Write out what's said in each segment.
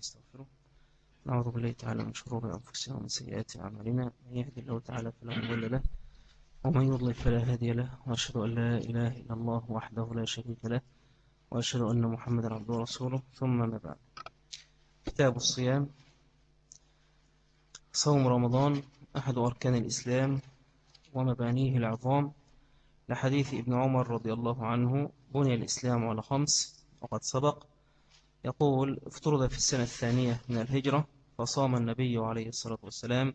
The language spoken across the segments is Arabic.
ونستغفره. نعوذ بالله تعالى من شرور أنفسنا ومن سيئات أعمالنا. من يهدي الله تعالى فلا مضل له ومن يضلل فلا هادي له وأشهد أن لا إله إلا الله وحده لا شريك له وأشهد أن محمدا عبده ورسوله. ثم ما بعد. كتاب الصيام. صوم رمضان أحد أركان الإسلام ومبانيه العظام. لحديث ابن عمر رضي الله عنه بني الإسلام على خمس وقد سبق. يقول افترض في السنة الثانية من الهجرة فصام النبي عليه الصلاة والسلام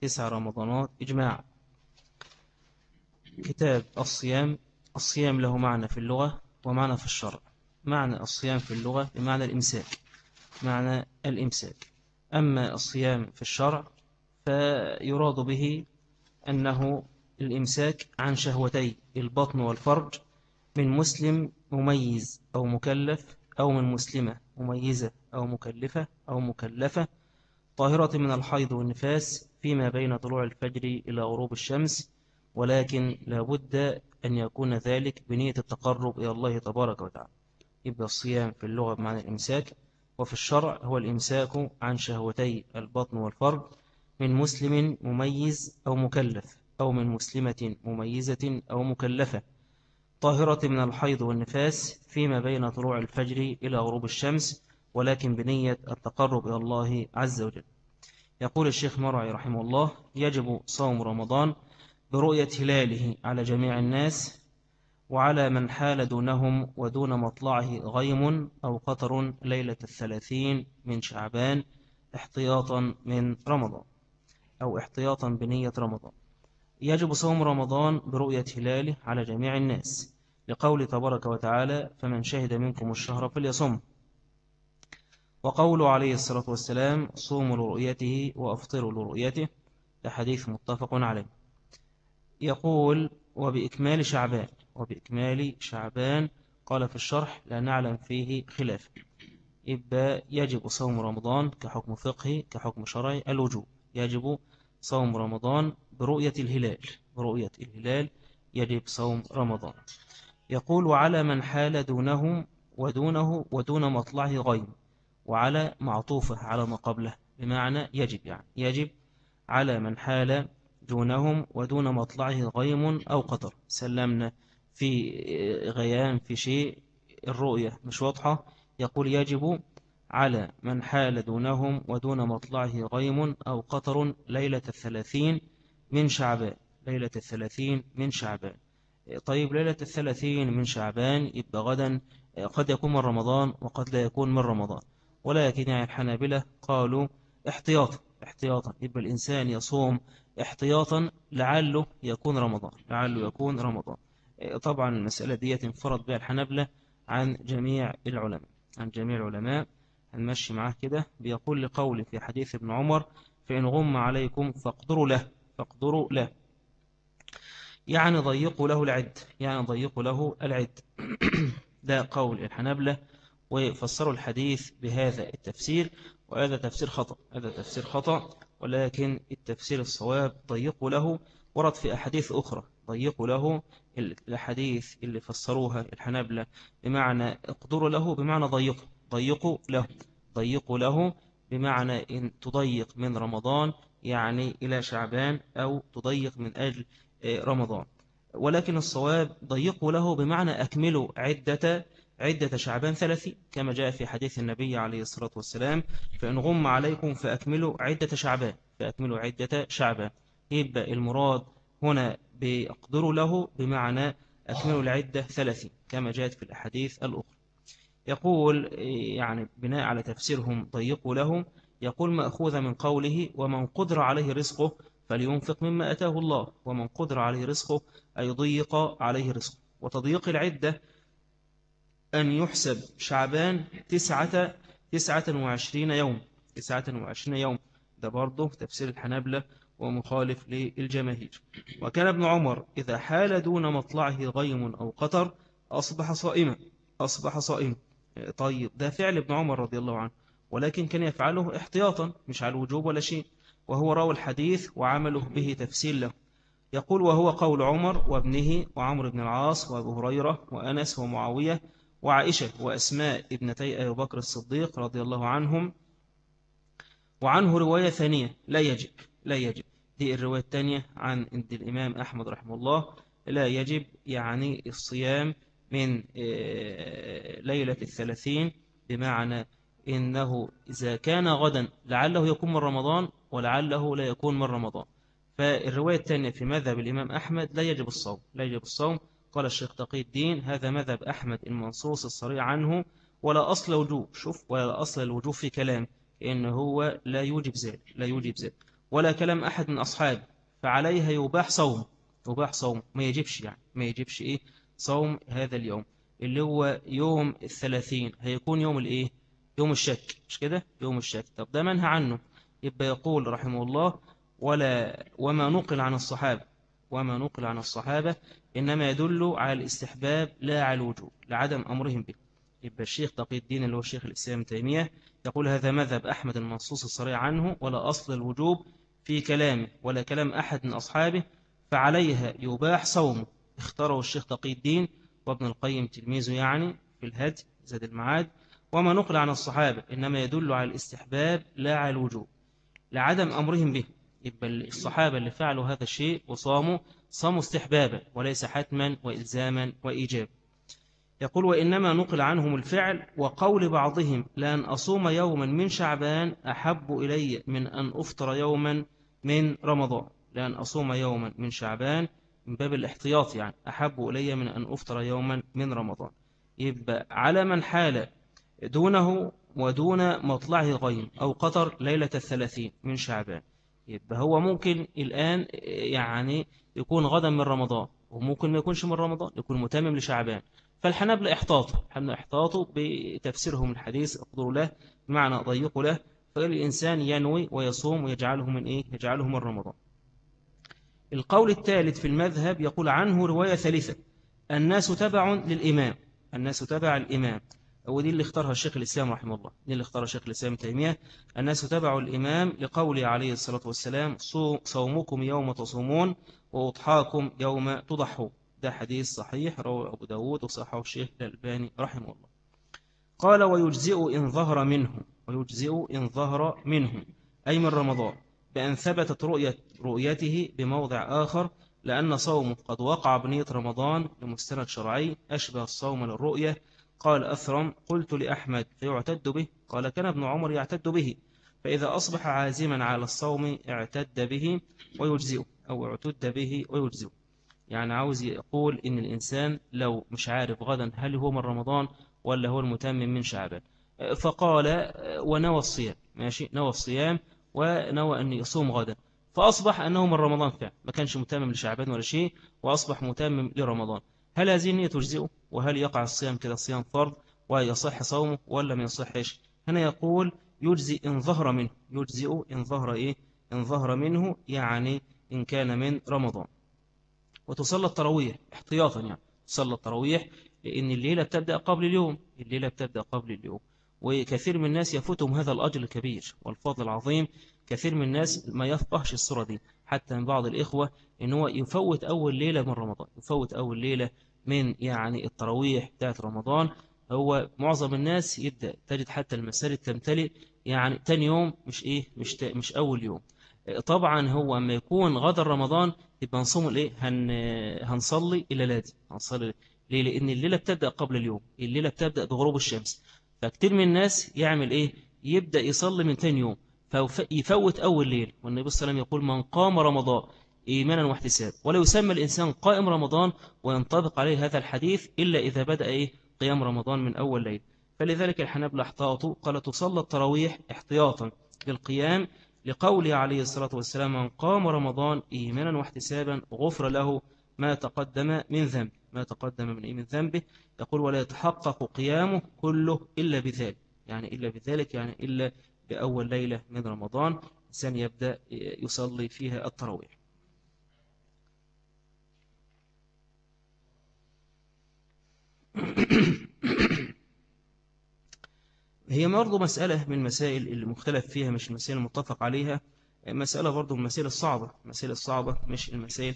تسع رمضانات. إجماع. كتاب الصيام. الصيام له معنى في اللغة ومعنى في الشرع. معنى الصيام في اللغة بمعنى الإمساك. معنى الإمساك. أما الصيام في الشرع فيراد به أنه الإمساك عن شهوتي البطن والفرج من مسلم مميز أو مكلف أو من مسلمة مميزة أو مكلفة أو مكلفة طاهرة من الحيض والنفاس فيما بين طلوع الفجر إلى غروب الشمس ولكن لابد أن يكون ذلك بنية التقرب إلى الله تبارك وتعالى. يبقى الصيام في اللغة بمعنى الإمساك وفي الشرع هو الإمساك عن شهوتي البطن والفرج من مسلم مميز أو مكلف أو من مسلمة مميزة أو مكلفة. طاهرة من الحيض والنفاس فيما بين طلوع الفجر إلى غروب الشمس ولكن بنية التقرب إلى الله عز وجل. يقول الشيخ مرعي رحمه الله يجب صوم رمضان برؤية هلاله على جميع الناس وعلى من حال دونهم ودون مطلعه غيم أو قطر ليلة الثلاثين من شعبان احتياطا من رمضان أو احتياطا بنية رمضان. يجب صوم رمضان برؤية هلاله على جميع الناس. لقول تبارك وتعالى فمن شهد منكم الشهر فليصم وقول عليه الصلاة والسلام صوموا لرؤيته وأفطروا لرؤيته. لحديث متفق عليه. يقول وبإكمال شعبان. وبإكمال شعبان قال في الشرح لا نعلم فيه خلاف. إبا يجب صوم رمضان كحكم فقهي كحكم شرعي الوجوب. يجب صوم رمضان برؤية الهلال برؤية الهلال يجب صوم رمضان. يقول وعلى من حال دونهم ودونه ودون مطلعه غيم وعلى معطوفة على ما قبله. بمعنى يجب يعني يجب على من حال دونهم ودون مطلعه غيم أو قطر. سلمنا في غيام في شيء الرؤية مش واضحة. يقول يجب على من حال دونهم ودون مطلعه غيم أو قطر ليلة الثلاثين من شعبان ليلة الثلاثين من شعبان. طيب ليلة الثلاثين من شعبان يبقى غدا قد يكون من رمضان وقد لا يكون من رمضان. ولكن يعني الحنابلة قالوا احتياطا احتياطا. يبقى الإنسان يصوم احتياطا لعله يكون رمضان لعله يكون رمضان. طبعا المسألة دي انفرد بها الحنابلة عن جميع العلماء عن جميع العلماء. هنمشي معاه كده. بيقول لقول في حديث ابن عمر فإن غم عليكم فاقدروا له. فاقدروا له. يعني ضيقوا له العد. يعني ضيقوا له العد. ده قول الحنابلة وفسروا الحديث بهذا التفسير وهذا تفسير خطأ. هذا تفسير خطأ ولكن التفسير الصواب ضيقوا له ورد في أحاديث أخرى. ضيقوا له الحديث اللي فسروها الحنابلة بمعنى اقدروا له بمعنى ضيقوا ضيقوا له. ضيقوا له بمعنى إن تضيق من رمضان يعني إلى شعبان أو تضيق من أجل آه، رمضان. ولكن الصواب ضيقوا له بمعنى أكملوا عدة عدة شعبان ثلاثين كما جاء في حديث النبي عليه الصلاة والسلام فإن غم عليكم فأكملوا عدة شعبان فأكملوا عدة شعبان. يبقى المراد هنا بأقدروا له بمعنى أكملوا العدة ثلاثين كما جاءت في الأحاديث الأخرى. يقول يعني بناء على تفسيرهم ضيقوا له يقول مأخوذ من قوله ومن قدر عليه رزقه فلينفق مما أتاه الله ومن قدر عليه رزقه أي ضيق عليه رزقه. وتضييق العدة أن يحسب شعبان تسعة, تسعة وعشرين يوم. تسعة وعشرين يوم. ده برضه تفسير الحنابلة ومخالف للجماهير. وكان ابن عمر إذا حال دون مطلعه غيم أو قطر أصبح صائما أصبح صائما. طيب ده فعل ابن عمر رضي الله عنه. ولكن كان يفعله احتياطا مش على الوجوب ولا شيء. وهو راوي الحديث وعمله به تفسير له. يقول وهو قول عمر وابنه وعمر بن العاص وأبو هريرة وأنس ومعاوية وعائشة وأسماء ابنتي أبي بكر الصديق رضي الله عنهم. وعنه رواية ثانية لا يجب لا يجب. دي الرواية الثانية عن عند الإمام أحمد رحمه الله. لا يجب يعني الصيام من آه، ليلة الثلاثين بمعنى إنه إذا كان غدا لعله يكون من رمضان ولعله لا يكون من رمضان. فالرواية الثانية في مذهب الإمام أحمد لا يجب الصوم لا يجب الصوم. قال الشيخ تقي الدين هذا مذهب أحمد المنصوص الصريح عنه ولا أصل وجوب شوف ولا أصل الوجوب في كلام إن هو لا يوجب ذلك لا يوجب ذلك. ولا كلام أحد من أصحابه فعليها يباح صوم يباح صوم ما يجبش يعني ما يجبش إيه؟ صوم هذا اليوم اللي هو يوم الثلاثين هيكون يوم الإيه؟ يوم الشك مش كده؟ يوم الشك. طب ده منهى عنه. يبقى يقول رحمه الله ولا وما نقل عن الصحابة وما نقل عن الصحابة إنما يدل على الاستحباب لا على الوجوب لعدم أمرهم به. يبقى الشيخ تقي الدين اللي هو الشيخ الإسلام تيمية يقول هذا مذهب أحمد المنصوص الصريح عنه ولا أصل الوجوب في كلامه ولا كلام أحد من أصحابه فعليها يباح صومه. اختاره الشيخ تقي الدين وابن القيم تلميذه يعني في الهدي زاد المعاد. وما نقل عن الصحابة إنما يدل على الاستحباب لا على الوجوب لعدم أمرهم به. يبقى الصحابة اللي فعلوا هذا الشيء وصاموا صاموا استحبابا وليس حتما وإلزاما وإيجابا. يقول وإنما نقل عنهم الفعل وقول بعضهم لأن أصوم يوما من شعبان أحب إلي من أن أفطر يوما من رمضان. لأن أصوم يوما من شعبان من باب الاحتياط يعني أحب إلي من أن أفطر يوما من رمضان. يبقى على من حال دونه ودون مطلعه غيم أو قطر ليلة الثلاثين من شعبان. يبقى هو ممكن الآن يعني يكون غدا من رمضان وممكن ما يكونش من رمضان يكون متمم لشعبان. فالحنابلة إحتاطوا الحنابلة إحتاطوا بتفسيرهم الحديث اقدروا له بمعنى ضيقوا له. فالإنسان ينوي ويصوم ويجعله من إيه؟ يجعله من رمضان. القول الثالث في المذهب يقول عنه رواية ثالثة الناس تبع للإمام. الناس تبع الإمام. ودي اللي اختارها الشيخ الإسلام رحمه الله. دي اللي اختارها الشيخ الإسلام تيمية. الناس تبع الإمام لقوله عليه الصلاة والسلام صومكم يوم تصومون وأضحاكم يوم تضحون. ده حديث صحيح روى أبو داود وصححه الشيخ الألباني رحمه الله. قال ويجزئ إن ظهر منه ويجزئ إن ظهر منه أي من رمضان بأن ثبتت رؤية رؤيته بموضع آخر لأن صومه قد وقع بنية رمضان لمستند شرعي أشبه الصوم للرؤية قال أثرم قلت لأحمد فيعتد به؟ قال كان ابن عمر يعتد به فإذا أصبح عازما على الصوم اعتد به ويجزئه أو اعتد به ويجزئه. يعني عاوز يقول إن الإنسان لو مش عارف غدا هل هو من رمضان ولا هو المتمم من شعبان. فقال ونوى الصيام ماشي؟ نوى الصيام ونوى أن يصوم غدا. فأصبح أنه من رمضان فعلا. ما كانش متمم لشعبان ولا شيء وأصبح متمم لرمضان. هل هذه النية تجزئه؟ وهل يقع الصيام كده صيام فرض ويصح صومه ولا ما يصحش هنا يقول يجزي إن ظهر منه. يجزئ إن ظهر إيه؟ إن ظهر منه يعني إن كان من رمضان. وتصلى التراويح احتياطا يعني. تصلى التراويح لأن الليلة بتبدأ قبل اليوم. الليلة بتبدأ قبل اليوم. وكثير من الناس يفوتهم هذا الأجر الكبير والفضل العظيم. كثير من الناس ما يفقهش الصورة دي. حتى من بعض الإخوة إن هو يفوت أول ليلة من رمضان يفوت أول ليلة من يعني التراويح بتاعت رمضان هو معظم الناس يبدأ تجد حتى المساجد تمتلئ يعني تاني يوم مش إيه مش, مش أول يوم. طبعا هو أما يكون غدا رمضان يبقى نصوم الإيه هن هنصلي إلى لادي هنصلي ليه لأن الليلة بتبدأ قبل اليوم الليلة بتبدأ بغروب الشمس. فكتير من الناس يعمل إيه يبدأ يصلي من ثاني يوم. فيفوت أول ليل. والنبي صلى الله عليه وسلم يقول من قام رمضان إيمانا واحتسابا. ولا يسمى الإنسان قائم رمضان وينطبق عليه هذا الحديث إلا إذا بدأ إيه؟ قيام رمضان من أول ليل. فلذلك الحنابلة أحتاطوا قال تصلى التراويح احتياطا للقيام لقوله عليه الصلاة والسلام من قام رمضان إيمانا واحتسابا غفر له ما تقدم من ذنب. ما تقدم من إيه؟ من ذنبه. يقول ولا يتحقق قيامه كله إلا بذلك. يعني إلا بذلك يعني إلا بأول ليلة من رمضان إنسان يبدأ يصلي فيها التراويح. هي برضه مسألة من المسائل اللي مختلف فيها مش المسائل المتفق عليها. مسألة برضه من المسائل الصعبة المسائل الصعبة مش المسائل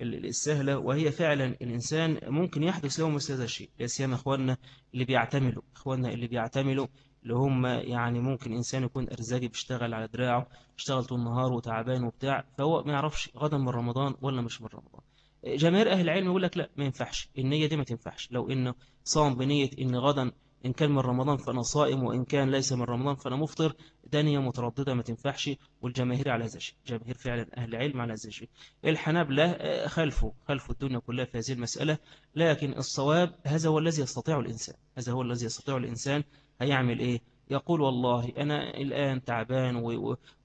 السهلة. وهي فعلا الإنسان ممكن يحدث له مثل هذا الشيء لا إخواننا اللي بيعتملوا إخواننا اللي بيعتملوا اللي هم يعني ممكن إنسان يكون أرزاقي بيشتغل على دراعه اشتغل طول النهار وتعبان وبتاع فهو ما يعرفش غدا من رمضان ولا مش من رمضان. جماهير أهل العلم يقول لك لا ما ينفعش. النية دي ما تنفعش. لو إنه صام بنية إن غدا إن كان من رمضان فأنا صائم وإن كان ليس من رمضان فأنا مفطر دانية مترددة ما تنفعش. والجماهير على هذا الشيء. جماهير فعلا أهل العلم على هذا الشيء. الحنابلة آه، خلفوا خلفوا الدنيا كلها في هذه المسألة. لكن الصواب هذا هو الذي يستطيع الإنسان. هذا هو الذي يستطيع الإنسان هيعمل إيه؟ يقول والله أنا الآن تعبان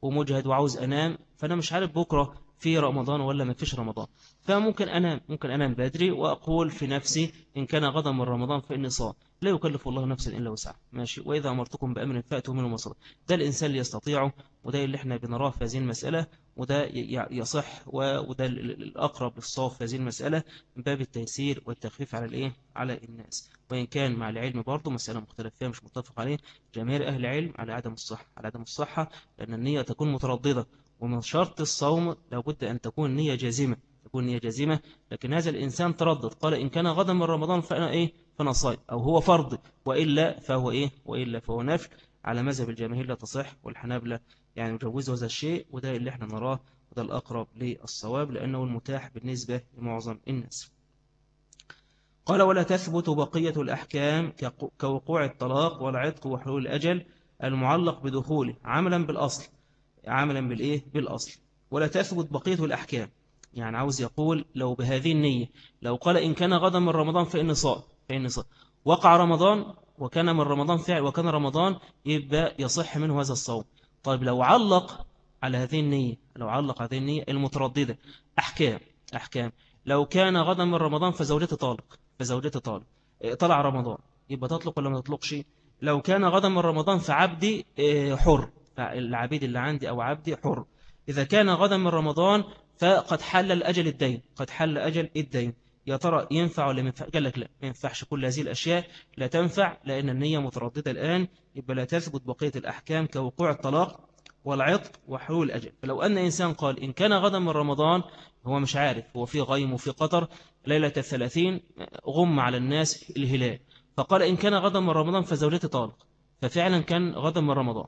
ومجهد وعاوز أنام فأنا مش عارف بكرة في رمضان ولا ما فيش رمضان. فممكن أنام ممكن أنام بدري وأقول في نفسي إن كان غدا من رمضان فإني صام لا يكلف الله نفسا إلا وسعها. ماشي. وإذا أمرتكم بأمر فأتوا منه مصر ده الإنسان اللي يستطيعه وده اللي إحنا بنراه في هذه المسألة. وده يصح وده الأقرب للصواب في هذه المسألة من باب التيسير والتخفيف على الإيه؟ على الناس. وإن كان مع العلم برضه مسألة مختلف فيها مش متفق عليه. جماهير أهل العلم على عدم الصحة على عدم الصحة لأن النية تكون مترددة. ومن شرط الصوم لابد أن تكون نية جازمة تكون نية جازمة. لكن هذا الإنسان تردد. قال إن كان غدا من رمضان فأنا إيه؟ فأنا صائم أو هو فرض. وإلا فهو إيه؟ وإلا فهو نفل. على مذهب الجماهير لا تصح والحنابلة يعني يجوزوا هذا الشيء وده اللي إحنا نراه وده الأقرب للصواب لأنه المتاح بالنسبة لمعظم الناس. قال ولا تثبت بقية الأحكام كوقوع الطلاق والعتق وحلول الأجل المعلق بدخوله عملا بالأصل. عملا بالإيه؟ بالأصل. ولا تثبت بقية الأحكام. يعني عاوز يقول لو بهذه النية لو قال إن كان غدا من رمضان فإن صائم فإن صائم وقع رمضان وكان من رمضان فعل وكان رمضان يبقى يصح منه هذا الصوم. طيب لو علق على هذه النية لو علق هذه النية المترددة. أحكام أحكام. لو كان غدا من رمضان فزوجته طالق فزوجته طالق. طلع رمضان. يبقى تطلق ولا ما تطلقش؟ لو كان غدا من رمضان فعبدي آه، حر. العبيد اللي عندي أو عبدي حر. إذا كان غدا من رمضان فقد حل الأجل الدين قد حل أجل الدين. يا ترى ينفع ولا ينفع؟ قال لك لا ما ينفعش كل هذه الأشياء لا تنفع لأن النية مترددة الآن يبقى لا تثبت بقية الأحكام كوقوع الطلاق والعطق وحلول الأجل. فلو أن إنسان قال إن كان غدا من رمضان هو مش عارف هو في غيم وفي قطر ليلة الثلاثين غم على الناس الهلال. فقال إن كان غدا من رمضان فزوجتي طالق. ففعلا كان غدا من رمضان.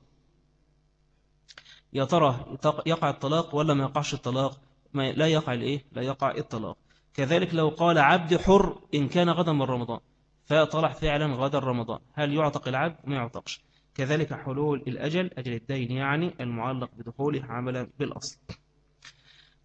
يا ترى يقع الطلاق ولا ما يقعش الطلاق؟ ما لا يقع الإيه لا يقع الطلاق. كذلك لو قال عبد حر إن كان غدا من رمضان فطلع فعلا غدا رمضان. هل يعتق العبد؟ ما يعتقش. كذلك حلول الأجل أجل الدين يعني المعلق بدخوله عملا بالأصل.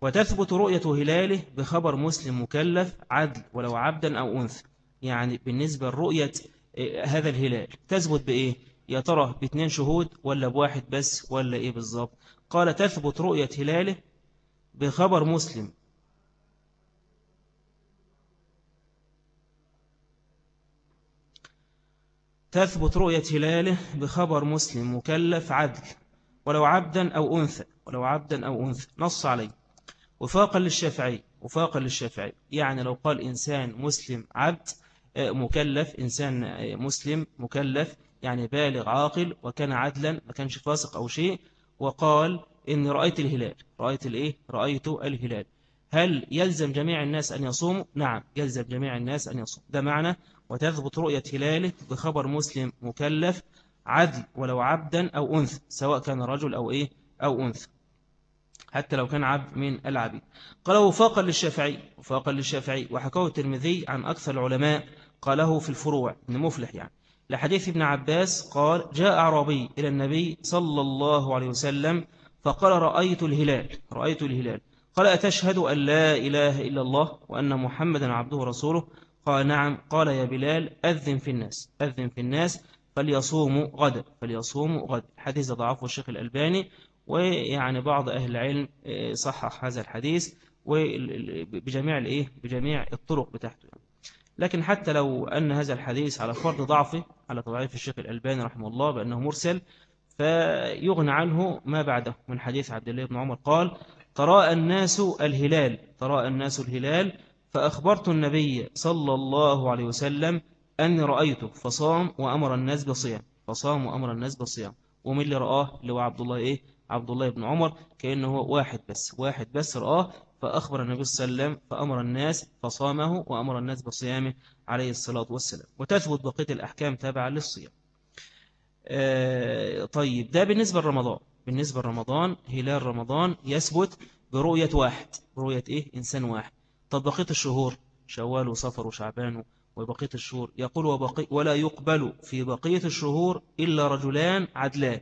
وتثبت رؤية هلاله بخبر مسلم مكلف عدل ولو عبدا أو أنثى. يعني بالنسبة لرؤية آه، هذا الهلال تثبت بإيه؟ يا ترى باثنين شهود ولا بواحد بس ولا إيه بالظبط قال تثبت رؤية هلاله بخبر مسلم تثبت رؤية هلاله بخبر مسلم مكلف عدل ولو عبدا أو أنثى ولو عبدا أو أنثى نص عليه. وفاقا للشافعي وفاقا للشافعي. يعني لو قال إنسان مسلم عبد آه، مكلف إنسان آه، مسلم مكلف يعني بالغ عاقل وكان عدلا ما كانش فاسق أو شيء وقال إن رأيت الهلال. رأيت الإيه؟ رأيت الهلال. هل يلزم جميع الناس أن يصوموا؟ نعم يلزم جميع الناس أن يصوموا. ده معنى وتثبت رؤية هلاله بخبر مسلم مكلف عدل ولو عبدا أو أنثى سواء كان رجل أو إيه أو أنثى. حتى لو كان عبد من العبيد. قال وفاقا للشافعي وفاقا للشافعي وحكاه الترمذي عن أكثر العلماء قاله في الفروع ابن مفلح يعني. لحديث ابن عباس قال جاء أعرابي إلى النبي صلى الله عليه وسلم فقال رأيت الهلال رأيت الهلال. قال أتشهد أن لا إله إلا الله وأن محمدا عبده ورسوله؟ قال نعم قال يا بلال أذن في الناس أذن في الناس فليصوموا غدا فليصوموا غدا حديث ضعفه الشيخ الألباني ويعني بعض أهل العلم آه، صحح هذا الحديث بجميع الإيه بجميع الطرق بتاعته. لكن حتى لو أن هذا الحديث على فرض ضعفه على تضعيف الشيخ الألباني رحمه الله بأنه مرسل فيغنى عنه ما بعده. من حديث عبد الله بن عمر قال تراءى الناس الهلال تراءى الناس الهلال فأخبرت النبي صلى الله عليه وسلم أني رأيته فصام وأمر الناس بصيام فصام وأمر الناس بصيام ومن اللي رآه اللي هو عبد الله إيه؟ عبد الله بن عمر كأنه واحد بس. واحد بس رآه فأخبر النبي صلى الله عليه وسلم فأمر الناس فصامه وأمر الناس بصيامه عليه الصلاة والسلام. وتثبت بقية الأحكام تابعة للصيام. آه، طيب ده بالنسبة لرمضان. بالنسبة لرمضان هلال رمضان يثبت برؤية واحد. برؤية إيه؟ إنسان واحد. طب بقية الشهور؟ شوال وصفر وشعبان وبقية الشهور. يقول وبقي ولا يقبل في بقية الشهور إلا رجلان عدلان.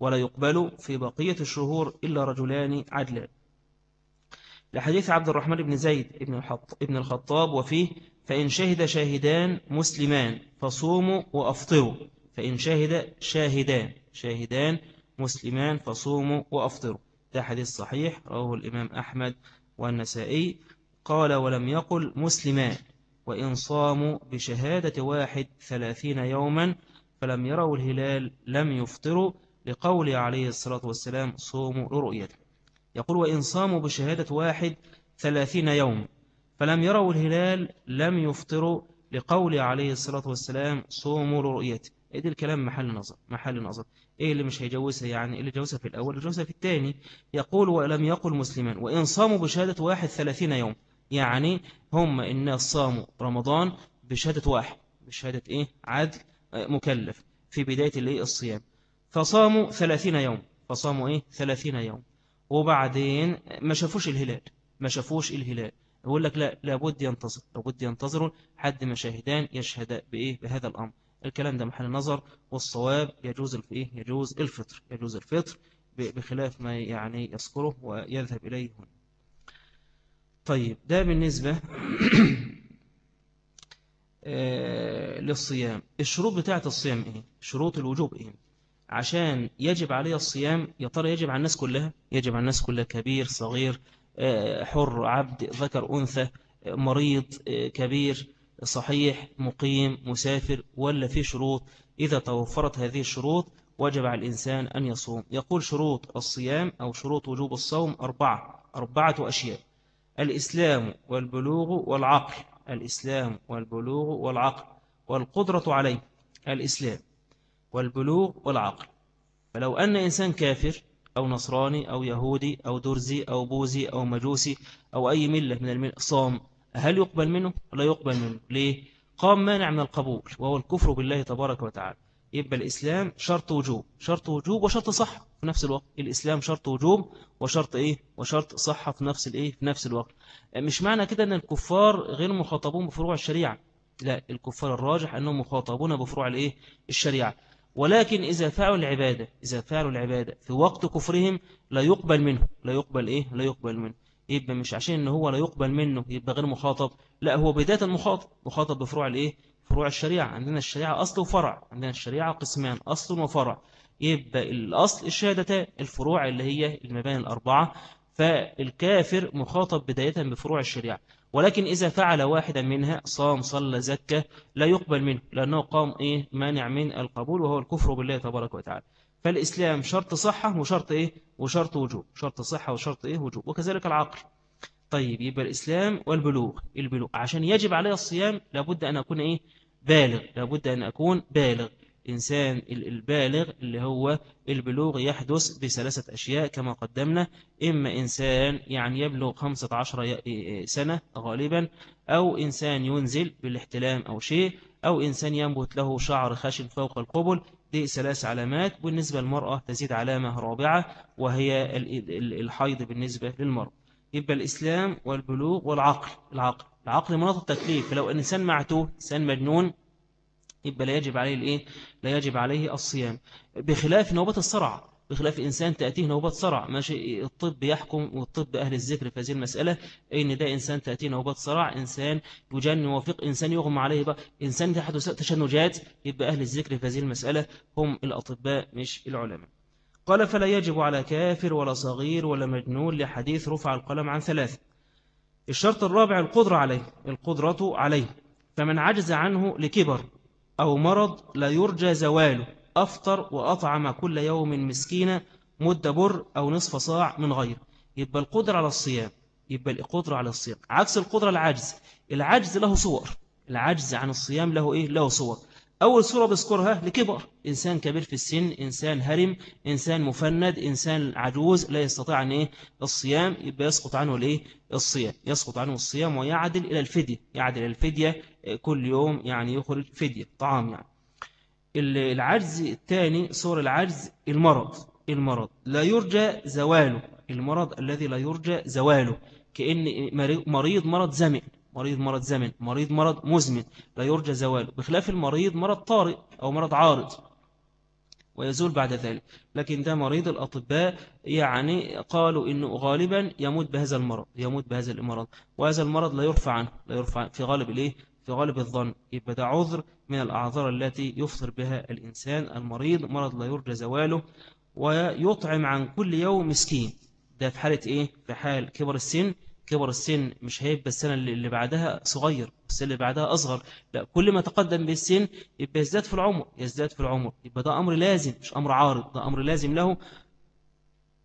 ولا يقبل في بقية الشهور إلا رجلان عدلان. لحديث عبد الرحمن بن زيد ابن الخطاب وفيه فإن شهد شاهدان مسلمان فصوموا وأفطروا. فإن شهد شاهدان شاهدان مسلمان فصوموا وأفطروا. ده حديث صحيح رواه الإمام أحمد والنسائي. قال ولم يقل مسلمان وإن صاموا بشهادة واحد ثلاثين يوما فلم يروا الهلال لم يفطروا لقول عليه الصلاة والسلام صوموا لرؤيته يقول وإن صاموا بشهادة واحد ثلاثين يوم فلم يروا الهلال لم يفطروا لقول عليه الصلاة والسلام صوموا لرؤيته إيه دي الكلام؟ محل نظر محل نظر. إيه اللي مش هيجوزها يعني؟ اللي جوزها في الأول جوزها في الثاني. يقول ولم يقل مسلما وإن صاموا بشهادة واحد ثلاثين يوم يعني هم الناس صاموا رمضان بشهادة واحد بشهادة إيه؟ عدل آه، مكلف في بداية الصيام. فصاموا ثلاثين يوم فصاموا إيه؟ ثلاثين يوم. وبعدين ما شافوش الهلال ما شافوش الهلال. يقول لك لا لابد ينتظر لابد ينتظروا حد ما شاهدان يشهد بإيه؟ بهذا الأمر. الكلام ده محل نظر والصواب يجوز الإيه يجوز الفطر يجوز الفطر بخلاف ما يعني يذكره ويذهب إليه هنا. طيب ده بالنسبة آه، للصيام. الشروط بتاعة الصيام إيه؟ شروط الوجوب إيه؟ عشان يجب عليه الصيام يا ترى يجب على الناس كلها؟ يجب على الناس كلها كبير صغير آه، حر عبد ذكر أنثى مريض آه، كبير صحيح مقيم مسافر ولا في شروط؟ إذا توفرت هذه الشروط وجب على الإنسان أن يصوم. يقول شروط الصيام أو شروط وجوب الصوم أربعة أربعة أشياء. الإسلام والبلوغ والعقل. الإسلام والبلوغ والعقل. والقدرة عليه الإسلام والبلوغ والعقل. فلو أن إنسان كافر أو نصراني أو يهودي أو درزي أو بوذي أو مجوسي أو أي ملة من الملة صام هل يقبل منه؟ لا يقبل منه. ليه؟ قام مانع من القبول وهو الكفر بالله تبارك وتعالى. يبقى الإسلام شرط وجوب شرط وجوب وشرط صحة في نفس الوقت. الإسلام شرط وجوب وشرط إيه؟ وشرط صحة في نفس الإيه؟ في نفس الوقت. مش معنى كده أن الكفار غير مخاطبون بفروع الشريعة. لا الكفار الراجح أنهم مخاطبون بفروع الإيه؟ الشريعة. ولكن إذا فعلوا العبادة إذا فعلوا العبادة في وقت كفرهم لا يقبل منه لا يقبل إيه؟ لا يقبل منه. يبقى مش عشان إن هو لا يقبل منه يبقى غير مخاطب لا هو بداية مخاطب مخاطب بفروع الإيه؟ فروع الشريعة. عندنا الشريعة أصل وفرع. عندنا الشريعة قسمان أصل وفرع. يبقى الأصل الشهادتان الفروع اللي هي المباني الأربعة فالكافر مخاطب بداية بفروع الشريعة. ولكن إذا فعل واحدا منها صام صلى زكى لا يقبل منه لأنه قام إيه؟ مانع من القبول وهو الكفر بالله تبارك وتعالى. فالإسلام شرط صحة وشرط إيه؟ وشرط وجوب. شرط صحة وشرط إيه؟ وجوب. وكذلك العقل. طيب يبقى الإسلام والبلوغ. البلوغ عشان يجب عليه الصيام لابد أن أكون إيه؟ بالغ. لابد أن أكون بالغ. إنسان البالغ اللي هو البلوغ يحدث بثلاثة أشياء كما قدمنا. إما إنسان يعني يبلغ 15 سنة غالبا أو إنسان ينزل بالاحتلام أو شيء أو إنسان ينبت له شعر خشن فوق القبل. دي ثلاث علامات. بالنسبة للمرأة تزيد علامة رابعة وهي الحيض بالنسبة للمرأة. يبقى الإسلام والبلوغ والعقل. العقل. العقل مناط التكليف. فلو إنسان معتوه إنسان مجنون يبقى لا يجب عليه الإيه؟ لا يجب عليه الصيام. بخلاف نوبة الصرع. بخلاف إنسان تأتيه نوبة صرع. ماشي الطب يحكم والطب أهل الذكر في هذه المسألة إن ده إنسان تأتيه نوبة صرع. إنسان يجن وفق إنسان يغمى عليه بقى. إنسان تحدث تشنجات يبقى أهل الذكر في هذه المسألة هم الأطباء مش العلماء. قال فلا يجب على كافر ولا صغير ولا مجنون لحديث رفع القلم عن ثلاثة الشرط الرابع القدرة عليه القدرة عليه. فمن عجز عنه لكبر أو مرض لا يرجى زواله أفطر وأطعم كل يوم مسكينة مد بر أو نصف صاع من غير. يبقى القدرة على الصيام يبقى القدرة على الصيام. عكس القدرة العجز العجز له صور. العجز عن الصيام له إيه؟ له صور. أول صورة بذكرها لكبر. إنسان كبير في السن إنسان هرم إنسان مفند إنسان عجوز لا يستطيع أن إيه؟ الصيام يبقى يسقط عنه الإيه؟ الصيام. يسقط عنه الصيام ويعدل إلى الفدية. يعدل إلى الفدية كل يوم يعني يخرج فدية طعام يعني. العجز الثاني صور العجز المرض. المرض. لا يرجى زواله. المرض الذي لا يرجى زواله. كأن مريض مرض زمن. مريض مرض زمن مريض مرض مزمن لا يرجى زواله. بخلاف المريض مرض طارئ أو مرض عارض ويزول بعد ذلك. لكن ده مريض الأطباء يعني قالوا إنه غالبا يموت بهذا المرض يموت بهذا المرض وهذا المرض لا يرفع عنه لا يرفع في غالب الإيه في غالب الظن. يبقى ده عذر من الأعذار التي يفطر بها الإنسان. المريض مرض لا يرجى زواله ويطعم عن كل يوم مسكين. ده في حالة إيه؟ في حال كبر السن كبر السن مش هيبقى السنة اللي بعدها صغير السنة اللي بعدها أصغر. لا كل ما تقدم بالسن يبقى يزداد في العمر يزداد في العمر. يبقى ده أمر لازم مش أمر عارض ده أمر لازم له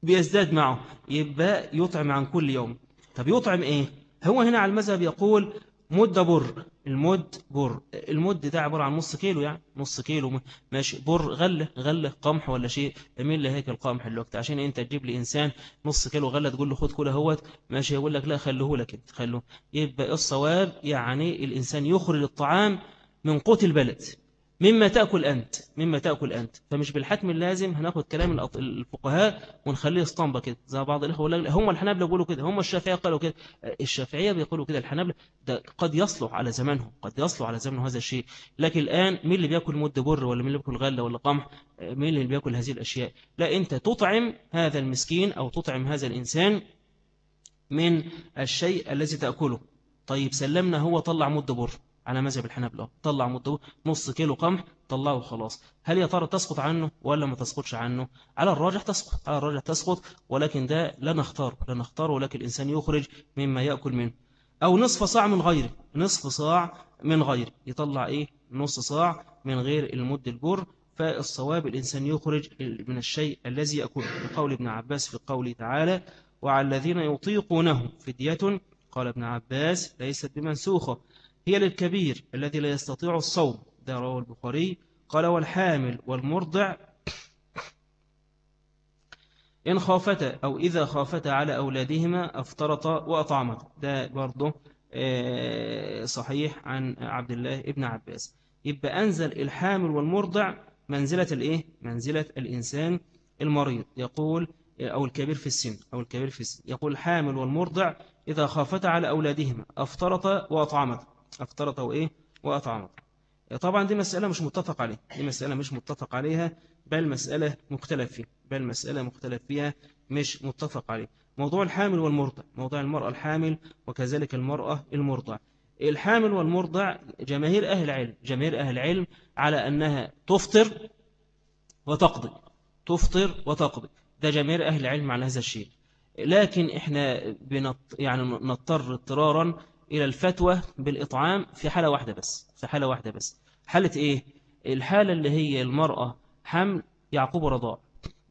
بيزداد معه. يبقى يطعم عن كل يوم. طب يطعم إيه؟ هو هنا على المذهب يقول مد بر. المد بر المد ده عبارة عن نص كيلو يعني نص كيلو ماشي. بر غلة غلة قمح ولا شيء؟ مين اللي هيك القمح الوقت. عشان انت تجيب لي إنسان نص كيلو غلة تقول له خد كله هوت. ماشي. يقول لك لا خلوه لك انت خلوه. يبقى الصواب يعني الإنسان يخرج الطعام من قوت البلد. مما تأكل أنت مما تأكل أنت. فمش بالحتم اللازم هناخد كلام الفقهاء ونخليه اسطمبة كده. زي بعض الإخوة هم الحنابلة بيقولوا كده هم الشافعية قالوا كده. الشافعية بيقولوا كده الحنابلة ده قد يصلح على زمانهم قد يصلح على زمنه هذا الشيء. لكن الآن مين اللي بيأكل مد بر ولا مين اللي بيأكل غلة ولا قمح؟ مين اللي بيأكل هذه الأشياء؟ لا أنت تطعم هذا المسكين أو تطعم هذا الإنسان من الشيء الذي تأكله. طيب سلمنا هو طلع مد بر. على مذهب الحنابلة. طلع نص كيلو قمح طلعه خلاص هل يا ترى تسقط عنه ولا ما تسقطش عنه؟ على الراجح تسقط على الراجح تسقط ولكن ده لا نختار لا نختار ولكن الإنسان يخرج مما يأكل منه. أو نصف صاع من غيره نصف صاع من غيره. يطلع إيه؟ نص صاع من غير المد البر فالصواب الإنسان يخرج من الشيء الذي يأكله. بقول ابن عباس في قوله تعالى وعلى الذين يطيقونه فدية قال ابن عباس ليست بمنسوخة. هي للكبير الذي لا يستطيع الصوم. ده رواه البخاري. قال والحامل والمرضع. إن خافتا أو إذا خافتا على أولادهما أفطرتا وأطعمتا. ده برضه آه، صحيح عن عبد الله ابن عباس. يبقى أنزل الحامل والمرضع منزلة الإيه؟ منزلة الإنسان المريض. يقول أو الكبير في السن أو الكبير في السن. يقول الحامل والمرضع إذا خافتا على أولادهما أفطرتا وأطعمتا. أو إيه؟ وأطعمت طبعا دي مسألة مش متفق عليها. دي مسألة مش متفق عليها بل مسألة مختلف فيها بل مسألة مختلف فيها مش متفق عليها. موضوع الحامل والمرضع. موضوع المرأة الحامل وكذلك المرأة المرضع. الحامل والمرضع جماهير أهل العلم جماهير أهل العلم على أنها تفطر وتقضي. تفطر وتقضي. ده جماهير أهل العلم على هذا الشيء. لكن إحنا بنط يعني نضطر اضطرارا إلى الفتوى بالإطعام في حالة واحدة بس في حالة واحدة بس. حالة إيه؟ الحالة اللي هي المرأة حمل يعقوب رضاع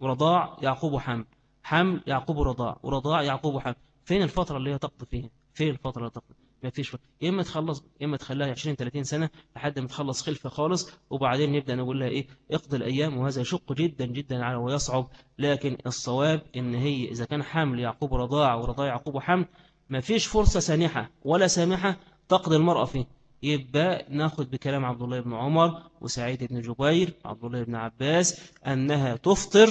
ورضاع يعقوب حمل حمل يعقوب رضاع ورضاع يعقوب حمل. فين الفترة اللي هي تقضي فيها؟ فين الفترة اللي تقضي؟ ما فيش يا إما تخلص يا إما تخليها 20 30 سنة لحد ما تخلص خلفة خالص وبعدين نبدا نقول لها إيه؟ اقضي الأيام وهذا يشق جدا جدا على ويصعب. لكن الصواب إن هي إذا كان حمل يعقوب رضاع ورضاع يعقوب حمل ما فيش فرصة سانحة ولا سامحة تقضي المرأة فيه. يبقى ناخد بكلام عبد الله بن عمر وسعيد بن جبير عبد الله بن عباس أنها تفطر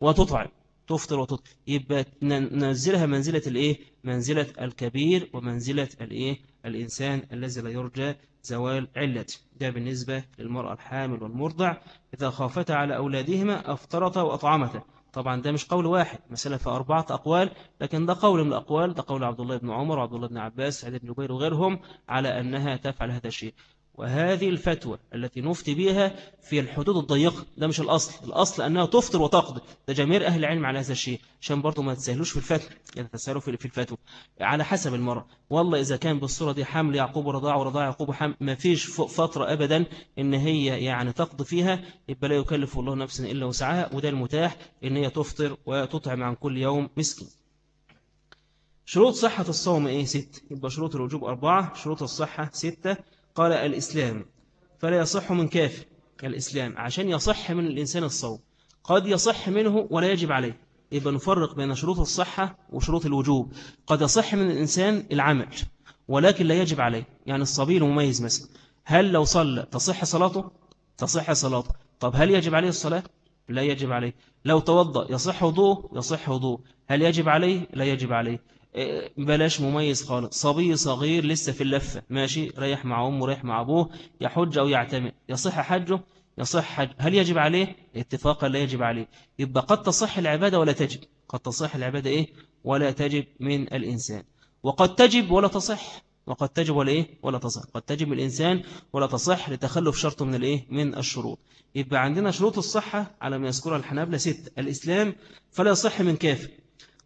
وتطعم. تفطر وتطعم. يبقى ننزلها منزلة الإيه؟ منزلة الكبير ومنزلة الإيه؟ الإنسان الذي لا يرجى زوال علته ده بالنسبة للمرأة الحامل والمرضع. إذا خافتا على أولادهما أفطرتا وأطعمتا. طبعا ده مش قول واحد مسألة في أربعة أقوال لكن ده قول من الأقوال ده قول عبد الله بن عمر وعبد الله بن عباس سعيد بن جبير وغيرهم على أنها تفعل هذا الشيء. وهذه الفتوى التي نفتي بها في الحدود الضيقة ده مش الأصل. الأصل أنها تفطر وتقضي. ده جميع أهل العلم على هذا الشيء عشان برضو ما تسهلوش في الفتوى يعني تسهلوا في الفتوى. على حسب المرة والله إذا كان بالصورة دي حمل يعقوب ورضاع ورضاع يعقوب حمل ما فيش فترة أبدا إن هي يعني تقضي فيها يبقى لا يكلف الله نفسا إلا وسعها. وده المتاح إن هي تفطر وتطعم عن كل يوم مسكين. شروط صحة الصوم إيه؟ ست يبقى شروط الوجوب أربعة شروط الصحة ستة. قال الإسلام فلا يصح من كافر الإسلام عشان يصح من الإنسان الصوم. قد يصح منه ولا يجب عليه. يبقى نفرق بين شروط الصحة وشروط الوجوب. قد يصح من الإنسان العمل ولكن لا يجب عليه. يعني الصبي المميز مثلا هل لو صلى تصح صلاته؟ تصح صلاته. طب هل يجب عليه الصلاة؟ لا يجب عليه. لو توضأ يصح وضوء يصح وضوء هل يجب عليه؟ لا يجب عليه. بلاش مميز خالص. صبي صغير لسه في اللفة. ماشي؟ ريح مع أمه ريح مع أبوه. يحج أو يعتمد. يصح حجه؟ يصح حج. هل يجب عليه؟ اتفاقا لا يجب عليه. يبقى قد تصح العبادة ولا تجب؟ قد تصح العبادة إيه؟ ولا تجب من الإنسان. وقد تجب ولا تصح. وقد تجب ولا إيه؟ ولا تصح. قد تجب الإنسان ولا تصح لتخلف شرط من الإيه؟ من الشروط. يبقى عندنا شروط الصحة على ما يذكرها الحنابلة ست الإسلام فلا يصح من كافر.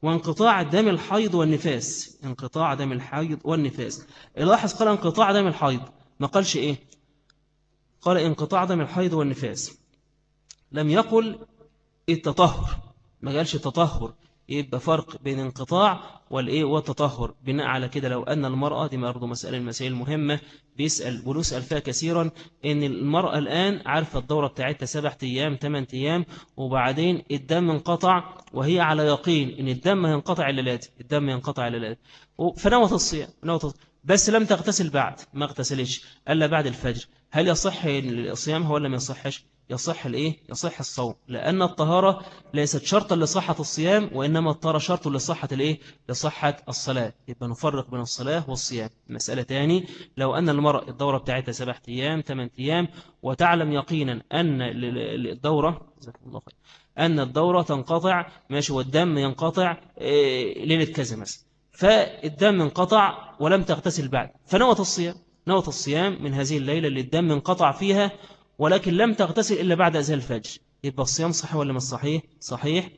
وانقطاع دم الحيض والنفاس. انقطاع دم الحيض والنفاس. لاحظ قال انقطاع دم الحيض. ما قالش إيه؟ قال انقطاع دم الحيض والنفاس. لم يقل التطهر. ما قالش التطهر يبقى فرق بين انقطاع والإيه والتطهر. بناء على كده لو أن المرأة دي برضه مسألة المسائل المهمة بيسأل ونسأل فيها كثيرا إن المرأة الآن عارفة الدورة بتاعتها سبعة أيام ثمان أيام وبعدين الدم انقطع وهي على يقين إن الدم ينقطع إلا الدم ينقطع إلا فنوت الصيام نوت بس لم تغتسل بعد ما اغتسلش ألا بعد الفجر. هل يصح الصيام ولا ما يصحش؟ يصح الإيه؟ يصح الصوم. لأن الطهارة ليست شرطا لصحة الصيام وإنما الطهارة شرط لصحة الإيه؟ لصحة الصلاة. يبقى نفرق بين الصلاة والصيام. مسألة تاني لو أن المرأة الدورة بتاعتها سبعة أيام ثمان أيام وتعلم يقينا أن الدورة الله خير أن الدورة تنقطع ماشي والدم ينقطع إيه، ليلة كذا مثلا. فالدم انقطع ولم تغتسل بعد. فنوت الصيام. نوت الصيام من هذه الليلة اللي الدم انقطع فيها ولكن لم تغتسل إلا بعد أزال الفجر. يبقى الصيام صحيح ولا مش صحيح؟ صحيح.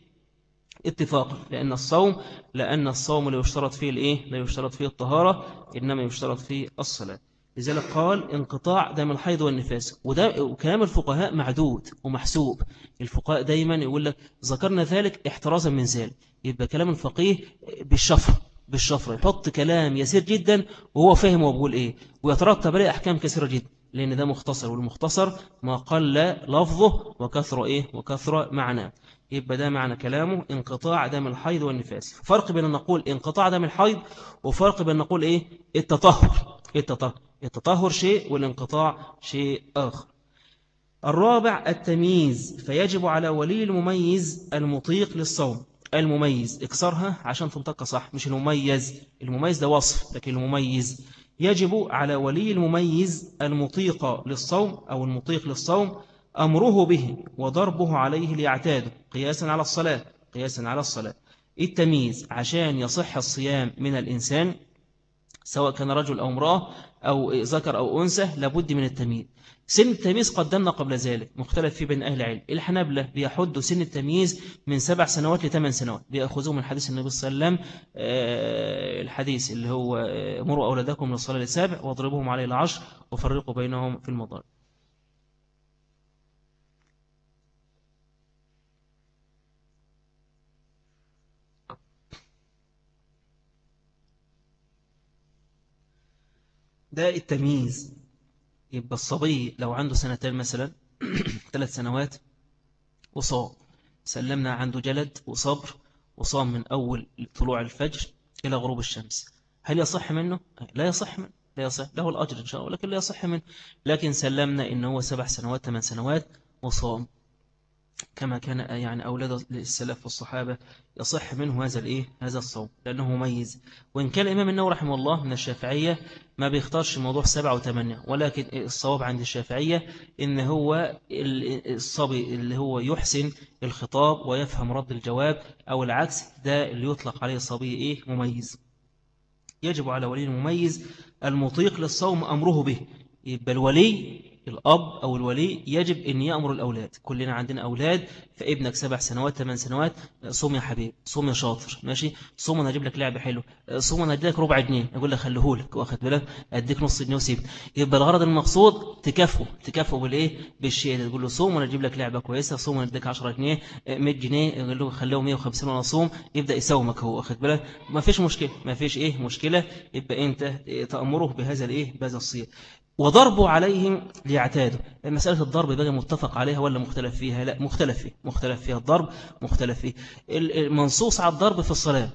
اتفاقا لأن الصوم لأن الصوم لا يشترط فيه الإيه؟ لا يشترط فيه الطهارة إنما يشترط فيه الصلاة. لذلك قال انقطاع دم الحيض والنفاس. وده وكلام الفقهاء معدود ومحسوب. الفقهاء دايما يقول لك ذكرنا ذلك احترازا من ذلك. يبقى كلام الفقيه بالشفر بالشفر يحط كلام يسير جدا وهو فاهم وبقول إيه. ويترتب عليه أحكام كثيرة جدا. لأن ده مختصر والمختصر ما قل لفظه وكثر إيه؟ وكثر معناه. يبقى ده معنى كلامه انقطاع دم الحيض والنفاس. فرق بين نقول انقطاع دم الحيض وفرق بين نقول إيه؟ التطهر. التطهر. التطهر شيء والانقطاع شيء آخر. الرابع التمييز فيجب على ولي المميز المطيق للصوم. المميز اكسرها عشان تنطق صح مش المميز. المميز ده وصف لكن المميز يجب على ولي المميز المطيق للصوم أو المطيق للصوم أمره به وضربه عليه ليعتاده قياسا على الصلاة قياسا على الصلاة. التمييز عشان يصح الصيام من الإنسان سواء كان رجل أو امرأة أو ذكر أو أنثى لابد من التمييز. سن التمييز قدمنا قبل ذلك مختلف فيه بين أهل العلم. الحنابلة بيحدوا سن التمييز من سبع سنوات لثمان سنوات. بيأخذوه من حديث النبي صلى الله عليه وسلم آه، الحديث اللي هو آه، مروا أولادكم للصلاة للسابع واضربوهم عليه العشر وفرقوا بينهم في المضارب ده التمييز. يبقى الصبي لو عنده سنتين مثلا ثلاث سنوات وصام. سلمنا عنده جلد وصبر وصام من أول طلوع الفجر إلى غروب الشمس. هل يصح منه؟ لا يصح منه لا يصح. له الأجر إن شاء الله لكن لا يصح منه. لكن سلمنا إنه هو سبع سنوات ثمان سنوات وصام. كما كان يعني أولاد السلف والصحابة يصح منه هذا الإيه؟ هذا الصوم لأنه مميز. وإن كان الإمام النووي رحمه الله من الشافعية ما بيختارش موضوع سبعة وثمانية ولكن الصواب عند الشافعية إن هو الصبي اللي هو يحسن الخطاب ويفهم رد الجواب أو العكس ده اللي يطلق عليه صبي إيه؟ مميز. يجب على ولي المميز المطيق للصوم أمره به. يبقى الولي الأب أو الولي يجب أن يأمر الأولاد. كلنا عندنا أولاد فابنك سبع سنوات ثمان سنوات صوم يا حبيب صوم يا شاطر ماشي؟ صوم أنا أجيب لك لعبة حلو صوم أنا أجيب لك ربع جنيه. أقول لك خليهولك واخد بالك؟ أديك نص جنيه وسيب يبقى الغرض المقصود تكافئه تكافئه بالإيه؟ بالشيء ده. تقول له صوم أنا أجيب لك لعبة كويسة صوم أنا أديك 10 جنيه 100 جنيه يقول له خليه 150 وأنا صوم يبدأ يساومك هو واخد بالك؟ ما فيش مشكلة. ما فيش إيه مشكلة؟ يبقى أنت تأمره بهذا الإيه؟ بهذا الصيام وضربوا عليهم ليعتادوا. مسألة الضرب بقى متفق عليها ولا مختلف فيها؟ لا مختلف فيه. مختلف فيها الضرب مختلف فيه. المنصوص على الضرب في الصلاة.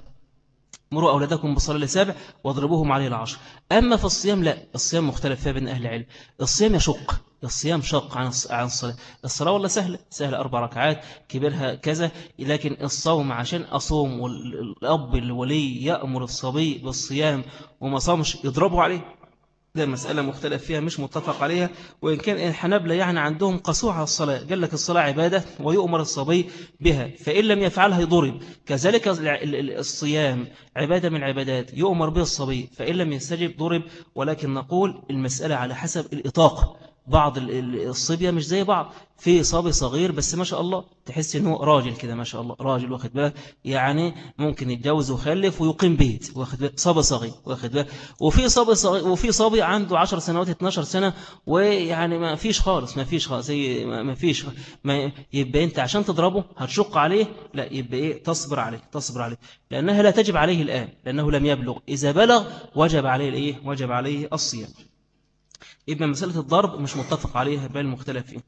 مروا أولادكم بالصلاة لسابع واضربوهم عليه العشر. أما في الصيام لا. الصيام مختلف فيها بين أهل العلم. الصيام يشق. الصيام شق عن عن الصلاة. الصلاة والله سهلة. سهلة. أربع ركعات كبرها كذا. لكن الصوم عشان أصوم والأب الولي يأمر الصبي بالصيام وما صامش يضربه عليه. ده مسألة مختلف فيها مش متفق عليها. وإن كان الحنبلة يعني عندهم قسوة على الصلاة قال لك الصلاة عبادة ويؤمر الصبي بها فإن لم يفعلها يضرب. كذلك الصيام عبادة من العبادات يؤمر به الصبي فإن لم يستجب ضرب. ولكن نقول المسألة على حسب الإطاقة. بعض الصبية مش زي بعض. في صبي صغير بس ما شاء الله تحس إنه راجل كده ما شاء الله راجل واخد بالك؟ يعني ممكن يتجوز ويخلف ويقيم بيت واخد بالك؟ صبي صغير واخد بالك؟ وفي صبي صغير وفي صبي عنده 10 سنوات 12 سنة ويعني ما فيش خالص ما فيش خالص زي ما فيش ما يبقى أنت عشان تضربه هتشق عليه؟ لا يبقى إيه؟ تصبر عليه تصبر عليه لأنها لا تجب عليه الآن لأنه لم يبلغ. إذا بلغ وجب عليه الإيه؟ وجب عليه الصيام. يبقى مسألة الضرب مش متفق عليها بل مختلف فيه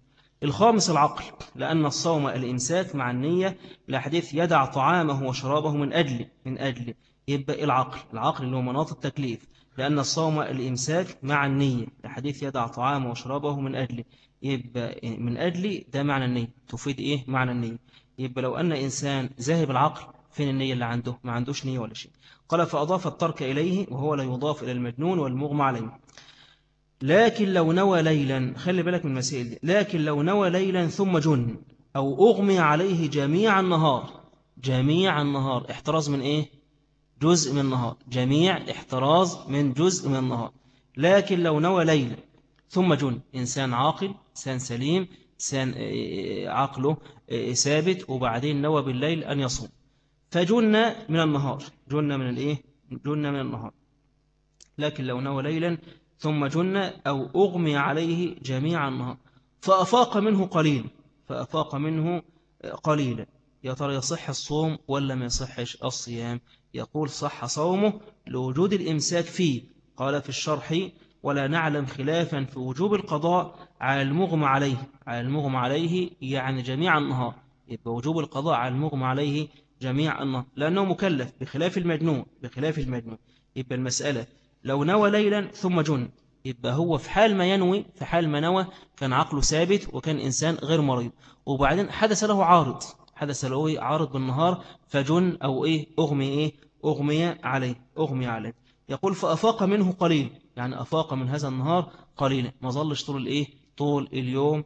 الخامس العقل لأن الصوم الإمساك مع النية لحديث يدع طعامه وشرابه من أجل من أجل. يبقى العقل؟ العقل اللي هو مناط التكليف. لأن الصوم الإمساك مع النية لحديث يدع طعامه وشرابه من أجل. يبقى من أجل ده معنى النية. تفيد إيه معنى النية؟ يبقى لو أن إنسان ذاهب العقل فين النية اللي عنده؟ ما عندوش نية ولا شيء. قال فأضاف الترك إليه وهو لا يضاف إلى المجنون والمغمى عليه. لكن لو نوى ليلا خلي بالك من المسائل دي لكن لو نوى ليلا ثم جن أو أغمي عليه جميع النهار جميع النهار احتراز من إيه؟ جزء من النهار جميع احتراز من جزء من النهار لكن لو نوى ليلا ثم جن إنسان عاقل إنسان سليم إنسان آه، عقله آه، ثابت وبعدين نوى بالليل أن يصوم فجن من النهار جن من الإيه؟ جن من النهار لكن لو نوى ليلا ثم جن أو أغمي عليه جميع النهار. فأفاق منه قليل فأفاق منه قليلا يا ترى يصح الصوم ولا ما يصحش؟ الصيام. يقول صح صومه لوجود الإمساك فيه. قال في الشرح ولا نعلم خلافا في وجوب القضاء على المغمى عليه. على المغمى عليه يعني جميع النهار. يبقى وجوب القضاء على المغمى عليه جميع النهار. لأنه مكلف بخلاف المجنون بخلاف المجنون. يبقى المسألة لو نوى ليلا ثم جن. يبقى هو في حال ما ينوي في حال ما نوى كان عقله ثابت وكان إنسان غير مريض. وبعدين حدث له عارض حدث له إيه؟ عارض بالنهار فجن أو إيه؟ أغمي إيه؟ أغمي عليه أغمي عليه. يقول فأفاق منه قليل. يعني أفاق من هذا النهار قليلا. ما ظلش طول الإيه؟ طول اليوم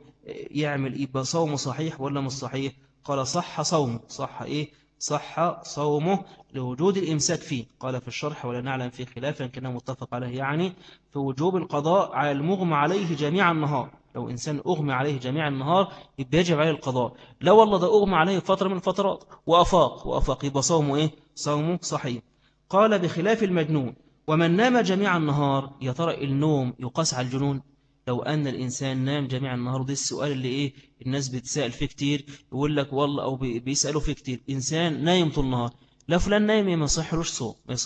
يعمل إيه؟ بصوم صحيح ولا مش صحيح؟ قال صح صوم. صح إيه؟ صح صومه لوجود الإمساك فيه. قال في الشرح ولا نعلم في خلافا كان متفق عليه يعني في وجوب القضاء على المغمى عليه جميع النهار. لو إنسان أغمى عليه جميع النهار يجب عليه القضاء. لا والله ده أغمى عليه فترة من الفترات. وأفاق وأفاق. يبقى صومه إيه؟ صومه صحيح. قال بخلاف المجنون ومن نام جميع النهار يا ترى النوم يقاس على الجنون؟ لو أن الإنسان نام جميع النهار ده السؤال اللي إيه الناس بتسأل فيه كتير. يقول لك والله أو بيسألوا فيه كتير. إنسان نايم طول النهار. لا فلان نايم ما يصحلوش صوم ما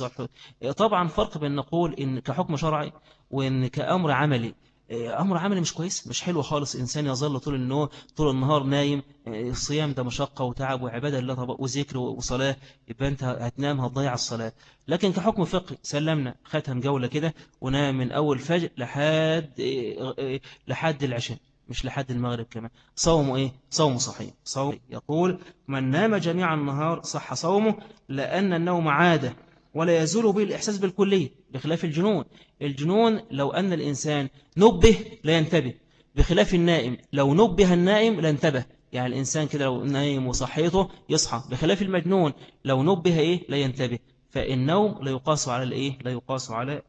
طبعا فرق بين نقول إن كحكم شرعي وإن كأمر عملي. أمر عملي مش كويس مش حلو خالص. إنسان يظل طول النوم طول النهار نايم الصيام ده مشقة وتعب وعبادة لله وذكر وصلاة يبقى أنت هتنام هتضيع الصلاة. لكن كحكم فقهي سلمنا ختم جولة كده ونام من أول فجر لحد إيه، لحد العشاء مش لحد المغرب كمان. صومه إيه؟ صومه صحيح. صوم يقول من نام جميع النهار صح صومه لأن النوم عادة ولا يزول به الإحساس بالكلية بخلاف الجنون. الجنون لو أن الإنسان نبه لا ينتبه. بخلاف النائم لو نبه النائم لا انتبه. يعني الإنسان كده لو نايم وصحيته يصحى. بخلاف المجنون لو نبه إيه؟ لا ينتبه. فالنوم لا يقاس على الإيه؟ لا يقاس على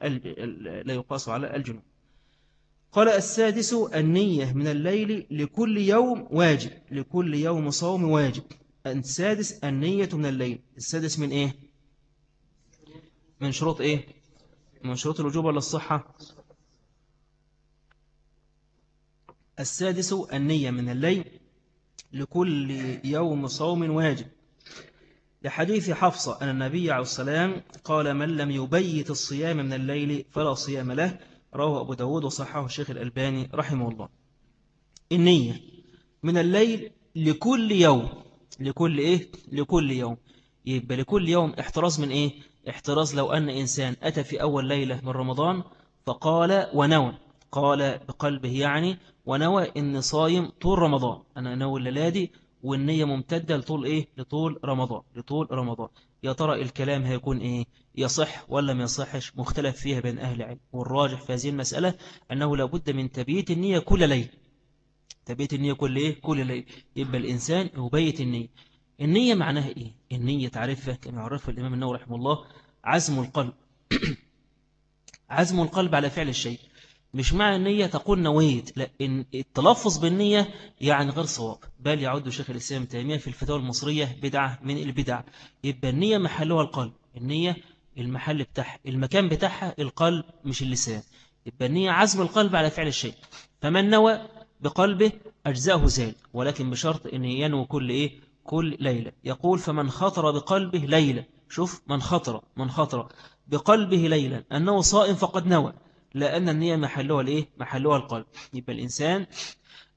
لا يقاس على الجنون. قال السادس النية من الليل لكل يوم واجب. لكل يوم صوم واجب. السادس النية من الليل. السادس من إيه؟ من شروط إيه؟ من شروط الوجوب ولا الصحة. السادس النية من الليل لكل يوم صوم واجب. لحديث حفصة أن النبي عليه السلام قال من لم يبيت الصيام من الليل فلا صيام له. رواه أبو داود وصححه الشيخ الألباني رحمه الله. النية من الليل لكل يوم. لكل إيه؟ لكل يوم. يبقى لكل يوم احتراز من إيه؟ احتراز لو أن إنسان أتى في أول ليلة من رمضان فقال ونوى قال بقلبه يعني ونوى إن صايم طول رمضان أنا نوى الليلة والنية ممتدة لطول إيه؟ لطول رمضان لطول رمضان. يا ترى الكلام هيكون إيه؟ يصح ولا ما يصحش؟ مختلف فيها بين أهل العلم. والراجح في هذه المسألة أنه لابد من تبييت النية كل ليل. تبيت النية كل إيه؟ كل ليل. يبقى الإنسان يبيت النية. النية معناها إيه؟ النية تعرفها كما عرفها الإمام النووي رحمه الله عزم القلب. عزم القلب على فعل الشيء. مش معنى النية تقول نويت لا إن التلفظ بالنية يعني غير صواب. بل يعد شيخ الإسلام تيمية في الفتاوى المصرية بدعة من البدع. يبقى النية محلها القلب. النية المحل بتاعها المكان بتاعها القلب مش اللسان. يبقى النية عزم القلب على فعل الشيء. فمن نوى بقلبه أجزاءه زال ولكن بشرط أن ينوي كل إيه؟ كل ليلة. يقول فمن خطر بقلبه ليلة. شوف من خطر من خطر بقلبه ليلا أنه صائم فقد نوى. لأن النية محلها الإيه محلها القلب. يبقى الإنسان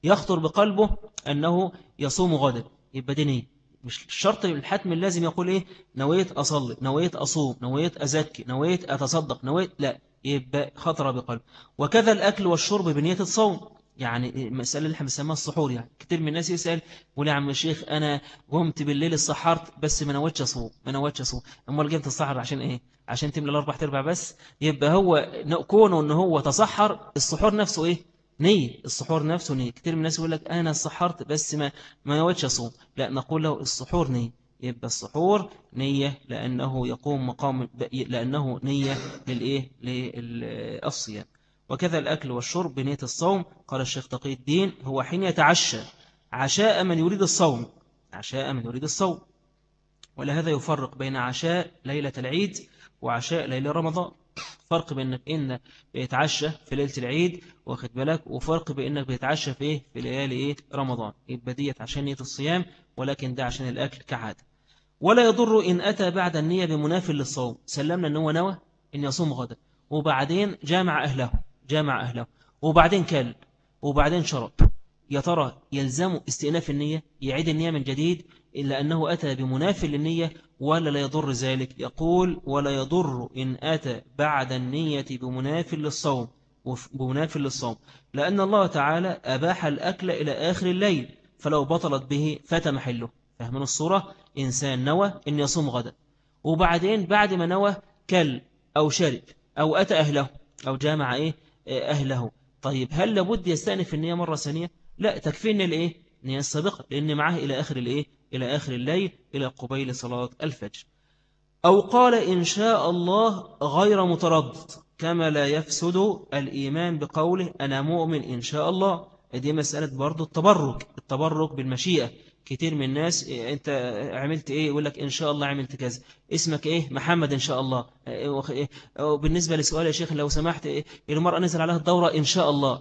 يخطر بقلبه أنه يصوم غدا. يبقى دي نية. مش الشرط الحتم لازم يقول إيه؟ نويت أصلي نويت أصوم نويت أزكي نويت أتصدق نويت لا. يبقى خطر بقلب وكذا الأكل والشرب بنية الصوم. يعني المسألة اللي إحنا بنسميها السحور يعني. كتير من الناس يسأل يقول يا عم الشيخ أنا قمت بالليل اتسحرت بس ما نويتش أصوم ما نويتش أصوم. أمال جبت السحر عشان إيه؟ عشان تملى الأربع تربع بس يبقى هو كونه إن هو تصحر السحور نفسه إيه؟ نية السحور نفسه نية. كتير من الناس يقول لك أنا سحرت بس ما ما نويتش أصوم. لا نقول له السحور نية. يبقى السحور نية لأنه يقوم مقام لأنه نية للإيه؟ للصيام وكذا الأكل والشرب بنية الصوم قال الشيخ تقي الدين هو حين يتعشى عشاء من يريد الصوم عشاء من يريد الصوم. ولهذا يفرق بين عشاء ليلة العيد وعشاء ليلة رمضان. فرق بينك إنك بيتعشى في ليلة العيد واخد بالك؟ وفرق بإنك بيتعشى في إيه في ليالي إيه؟ رمضان. يبقى ديت عشان نية الصيام ولكن ده عشان الأكل كعادة. ولا يضر إن أتى بعد النية بمناف للصوم. سلمنا أنه نوى إن يصوم غدا. وبعدين جامع أهله. جامع أهله. وبعدين كل وبعدين شرب. يا ترى يلزم استئناف النية يعيد النية من جديد إلا أنه أتى بمناف للنية ولا لا يضر ذلك؟ يقول ولا يضر إن أتى بعد النية بمناف للصوم بمناف للصوم. لأن الله تعالى أباح الأكل إلى آخر الليل فلو بطلت به فات محله. فهمنا الصورة؟ إنسان نوى إن يصوم غدا. وبعدين بعد ما نوى كل أو شرب أو أتى أهله أو جامع إيه؟ أهله. طيب هل لابد يستأنف النية مرة ثانية؟ لا تكفينا الإيه النية السابقة لأن معاه إلى آخر الإيه؟ إلى آخر الليل إلى قبيل صلاة الفجر. أو قال إن شاء الله غير متردد كما لا يفسد الإيمان بقوله أنا مؤمن إن شاء الله. دي مسألة برضو التبرك التبرك بالمشيئة. كتير من الناس إيه، أنت عملت إيه؟ يقول لك إن شاء الله عملت كذا. اسمك إيه؟ محمد إن شاء الله. إيه، وبالنسبة لسؤال يا شيخ لو سمحت إيه المرأة نزل عليها الدورة إن شاء الله.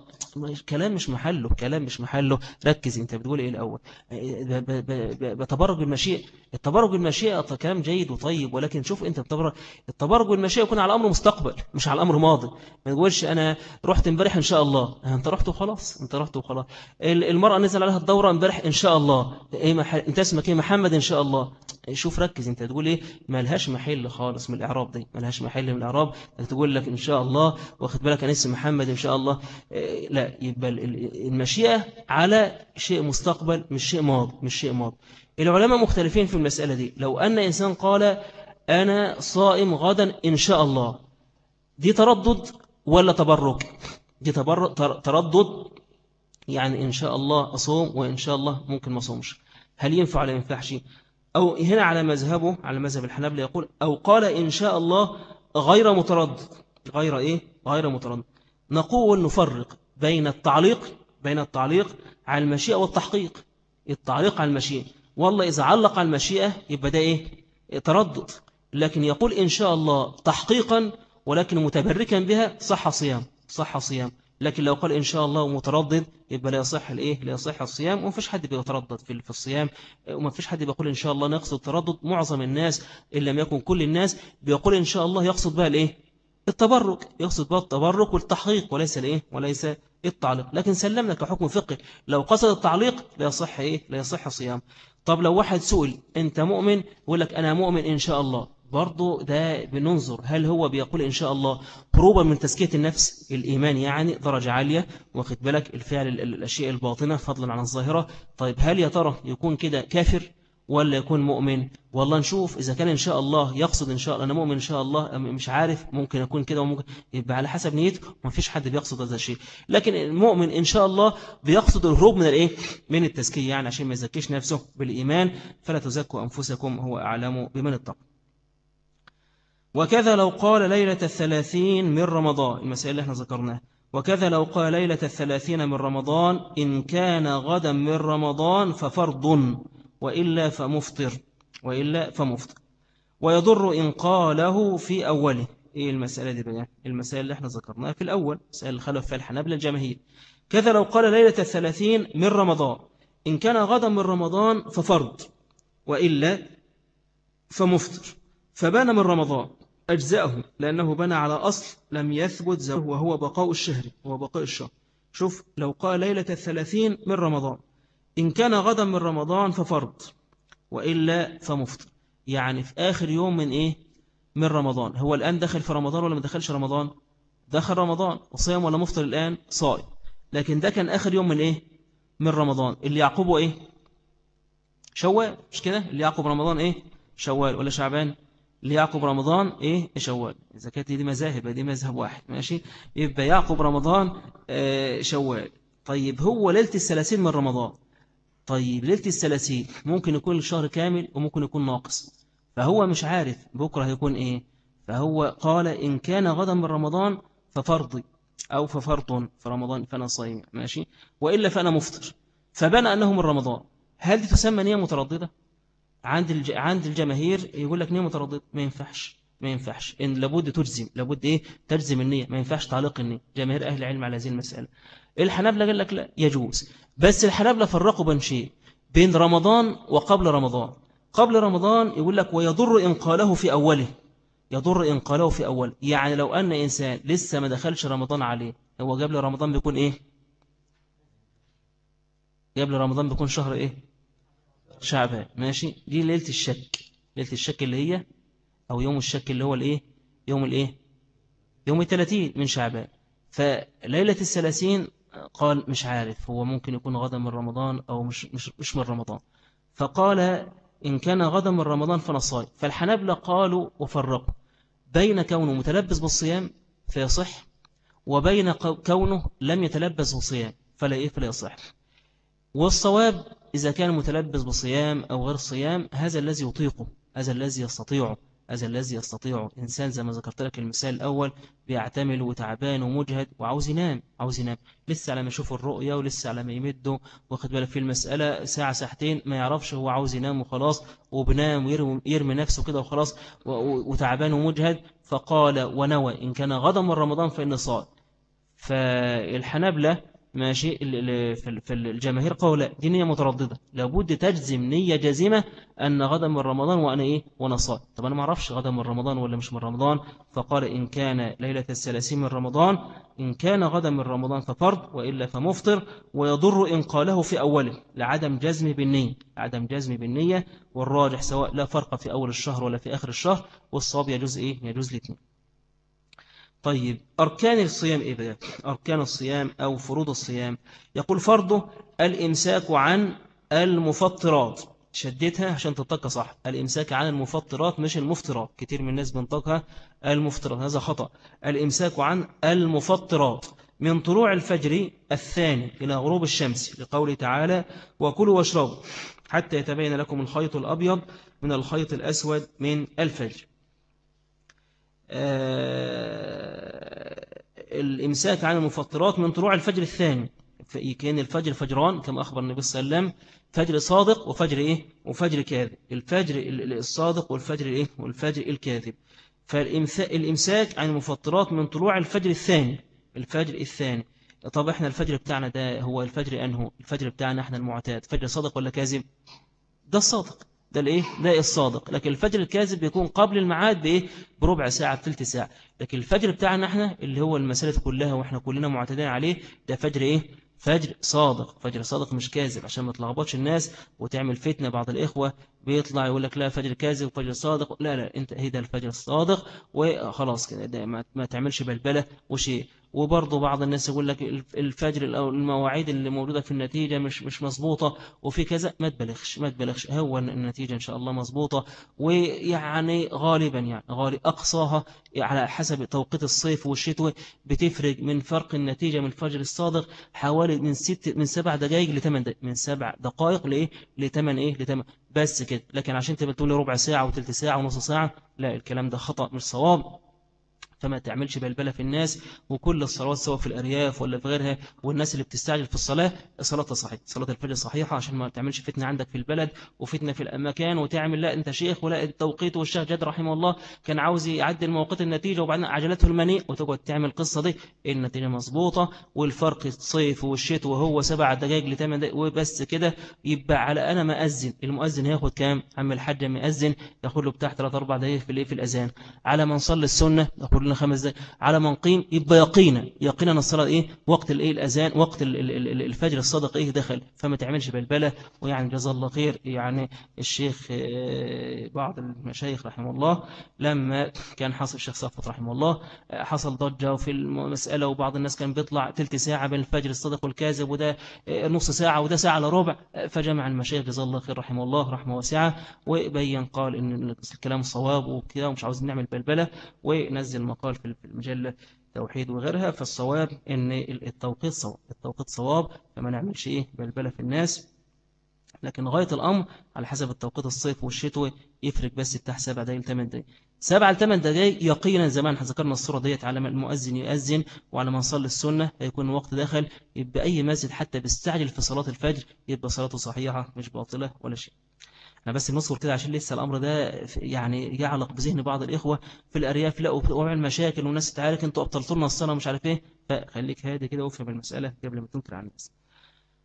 كلام مش محله كلام مش محله. ركز أنت بتقول إيه الأول. بتبرج بالمشيئة. التبرج بالمشيئة كلام جيد وطيب ولكن شوف أنت بتبرج. التبرج بالمشيئة يكون على أمر مستقبل مش على أمر ماضي. ما تقولش أنا رحت امبارح إن شاء الله. أنت رحت وخلاص أنت رحت وخلاص. المرأة نزل عليها الدورة امبارح إن شاء الله. إيه مح... أنت اسمك إيه؟ محمد إن شاء الله. شوف ركز انت تقول إيه؟ ما لهاش محل خالص من الإعراب دي ما لهاش محل من الإعراب. تقول لك إن شاء الله واخد بالك؟ أنا اسم محمد إن شاء الله إيه لا يبقى المشيئة على شيء مستقبل مش شيء ماضي مش شيء ماضي. العلماء مختلفين في المسألة دي. لو أن إنسان قال أنا صائم غدا إن شاء الله دي تردد ولا تبرك؟ دي تردد يعني إن شاء الله أصوم وإن شاء الله ممكن ما أصومش. هل ينفع ولا ينفعش؟ أو هنا على مذهبه على مذهب الحنابلة يقول أو قال إن شاء الله غير متردد غير إيه؟ غير متردد نقول نفرق بين التعليق بين التعليق على المشيئة والتحقيق. التعليق على المشيئة. والله إذا علق على المشيئة يبقى ده إيه؟ تردد. لكن يقول إن شاء الله تحقيقا ولكن متبركا بها صح صيام صح صيام. لكن لو قال إن شاء الله متردد يبقى لا يصح الإيه؟ لا يصح الصيام وما فيش حد بيتردد في الصيام. وما فيش حد بيقول إن شاء الله نقصد التردد معظم الناس إن لم يكن كل الناس بيقول إن شاء الله يقصد بها الإيه؟ التبرك. يقصد بها التبرك والتحقيق وليس الإيه؟ وليس التعليق. لكن سلمنا كحكم فقه. لو قصد التعليق لا يصح إيه؟ لا يصح صيام. طب لو واحد سئل أنت مؤمن؟ يقول لك أنا مؤمن إن شاء الله. برضو ده بننظر هل هو بيقول إن شاء الله هروبا من تزكية النفس الإيمان يعني درجة عالية؟ واخد بالك؟ الفعل الأشياء الباطنة فضلا عن الظاهرة. طيب هل يا ترى يكون كده كافر ولا يكون مؤمن؟ والله نشوف إذا كان إن شاء الله يقصد إن شاء الله أنا مؤمن إن شاء الله مش عارف ممكن يكون كده وممكن يبقى على حسب نيته ما فيش حد بيقصد هذا الشيء. لكن المؤمن إن شاء الله بيقصد الهروب من الإيه؟ من التزكية يعني عشان ما يزكيش نفسه بالإيمان. فلا تزكوا أنفسكم هو أعلم بمن اتقى. وكذا لو قال ليلة الثلاثين من رمضان المسائل اللي إحنا ذكرناها. وكذا لو قال ليلة الثلاثين من رمضان إن كان غدا من رمضان ففرض وإلا فمفطر وإلا فمفطر. ويضر إن قاله في أوله. إيه المسألة دي بقى؟ المسائل اللي إحنا ذكرناها في الأول مسائل الخلف في الحنابلة الجماهير. كذا لو قال ليلة الثلاثين من رمضان إن كان غدا من رمضان ففرض وإلا فمفطر. فبان من رمضان. أجزاءه لأنه بنى على أصل لم يثبت زوه وهو بقاء الشهر هو بقاء الشهر. شوف لو قال ليلة الثلاثين من رمضان. إن كان غدا من رمضان ففرض وإلا فمفطر. يعني في آخر يوم من إيه؟ من رمضان. هو الآن دخل في رمضان ولا ما دخلش رمضان؟ دخل رمضان. وصيام ولا مفطر الآن؟ صائم. لكن ده كان آخر يوم من إيه؟ من رمضان. اللي يعقبه إيه؟ شوال. مش كده؟ اللي يعقب رمضان إيه؟ شوال. ولا شعبان؟ اللي يعقب رمضان إيه؟ شوال كانت دي مذاهب دي مذهب واحد ماشي؟ يبقى يعقب رمضان آه شوال. طيب هو ليلة الثلاثين من رمضان. طيب ليلة الثلاثين ممكن يكون الشهر كامل وممكن يكون ناقص. فهو مش عارف بكرة هيكون إيه. فهو قال إن كان غدا من رمضان ففرضي أو ففرط في رمضان فأنا صايم ماشي؟ وإلا فأنا مفطر. فبنى أنه من رمضان. هل دي تسمى نية مترددة؟ عند الج... عند الجماهير يقول لك نية مترددة ما ينفعش ما ينفعش. إن لابد تجزم لابد إيه؟ تجزم النية. ما ينفعش تعليق النية. جماهير أهل العلم على هذه المسألة. الحنابلة قال لك لا يجوز. بس الحنابلة فرقوا بين شيء بين رمضان وقبل رمضان. قبل رمضان يقول لك ويضر إن قاله في أوله. يضر إن قاله في أول يعني لو أن إنسان لسه ما دخلش رمضان عليه هو قبل رمضان بيكون إيه؟ قبل رمضان بيكون شهر إيه؟ شعبان. ماشي؟ دي ليلة الشك. ليلة الشك اللي هي أو يوم الشك اللي هو الإيه؟ يوم الإيه؟ يوم الثلاثين من شعبان. فليلة الثلاثين قال مش عارف هو ممكن يكون غدا من رمضان أو مش, مش, مش من رمضان. فقال إن كان غدا من رمضان فنصاي. فالحنابلة قالوا وفرقوا. بين كونه متلبس بالصيام فيصح وبين كونه لم يتلبس بالصيام فلا إيه فلا يصح. والصواب إذا كان متلبس بصيام أو غير صيام هذا الذي يطيقه هذا الذي يستطيعه هذا الذي يستطيع إنسان زي ما ذكرت لك المثال الأول بيعتمل وتعبان ومجهد وعاوز ينام عاوز ينام. لسه على ما يشوف الرؤية ولسه على ما يمده واخد بالك في المسألة ساعة ساعتين ما يعرفش هو عاوز ينام وخلاص وبنام ويرمي نفسه كده وخلاص وتعبان ومجهد. فقال ونوى إن كان غدا من رمضان فإن صاد. فالحنابلة ماشي؟ في الجماهير قول دي نية مترددة. لابد تجزم نية جازمة أن غدا من رمضان وأنا إيه؟ وأنا صائم. طب أنا ما أعرفش غدا من رمضان ولا مش من رمضان فقال إن كان ليلة الثلاثين من رمضان إن كان غدا من رمضان ففرض وإلا فمفطر ويضر إن قاله في أوله. لعدم جزم بالنية عدم جزم بالنية والراجح سواء لا فرق في أول الشهر ولا في آخر الشهر والصواب يجوز إيه؟ يجوز الاثنين. طيب أركان الصيام إيه بقى؟ أركان الصيام أو فروض الصيام. يقول فرضه الإمساك عن المفطرات. شديتها عشان تنطقها صح. الإمساك عن المفطرات مش المفطرات. كتير من الناس بنطقها المفطرات. هذا خطأ. الإمساك عن المفطرات. من طلوع الفجر الثاني إلى غروب الشمس لقوله تعالى وكلوا واشربوا حتى يتبين لكم الخيط الأبيض من الخيط الأسود من الفجر. الإمساك عن المفطرات من طلوع الفجر الثاني. كأن الفجر فجران كما أخبر النبي صلى الله عليه وسلم فجر صادق وفجر إيه؟ وفجر كاذب. الفجر الصادق والفجر إيه؟ والفجر الكاذب. فالإمساك عن المفطرات من طلوع الفجر الثاني. الفجر الثاني. طب إحنا الفجر بتاعنا ده هو الفجر أنه؟ الفجر بتاعنا إحنا المعتاد. فجر صادق ولا كاذب؟ ده الصادق. ده الايه؟ ده الصادق. لكن الفجر الكاذب بيكون قبل الميعاد بإيه؟ بربع ساعة بثلث ساعة. لكن الفجر بتاعنا إحنا اللي هو المسألة كلها وإحنا كلنا معتادين عليه ده فجر إيه؟ فجر صادق. فجر صادق مش كاذب عشان ما تلخبطش الناس وتعمل فتنة بعض الإخوة بيطلع يقول لك لا فجر كاذب وفجر صادق. لا لا انت هي ده؟ الفجر الصادق وخلاص كده ما تعملش بلبلة وشيء. وبرضه بعض الناس يقول لك الفجر أو المواعيد اللي موجودة في النتيجة مش مش مظبوطة وفي كذا ما تبلغش ما تبلغش. هو النتيجة إن شاء الله مظبوطة. ويعني غالبا يعني غالب أقصاها على حسب توقيت الصيف والشتوى بتفرق من فرق النتيجة من الفجر الصادق حوالي من ست من سبع دقائق لثمان دقائق من سبع دقائق لإيه؟ لثمان إيه؟ لثمان بس كده. لكن عشان تبقى تقول ربع ساعة وثلث ساعة ونص ساعة لا الكلام ده خطأ مش صواب. فما تعملش بلبلة في الناس وكل الصلوات سواء في الأرياف ولا في غيرها والناس اللي بتستعجل في الصلاة صلاتها صحيحة صلاة الفجر صحيحة عشان ما تعملش فتنة عندك في البلد وفتنة في المكان وتعمل لا أنت شيخ ولا التوقيت والشيخ جد رحمه الله كان عاوز يعدل موقت النتيجة وبعدين عجلته المنيء وتقعد تعمل القصة دي. النتيجة مظبوطة والفرق الصيف والشتاء وهو سبع دقائق لثمان دقائق وبس كده. يبقى على أنا مأذن. المؤذن هياخد كام؟ عم الحاج مأذن ياخد له بتاع 3 4 دقائق في في الأذان. على من صلي السنة ياخد لنا خمس دقائق على من قيم يبقى يقينا. يقينا الصلاة إيه؟ وقت الإيه الأذان وقت الفجر الصادق إيه دخل. فما تعملش بلبلة. ويعني جزا الله خير. يعني الشيخ آه، بعض المشايخ رحمه الله لما كان حصل الشيخ صفت رحمه الله آه، حصل ضجة في المسألة وبعض الناس كان بيطلع تلت ساعة بين الفجر الصادق والكاذب وده آه، نص ساعة وده ساعة لربع فجمع المشايخ جزا الله خير رحمه الله رحمة واسعة. وبين قال إن الكلام صواب وكذا ومش عاوزين نعمل بلبلة. ونزل مقال في المجلة توحيد وغيرها فالصواب إن التوقيت صواب التوقيت صواب فما نعملش إيه؟ بلبلة في الناس. لكن غاية الأمر على حسب التوقيت الصيف والشتوي يفرق بس بتاع سبع دقايق لثمان دقايق. سبع لثمان دقايق يقينا زمان ذكرنا الصورة ديت على المؤذن يؤذن وعلى من صلي السنة هيكون الوقت دخل يبقى أي مسجد حتى بيستعجل في صلاة الفجر يبقى صلاته صحيحة مش باطلة ولا شيء. أنا بس نصور كده عشان لسه الأمر ده يعني يعلق بذهن بعض الإخوة في الأرياف لا وعمل مشاكل والناس تعالك أنتوا أبطلتوا لنا الصلاة مش عارف إيه. فخليك هادي كده وافهم المسألة قبل ما تنكر على الناس.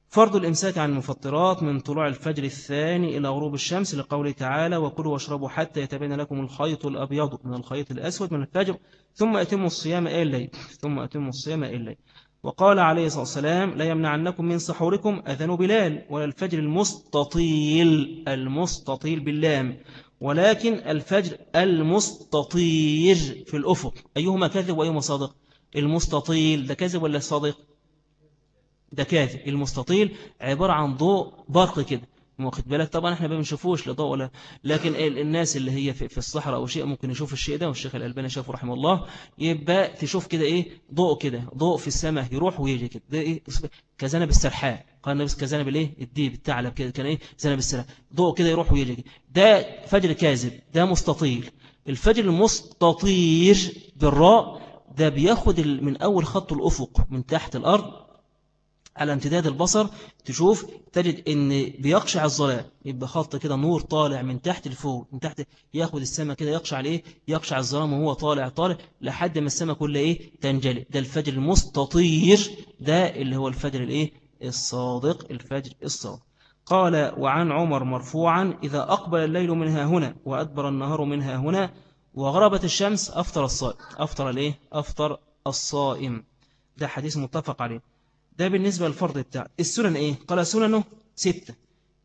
فرض الإمساك عن المفطرات من طلوع الفجر الثاني إلى غروب الشمس لقوله تعالى وكلوا واشربوا حتى يتبين لكم الخيط الأبيض من الخيط الأسود من الفجر ثم أتموا الصيام إلى الليل. ثم أتموا الصيام إلى الليل. وقال عليه الصلاة والسلام لا يمنعنكم من سحوركم أذن بلال ولا الفجر المستطيل المستطيل باللام ولكن الفجر المستطير في الأفق. أيهما كذب وأيهما صادق؟ المستطيل ده كذب ولا صادق؟ ده كاذب. المستطيل عبارة عن ضوء برق كده. واخد بالك؟ طبعا إحنا ما بنشوفوش لضوء ولا لكن الناس اللي هي في الصحراء أو شيء ممكن يشوف الشيء ده والشيخ الألباني شافه رحمه الله يبقى تشوف كده إيه؟ ضوء كده ضوء في السماء يروح ويجي كده. ده إيه؟ كذنب السرحاء قال النبي كذنب الايه الديب الثعلب كده كان إيه؟ ذنب السرحاء ضوء كده يروح ويجي ده فجر كاذب ده مستطيل. الفجر المستطير بالراء ده بياخد من أول خط الأفق من تحت الأرض على امتداد البصر تشوف تجد إن بيقشع الظلام. يبقى خط كده نور طالع من تحت لفوق من تحت ياخد السماء كده يقشع عليه يقشع الظلام وهو طالع طالع لحد ما السماء كلها إيه؟ تنجلي. ده الفجر المستطير ده اللي هو الفجر الإيه؟ الصادق الفجر الصادق. قال وعن عمر مرفوعا إذا أقبل الليل منها هنا وأدبر النهار منها هنا وغربت الشمس أفطر الصائم. أفطر الإيه؟ أفطر الصائم. ده حديث متفق عليه. ده بالنسبة للفرض بتاع. السنن إيه؟ قال سننه ستة.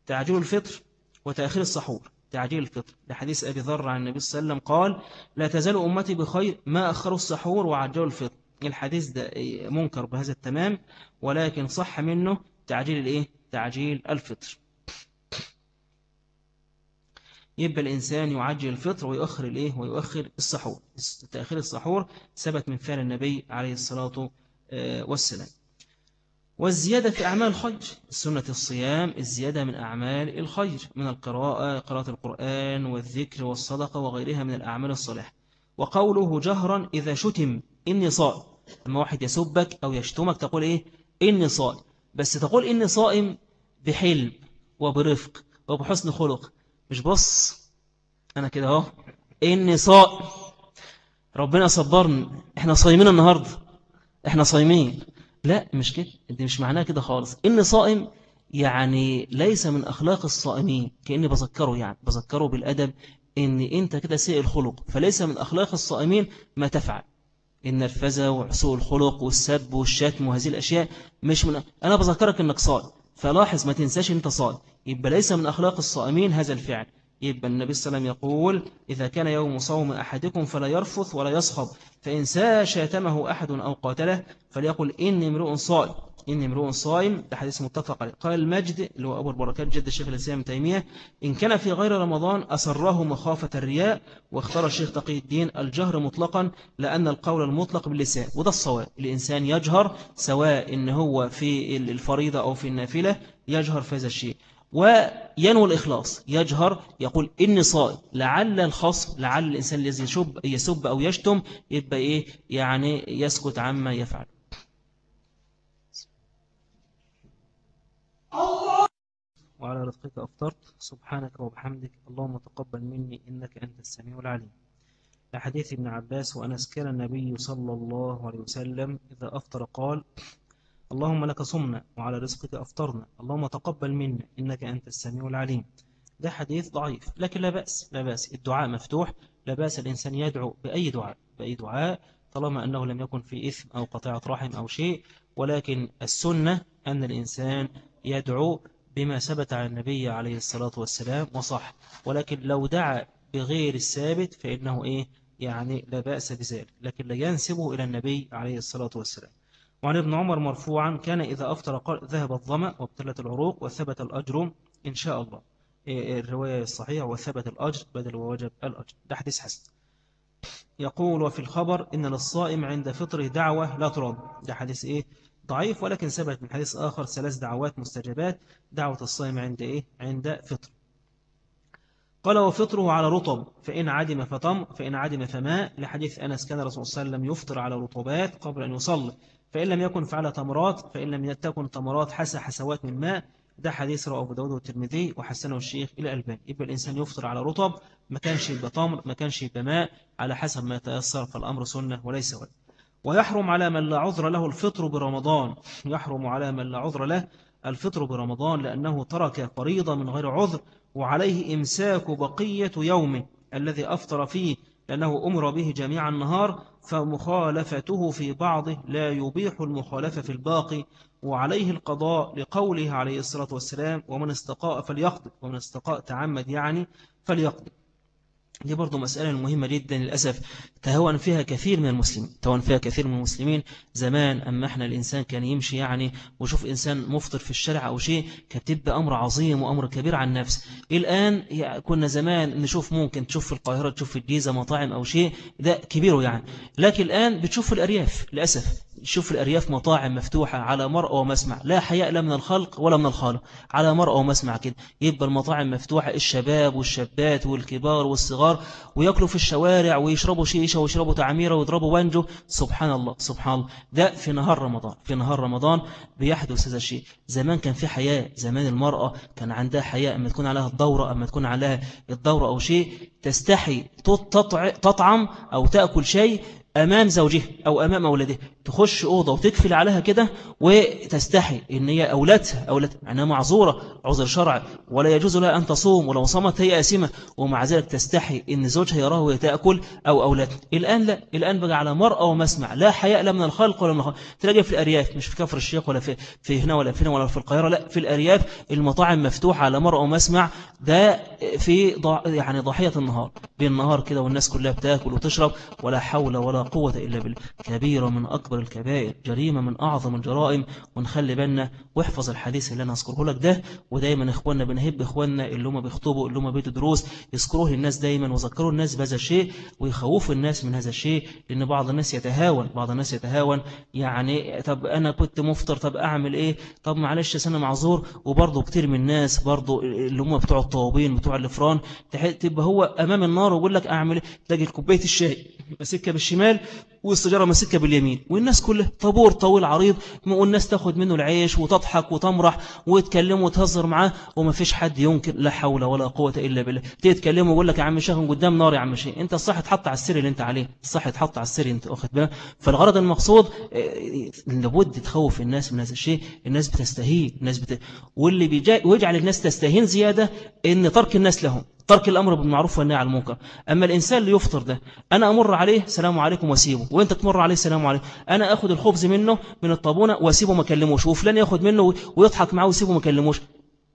تعجيل الفطر وتأخير السحور. تعجيل الفطر. لحديث أبي ذر عن النبي صلى الله عليه وسلم قال لا تزال أمتي بخير ما أخروا السحور وعجلوا الفطر. الحديث ده منكر بهذا التمام ولكن صح منه تعجيل الإيه؟ تعجيل الفطر. يبقى الإنسان يعجل الفطر ويؤخر الإيه؟ ويؤخر السحور. تأخير السحور ثبت من فعل النبي عليه الصلاة آه، والسلام. والزيادة في أعمال الخير. سنة الصيام الزيادة من أعمال الخير من القراءة قراءة القرآن والذكر والصدقة وغيرها من الأعمال الصالحة. وقوله جهرا إذا شتم إني صائم. لما واحد يسبك أو يشتمك تقول إيه؟ إني صائم. بس تقول إني صائم بحلم وبرفق وبحسن خلق. مش بص أنا كده أهو. إني صائم. ربنا صبرني إحنا صايمين النهاردة. إحنا صايمين. لا مش كده دي مش معناها كده خالص. إن صائم يعني ليس من أخلاق الصائمين كأني بذكره يعني بذكره بالأدب إن أنت كده سيء الخلق. فليس من أخلاق الصائمين ما تفعل. النرفزة وسوء الخلق والسب والشتم وهذه الأشياء مش من أنا بذكرك أنك صائم. فلاحظ ما تنساش أنت صائم. يبقى ليس من أخلاق الصائمين هذا الفعل. يبقى النبي صلى الله عليه وسلم يقول إذا كان يوم صوم أحدكم فلا يرفث ولا يصخب فإن سا شاتمه أحد أو قاتله فليقل إني امرؤ صائم. إني امرؤ صائم ده حديث متفق عليه. قال المجد اللي هو أبو البركات جد الشيخ الإسلام تيمية إن كان في غير رمضان أسره مخافة الرياء واختار الشيخ تقي الدين الجهر مطلقا لأن القول المطلق باللسان. وده الصواب. الإنسان يجهر سواء إن هو في الفريضة أو في النافلة يجهر في هذا الشيء. وينوي الإخلاص. يجهر يقول إني صائم. لعل الخصم لعل الإنسان الذي يسب, أو يشتم يبقى إيه؟ يعني يسكت عما يفعل. وعلى رزقك أفطرت. سبحانك وبحمدك. اللهم تقبل مني إنك أنت السميع العليم. لحديث ابن عباس وأنس كان النبي صلى الله عليه وسلم إذا أفطر قال اللهم لك صمنا وعلى رزقك أفطرنا. اللهم تقبل منا إنك أنت السميع العليم. ده حديث ضعيف لكن لا بأس لا بأس. الدعاء مفتوح لا بأس الإنسان يدعو بأي دعاء بأي دعاء طالما أنه لم يكن في إثم أو قطيعة رحم أو شيء. ولكن السنة أن الإنسان يدعو بما ثبت عن النبي عليه الصلاة والسلام وصح. ولكن لو دعا بغير الثابت فإنه إيه؟ يعني لا بأس بذلك. لكن لا ينسبه إلى النبي عليه الصلاة والسلام. وعن ابن عمر مرفوعا كان إذا أفطر قال ذهب الظمأ وابتلت العروق وثبت الأجر إن شاء الله. إيه، الرواية الصحيحة وثبت الأجر بدل ووجب الأجر. ده حديث حسن. يقول وفي الخبر إن للصائم عند فطره دعوة لا ترد. ده حديث إيه؟ ضعيف ولكن ثبت من حديث آخر ثلاث دعوات مستجبات. دعوة الصائم عند إيه؟ عند فطر. قال وفطره على رطب فإن عدم فطم فإن عدم فماء. لحديث أنس كان رسول الله صلى الله عليه وسلم يفطر على رطوبات قبل أن يصلي. فإن لم يكن فعل تمرات فإن لم تكن تمرات حسى حسوات من ماء. ده حديث رواه أبو داود والترمذي وحسنه الشيخ إلى ألبان. يبقى الإنسان يفطر على رطب ما كانش يبقى تمر ما كانش يبقى ماء على حسب ما يتيسر فالأمر سنة وليس ولد. ويحرم على من لا عذر له الفطر برمضان. يحرم على من لا عذر له الفطر برمضان لأنه ترك فريضة من غير عذر وعليه إمساك بقية يومه الذي أفطر فيه لأنه أمر به جميع النهار فمخالفته في بعضه لا يبيح المخالفة في الباقي وعليه القضاء لقوله عليه الصلاة والسلام ومن استقاء فليقضي ومن استقاء تعمد يعني فليقضي. دي برضو مسألة مهمة جدا للأسف. تهون فيها كثير من المسلمين. تهون فيها كثير من المسلمين. زمان أما إحنا الإنسان كان يمشي يعني وشوف إنسان مفطر في الشارع أو شيء كانت أمر عظيم وأمر كبير عن النفس. الآن كنا زمان نشوف ممكن تشوف في القاهرة تشوف في الجيزة مطاعم أو شيء ده كبير يعني. لكن الآن بتشوف في الأرياف للأسف. شوف الأرياف مطاعم مفتوحة على مرأة ومسمع. لا حياء لا من الخلق ولا من الخالق. على مرأة ومسمع كده. يبقى المطاعم مفتوحة الشباب والشابات والكبار والصغار ويأكلوا في الشوارع ويشربوا شيشة ويشربوا تعميرة ويضربوا بانجو سبحان الله سبحان الله. ده في نهار رمضان. في نهار رمضان بيحدث هذا الشيء. زمان كان في حياء. زمان المرأة كان عندها حياء. أما تكون عليها الدورة أما تكون عليها الدورة أو شيء تستحي تطعم أو تأكل شيء أمام زوجها أو أمام أولادها. تخش أوضة وتكفل عليها كده وتستحي إن هي أولادها أولادها. معناها معذورة عذر شرع ولا يجوز لها أن تصوم ولو صمت هي آسمة ومع ذلك تستحي إن زوجها يراه وهي تأكل أو أولادها. الآن لا. الآن بقى على مرأة ومسمع. لا حياء لا من الخلق ولا من الخلق. تلاقي في الأرياف. مش في كفر الشيخ ولا في, في هنا ولا في هنا ولا في القاهرة. لا. في الأرياف المطاعم مفتوحة على مرأة ومسمع. ده في ضع يعني ضحية النهار. بالنهار كده والناس كلها بتاكل وتشرب. ولا حول ولا قوة إلا بالله. كبيرة من أكبر الكبائر جريمة من أعظم الجرائم ونخلي بالنا واحفظ الحديث اللي أنا أذكره لك ده ودايما إخواننا بنهب إخواننا اللي هم بيخطبوا اللي هم بيتوا دروس يذكروه للناس دايما وذكروا الناس بهذا الشيء ويخوفوا الناس من هذا الشيء لأن بعض الناس يتهاون بعض الناس يتهاون يعني طب أنا كنت مفطر طب أعمل إيه؟ طب معلش سنة معذور وبرضه كتير من الناس برضه اللي هم بتوع الطوابين بتوع الفران تبقى هو أمام النار ويقول لك أعمل إيه؟ تلاقي كوباية الشاي ماسكها بالشمال والسجارة ماسكها باليمين. والناس كلها طابور طويل عريض والناس تاخد منه العيش وتضحك وتمرح وتكلم وتهزر معاه وما فيش حد ينكر لا حول ولا قوة إلا بالله. تتكلم ويقول لك يا عم شيخ قدام نار يا عم شيخ. أنت الصح تحط على السر اللي أنت عليه الصح تحط على السر أنت واخد بالك. فالغرض المقصود آه، لابد تخوف الناس من هذا الشيء. الناس بتستهين الناس بت... واللي بيجعل الناس تستهين زيادة إن ترك الناس لهم. ترك الأمر بالمعروف والنهي عن المنكر. أما الإنسان اللي يفطر ده أنا أمر عليه سلام عليكم واسيبه وانت تمر عليه السلام عليكم. أنا اخد الخبز منه من الطابونة وأسيبه ما اكلموش وفلان ياخد منه ويضحك معه ويسيبه ما اكلموش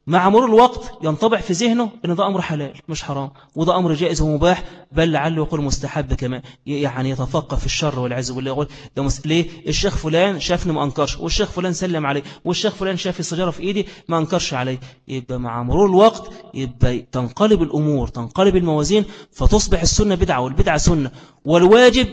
مع مرور الوقت ينطبع في ذهنه إن ده أمر حلال مش حرام وده أمر جائز ومباح بل لعله يقول مستحب كمان يعني يتفقه في الشر والعز بالله يقول ده مس... ليه؟ الشيخ فلان شافني ما أنكرش والشيخ فلان سلم عليه والشيخ فلان شاف السجاره في إيدي ما أنكرش عليه يبقى مع مرور الوقت يبقى تنقلب الأمور تنقلب الموازين فتصبح السنة بدعة والبدعة سنة والواجب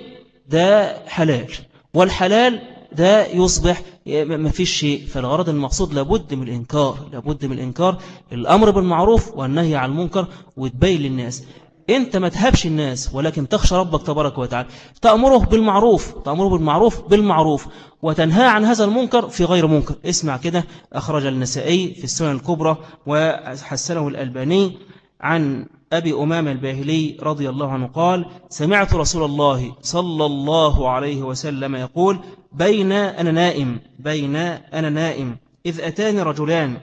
ده حلال والحلال ده يصبح ما فيش شيء. فالغرض المقصود لابد من الإنكار لابد من الإنكار الأمر بالمعروف والنهي عن المنكر وتبين للناس. أنت ما تهبش الناس ولكن تخشى ربك تبارك وتعالى. تأمره بالمعروف تأمره بالمعروف بالمعروف وتنهى عن هذا المنكر في غير منكر. اسمع كده أخرج النسائي في السنة الكبرى وحسنه الألباني عن أبي أمام الباهلي رضي الله عنه قال سمعت رسول الله صلى الله عليه وسلم يقول بين أنا نائم بين أنا نائم إذ أتاني رجلان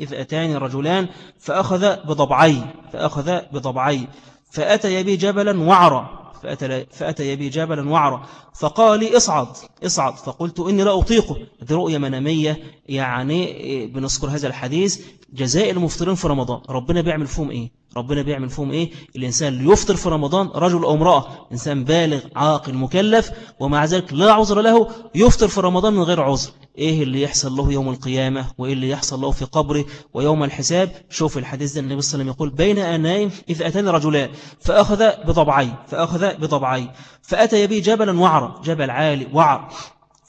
إذ أتاني رجلان فأخذ بضبعي فأخذ بضبعي فأتى بي جبلا وعرا فأتى, فأتى بي جبلا وعرا فقال لي اصعد اصعد. فقلت إني لا أطيقه. هذه رؤية منامية يعني بنذكر هذا الحديث جزاء المفطرين في رمضان. ربنا بيعمل فيهم إيه؟ ربنا بيعمل فيهم إيه؟ الإنسان اللي يفطر في رمضان رجل أو امرأة. إنسان بالغ عاقل مكلف ومع ذلك لا عذر له يفطر في رمضان من غير عذر. إيه اللي يحصل له يوم القيامة؟ وإيه اللي يحصل له في قبره؟ ويوم الحساب؟ شوف الحديث ده النبي صلى الله عليه وسلم يقول بين أنايم إذ أتاني رجلان فأخذ بضبعي فأخذ بضبعي فأتى يبي جبلا وعرا جبل عالي وعر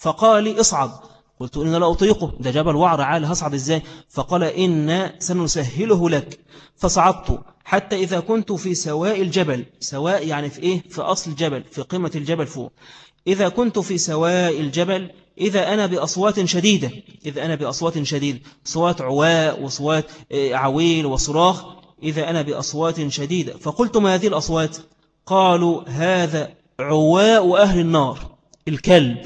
فقال لي اصعد قلت إن لا أطيقه. ده جبل وعر عالي هصعد إزاي؟ فقال إن سنسهله لك. فصعدت. حتى إذا كنت في سواء الجبل. سواء يعني في إيه؟ في أصل الجبل. في قمة الجبل فوق. إذا كنت في سواء الجبل إذا أنا بأصوات شديدة. إذا أنا بأصوات شديدة صوات عواء وصوات آه، عويل وصراخ. إذا أنا بأصوات شديدة. فقلت ما هذه الأصوات؟ قالوا هذا عواء أهل النار. الكلب.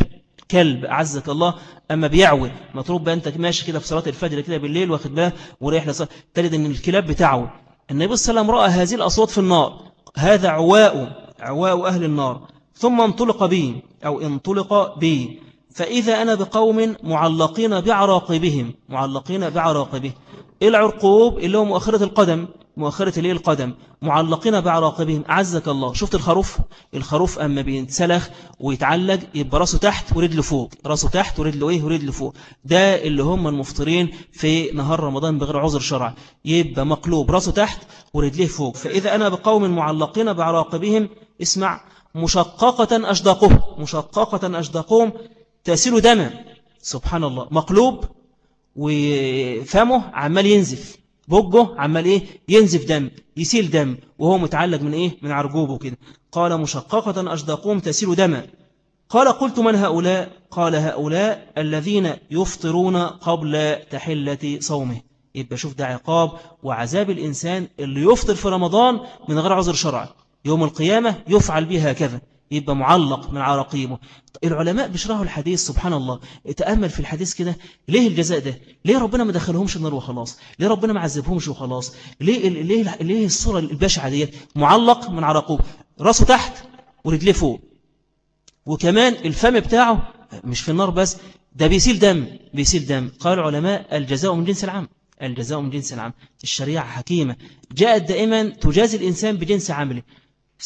كلب. أعزك الله. أما بيعوي مطلوب بقى أنت ماشي كده في صلاة الفجر كده بالليل واخد بقى وريح لصلاة تجد أن الكلاب بتعوي. النبي صلى الله عليه وسلم رأى هذه الأصوات في النار. هذا عواء عواء أهل النار. ثم انطلق بي أو انطلق بي. فإذا أنا بقوم معلقين بعراقبهم معلقين بعراقبهم العرقوب اللي هو مؤخرة القدم. مؤخرة ليه القدم معلقين بعراقبهم أعزك الله. شفت الخروف؟ الخروف أما بينسلخ ويتعلق يبقى راسه تحت ورجله فوق. راسه تحت ورجله إيه؟ ورجله فوق. ده اللي هم المفطرين في نهار رمضان بغير عذر شرع يبقى مقلوب. راسه تحت ورجليه فوق. فإذا أنا بقوم معلقين بعراقبهم اسمع مشققة أشدقهم. مشققة أشدقهم تأسيل دما. سبحان الله. مقلوب وفمه عمال ينزف. بوجه عمال إيه؟ ينزف دم يسيل دم وهو متعلق من إيه؟ من عرجوبه كده قال مشققة أشدقهم تسيل دما قال قلت من هؤلاء؟ قال هؤلاء الذين يفطرون قبل تحلة صومه. يبقى شوف ده عقاب وعذاب الإنسان اللي يفطر في رمضان من غير عذر شرعي. يوم القيامة يفعل بها هكذا يبقى معلق من عراقيمه العلماء بيشرحوا الحديث سبحان الله. تأمل في الحديث كده ليه الجزاء ده؟ ليه ربنا ما دخلهمش النار وخلاص؟ ليه ربنا ما عذبهمش وخلاص؟ ليه ليه ليه الصورة البشعة ديت؟ معلق من عراقوب راسه تحت ورجليه فوق. وكمان الفم بتاعه مش في النار بس ده بيسيل دم بيسيل دم. قال العلماء الجزاء من جنس العام. الجزاء من جنس العام. الشريعة حكيمة. جاءت دائما تجازي الإنسان بجنس عمله.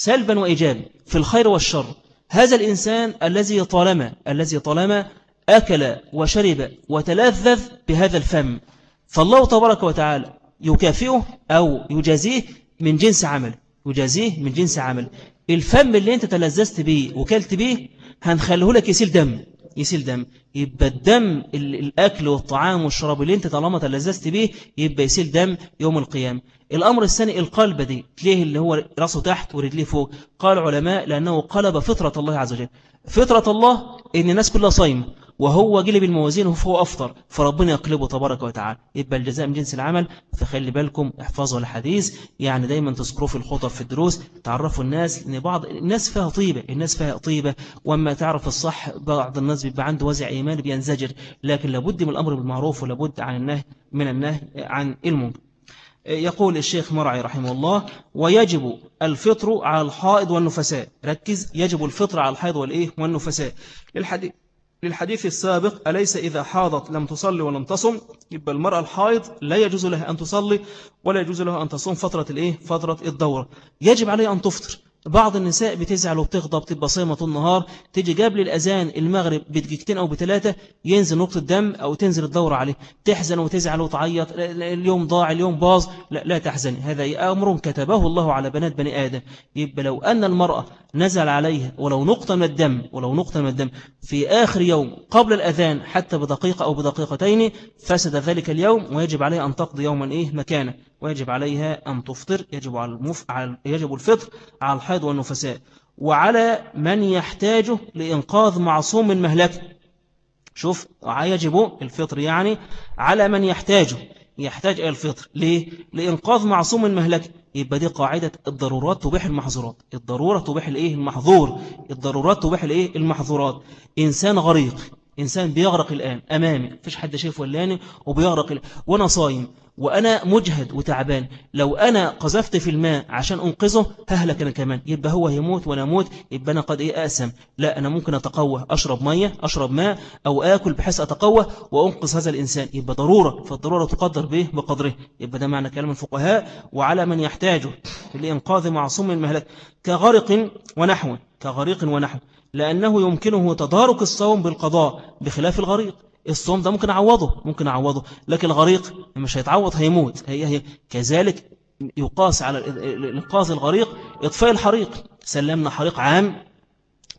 سلبا وإيجابا في الخير والشر. هذا الإنسان الذي طالما الذي طالما أكل وشرب وتلذذ بهذا الفم. فالله تبارك وتعالى يكافئه أو يجازيه من جنس عمل يجازيه من جنس عمل. الفم اللي أنت تلذذت به وكلت به هنخليه لك يسيل دم يسيل دم. يبقى الدم الأكل والطعام والشراب اللي أنت طالما تلذذت به يبقى يسيل دم يوم القيامة. الأمر الثاني القلب دي تليه اللي هو راسه تحت ورجليه فوق؟ قال علماء لأنه قلب فطرة الله عز وجل. فطرة الله إن الناس كلها صايمة وهو جلب الموازين وهو أفطر فربنا يقلبه تبارك وتعالى. يبقى الجزاء من جنس العمل فخلي بالكم احفظوا الحديث يعني دايما تذكروا في الخطب في الدروس تعرفوا الناس إن بعض الناس فيها طيبة الناس فيها طيبة وأما تعرف الصح بعض الناس بيبقى عنده وزع إيمان بينزجر لكن لابد من الأمر بالمعروف ولابد عن النهي من النهي عن المنكر. يقول الشيخ مرعي رحمه الله ويجب الفطر على الحائض والنفساء. ركز يجب الفطر على الحائض والإيه؟ والنفساء. للحديث للحديث السابق أليس إذا حاضت لم تصلي ولم تصم؟ يبقى المرأة الحائض لا يجوز لها أن تصلي ولا يجوز لها أن تصوم فترة الإيه؟ فترة الدورة. يجب عليها أن تفطر. بعض النساء بتزعل وبتغضب تبقى صيمة طول النهار تيجي جاب الأذان المغرب بدقيقتين أو بثلاثة ينزل نقطة دم أو تنزل الدورة عليه. تحزن وتزعل وتعيط اليوم ضاع اليوم باظ لا, لا تحزني. هذا أمر كتبه الله على بنات بني آدم. يبقى لو أن المرأة نزل عليها ولو نقطة من الدم ولو نقطة من الدم في آخر يوم قبل الأذان حتى بدقيقة أو بدقيقتين فسد ذلك اليوم ويجب عليها أن تقضي يوما إيه؟ مكانه. ويجب عليها أن تفطر يجب, على المف... يجب الفطر على الحيض والنفساء. وعلى من يحتاجه لإنقاذ معصوم من مهلكه. شوف يجب الفطر يعني على من يحتاجه يحتاج إلى الفطر. ليه؟ لإنقاذ معصوم من مهلكه. يبقى دي قاعدة الضرورات تبيح المحظورات. الضرورة تبيح الإيه؟ المحظور. الضرورات تبيح الإيه؟ المحظورات. إنسان غريق. إنسان بيغرق الآن أمامي. فيش حد شايف ولاني وبيغرق الآن وأنا صايم. وأنا مجهد وتعبان. لو أنا قذفت في الماء عشان أنقذه ههلك أنا كمان. يبقى هو يموت وأنا أموت يبقى أنا قد إيه أقسم؟ لا أنا ممكن أتقوى. أشرب مية أشرب ماء أو آكل بحيث أتقوى وأنقذ هذا الإنسان. يبقى ضرورة فالضرورة تقدر به بقدره. يبقى ده معنى كلام الفقهاء. وعلى من يحتاجه لإنقاذ معصوم المهلك كغرق ونحو كغريق ونحو لأنه يمكنه تدارك الصوم بالقضاء بخلاف الغريق. الصوم ده ممكن أعوضه ممكن أعوضه لكن الغريق مش هيتعوض هيموت هي هي كذلك يقاس على الإنقاذ الغريق إطفاء الحريق. سلمنا حريق عام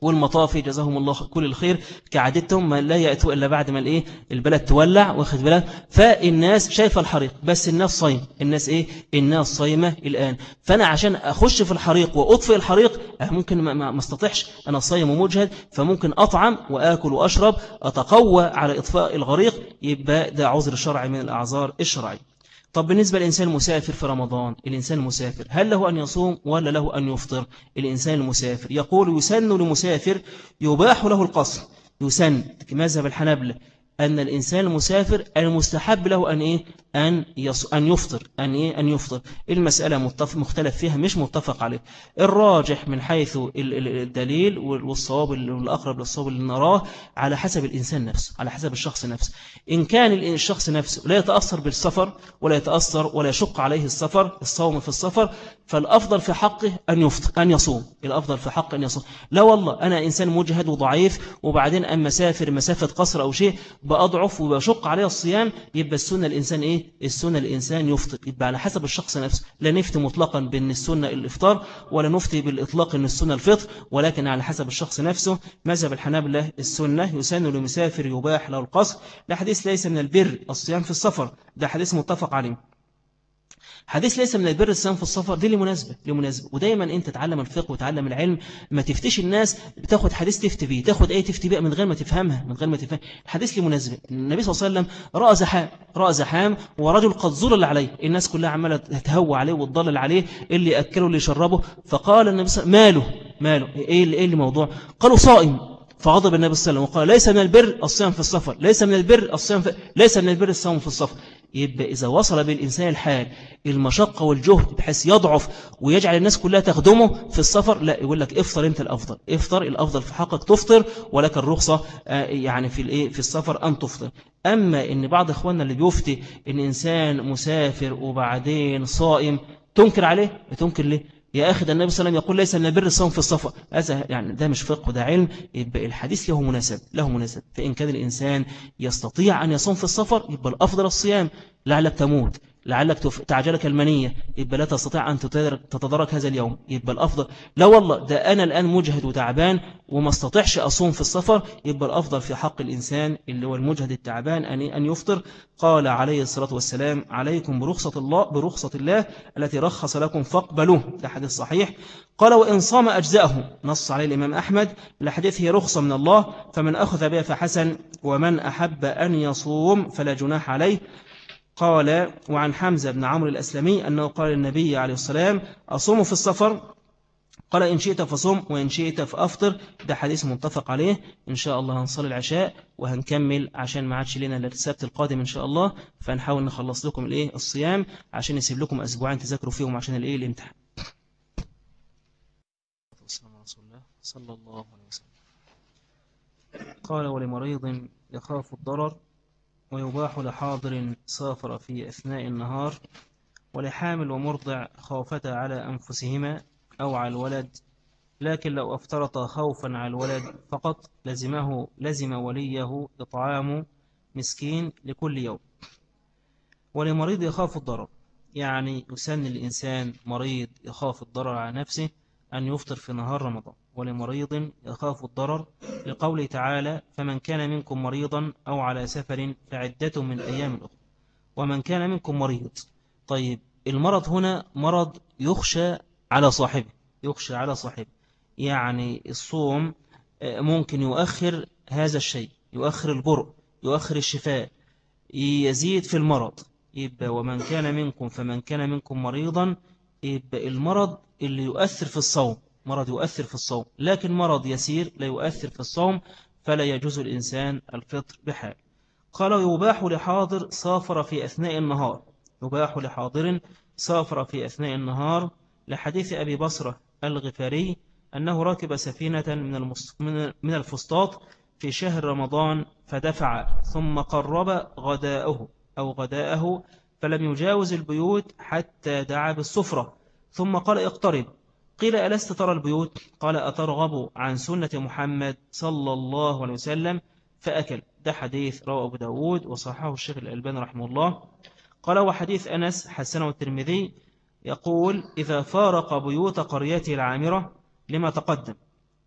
والمطافي جزاهم الله كل الخير. كعادتهم ما لا يأتوا إلا بعد ما الإيه؟ البلد تولع واخد بالك. فالناس شايفة الحريق بس الناس صايم الناس إيه؟ الناس صايمة الآن. فأنا عشان أخش في الحريق وأطفئ الحريق أه، ممكن ما, استطيعش. أنا صايم ومجهد فممكن أطعم وآكل وأشرب أتقوى على إطفاء الغريق يبقى ده عذر شرعي من الأعذار الشرعي طب بالنسبة للإنسان المسافر في رمضان الإنسان المسافر هل له أن يصوم ولا له أن يفطر؟ الإنسان المسافر. يقول يسن لمسافر يباح له القصر. يسن مذهب الحنابلة أن الإنسان المسافر المستحب له أن إيه؟ أن يص... أن يفطر أن إيه؟ أن يفطر. المسألة متفق مختلف فيها مش متفق عليه. الراجح من حيث الدليل والصواب الأقرب للصواب اللي نراه على حسب الإنسان نفسه على حسب الشخص نفسه. إن كان الشخص نفسه لا يتأثر بالسفر ولا يتأثر ولا يشق عليه السفر الصوم في السفر فالأفضل في حقه أن يفطر أن يصوم. الأفضل في حقه أن يصوم. لا والله أنا إنسان مجهد وضعيف وبعدين أما سافر مسافة قصر أو شيء بأضعف وبشق عليه الصيام يبقى السنة الإنسان إيه؟ السنة الإنسان يفطر. يبقى على حسب الشخص نفسه. لا نفتي مطلقا بأن السنة الإفطار ولا نفتي بالإطلاق أن السنة الفطر ولكن على حسب الشخص نفسه. مذهب الحنابلة السنة يسن لمسافر يباح له القصر. ده حديث ليس من البر الصيام في السفر. ده حديث متفق عليه. حديث ليس من البر الصيام في السفر دي لمناسبة لمناسبة. ودايما أنت تتعلم الفقه وتعلم العلم ما تفتش الناس بتاخد حديث تفتي بيه تاخد إيه تفتي بيه من غير ما تفهمها من غير ما تفهم. الحديث لمناسبة. النبي صلى الله عليه وسلم رأى زحام رأى زحام ورجل قد ظلل عليه. الناس كلها عمالة تهوى عليه وتضلل عليه اللي يأكله اللي يشربه. فقال النبي صلى الله عليه وسلم ماله؟ ماله؟ إيه اللي إيه اللي موضوع قالوا صائم. فغضب النبي صلى الله عليه وسلم وقال ليس من البر الصيام في السفر ليس من البر الصيام في ليس من البر الصوم في السفر. يبقى إذا وصل بالإنسان الحال المشقة والجهد بحيث يضعف ويجعل الناس كلها تخدمه في السفر لا يقول لك افطر أنت الأفضل افطر الأفضل في حقك تفطر ولك الرخصة آه، يعني في الإيه؟ في السفر أن تفطر. أما إن بعض إخواننا اللي بيفتي إن إنسان مسافر وبعدين صائم تنكر عليه؟ تنكر ليه؟ يا أخي ده النبي صلى الله عليه وسلم يقول ليس من البر الصوم في الصفا. هذا يعني ده مش فقه وده علم. يبقى الحديث له مناسب له مناسب. فإن كان الإنسان يستطيع أن يصوم في السفر يبقى الأفضل الصيام. لعلك تموت. لعلك تعجلك المنية. يبقى لا تستطيع أن تتدرك هذا اليوم. يبقى الأفضل لا والله ده أنا الآن مجهد وتعبان وما استطيعش أصوم في السفر. يبقى الأفضل في حق الإنسان اللي هو المجهد التعبان أن يفطر. قال عليه الصلاة والسلام عليكم برخصة الله برخصة الله التي رخص لكم فاقبلوه. ده حديث صحيح. قال وإن صام أجزاءه نص عليه الإمام أحمد الحديث هي رخصة من الله فمن أخذ بها فحسن ومن أحب أن يصوم فلا جناح عليه. قال وعن حمزة بن عمرو الأسلمي أنه قال النبي عليه السلام أصوم في السفر؟ قال إن شئت فصم وإن شئت فأفطر. ده حديث متفق عليه. إن شاء الله هنصلي العشاء وهنكمل عشان ما عادش لنا السبت القادم إن شاء الله فنحاول نخلص لكم الإيه الصيام عشان نسيب لكم أسبوعين تذاكروا فيهم عشان الإيه الامتحان. صلى الله عليه وسلم. قال ولمريض يخاف الضرر ويباح لحاضر سافر في أثناء النهار ولحامل ومرضع خافتا على أنفسهما أو على الولد لكن لو أفترط خوفا على الولد فقط لزمه لزم وليه إطعام مسكين لكل يوم. ولمريض يخاف الضرر يعني يسن الإنسان مريض يخاف الضرر على نفسه أن يفطر في نهار رمضان. ولمريض يخاف الضرر لقوله تعالى فمن كان منكم مريضا أو على سفر فعدة من أيام أخرى ومن كان منكم مريض. طيب المرض هنا مرض يخشى على صاحبه يخشى على صاحبه. يعني الصوم آه، ممكن يؤخر هذا الشيء يؤخر البرء يؤخر الشفاء يزيد في المرض. يبقى ومن كان منكم فمن كان منكم مريضا يبقى المرض اللي يؤثر في الصوم. مرض يؤثر في الصوم لكن مرض يسير لا يؤثر في الصوم فلا يجوز الإنسان الفطر بحال. قال يباح لحاضر سافر في أثناء النهار. يباح لحاضر سافر في أثناء النهار. لحديث أبي بصرة الغفاري أنه راكب سفينة من, من الفسطاط في شهر رمضان فدفع ثم قرب غداءه أو غداءه فلم يجاوز البيوت حتى دعا بالصفرة ثم قال اقترب. قيل ألست ترى البيوت؟ قال أترغب عن سنة محمد صلى الله عليه وسلم فأكل. ده حديث رواه أبو داود وصححه الشيخ الألباني رحمه الله. قال وحديث أنس حسنه الترمذي يقول إذا فارق بيوت قريته العامرة لما تقدم.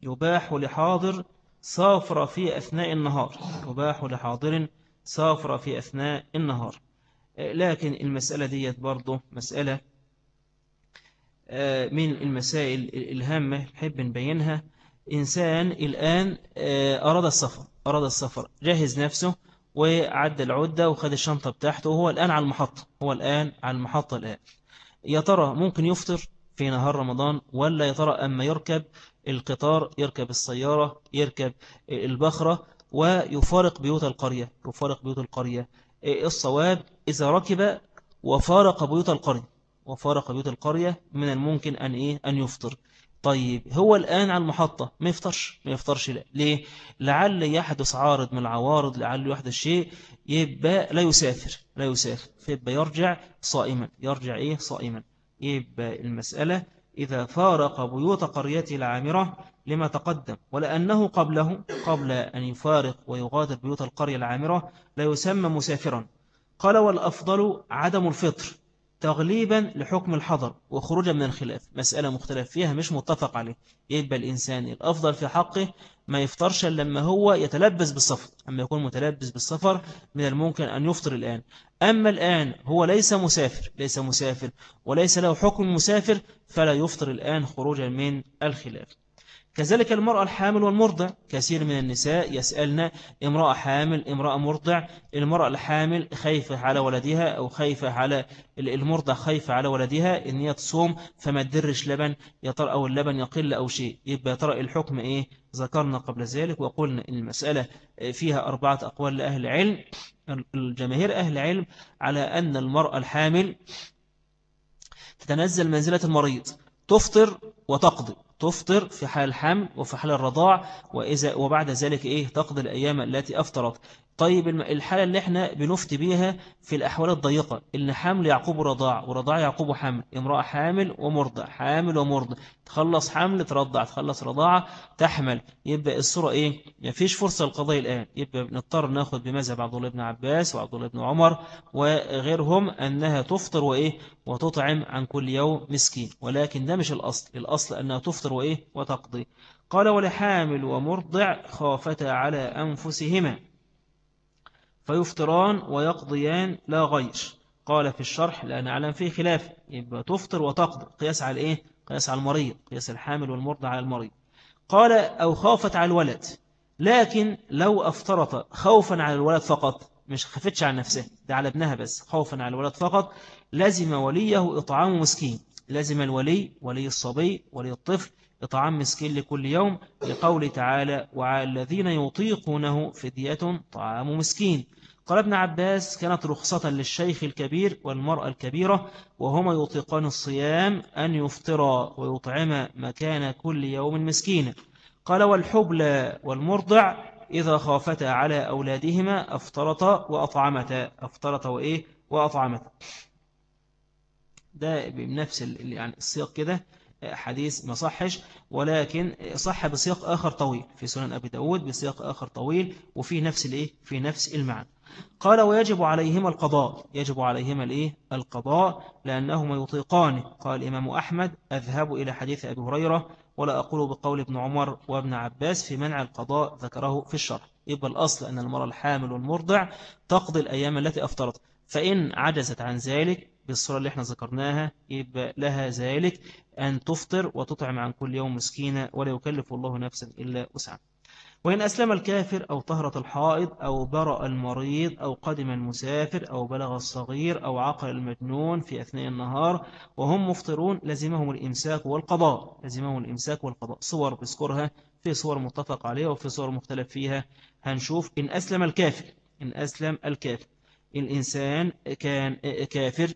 يباح لحاضر سافر في أثناء النهار. يباح لحاضر سافر في أثناء النهار. لكن المسألة ديت برضه مسألة من المسائل الهامة نحب نبينها إنسان الآن آه، أراد السفر أراد السفر جهز نفسه وعد العدة وخد الشنطة بتاعته وهو الآن على المحطة هو الآن على المحطة الآن. يا ترى ممكن يفطر في نهار رمضان ولا يا ترى أما يركب القطار يركب السيارة يركب البخرة ويفارق بيوت القرية يفارق بيوت القرية. الصواب؟ إذا ركب وفارق بيوت القرية. وفارق بيوت القرية من الممكن أن, إيه؟ أن يفطر. طيب هو الآن على المحطة ما يفطرش ما يفطرش لا. ليه؟ لعل يحدث عارض من العوارض لعل يحدث شيء يبقى لا يسافر لا يسافر. فيبقى يرجع صائما. يرجع إيه؟ صائما. يبقى المسألة إذا فارق بيوت قريته العامرة لما تقدم ولأنه قبله قبل أن يفارق ويغادر بيوت القرية العامرة لا يسمى مسافرا. قال والأفضل عدم الفطر. تغليبا لحكم الحظر وخروجا من الخلاف. مسألة مختلف فيها مش متفق عليه. يبقى الإنسان الأفضل في حقه ما يفطرش لما هو يتلبس بالسفر أما يكون متلبس بالسفر من الممكن أن يفطر الآن. أما الآن هو ليس مسافر ليس مسافر وليس له حكم مسافر فلا يفطر الآن خروجا من الخلاف. كذلك المرأة الحامل والمرضع. كثير من النساء يسألنا امرأة حامل امرأة مرضع. المرأة الحامل خايفة على ولدها أو خايفة على المرضع خايفة على ولدها إن هي تصوم فما تدرش لبن يطر أو اللبن يقل أو شيء. يبقى ترى الحكم إيه؟ ذكرنا قبل ذلك وقلنا إن المسألة فيها أربعة أقوال لأهل العلم. الجماهير أهل العلم على أن المرأة الحامل تتنزل منزلة المريض تفطر وتقضي. تفطر في حال الحمل وفي حال الرضاع وإذا وبعد ذلك إيه؟ تقضي الأيام التي أفطرت. طيب الحالة اللي إحنا بنفتي بيها في الأحوال الضيقة إن حمل يعقوب رضاع ورضاع يعقوب حمل امرأة حامل ومرضع حامل ومرضع تخلص حمل ترضع تخلص رضاعة تحمل. يبقى الصورة إيه؟ مفيش فرصة للقضاء الآن. يبقى نضطر ناخد بمذهب عبد الله بن عباس وعبد الله بن عمر وغيرهم أنها تفطر وإيه؟ وتطعم عن كل يوم مسكين. ولكن ده مش الأصل. الأصل أنها تفطر وإيه؟ وتقضي. قال ولحامل ومرضع خافتا على أنفسهما. فيفطران ويقضيان لا غير قال في الشرح لا نعلم فيه خلاف. يبقى تفطر وتقضي. قياس على إيه قياس على المريض. قياس الحامل والمرضع على المريض. قال أو خافت على الولد. لكن لو أفطرت خوفا على الولد فقط مش خفتش على نفسه. ده على ابنها بس. خوفا على الولد فقط. لازم وليه إطعام مسكين. لازم الولي ولي الصبي ولي الطفل إطعام مسكين لكل يوم. لقول تعالى وعلى الذين يطيقونه فدية طعام مسكين قال ابن عباس كانت رخصة للشيخ الكبير والمرأة الكبيرة وهما يطيقان الصيام أن يفطرا ويطعم مكان كل يوم مسكين. قال والحبل والمرضع إذا خافتا على أولادهما أفطرتا وأطعمتا. أفطرتا وإيه؟ وأطعمتا. ده بنفس يعني السياق كده حديث ما صحش ولكن صح بسياق آخر طويل في سنن أبي داود بسياق آخر طويل وفي نفس الإيه؟ في نفس المعنى. قال ويجب عليهما القضاء. يجب عليهما الإيه؟ القضاء لأنهما يطيقان. قال الإمام أحمد أذهب إلى حديث أبي هريرة ولا أقول بقول ابن عمر وابن عباس في منع القضاء ذكره في الشرح يبقى الأصل أن المرأة الحامل والمرضع تقضي الأيام التي أفطرت فإن عجزت عن ذلك بالصورة اللي إحنا ذكرناها يبقى لها ذلك أن تفطر وتطعم عن كل يوم مسكينة ولا يكلف الله نفسا إلا وسعها. وإن أسلم الكافر أو طهرة الحائض أو برأ المريض أو قدم المسافر أو بلغ الصغير أو عقل المجنون في أثناء النهار وهم مفطرون لزمهم الإمساك والقضاء لزمهم الإمساك والقضاء. صور بذكرها في صور متفق عليها وفي صور مختلف فيها. هنشوف إن أسلم الكافر إن أسلم الكافر. الإنسان كان كافر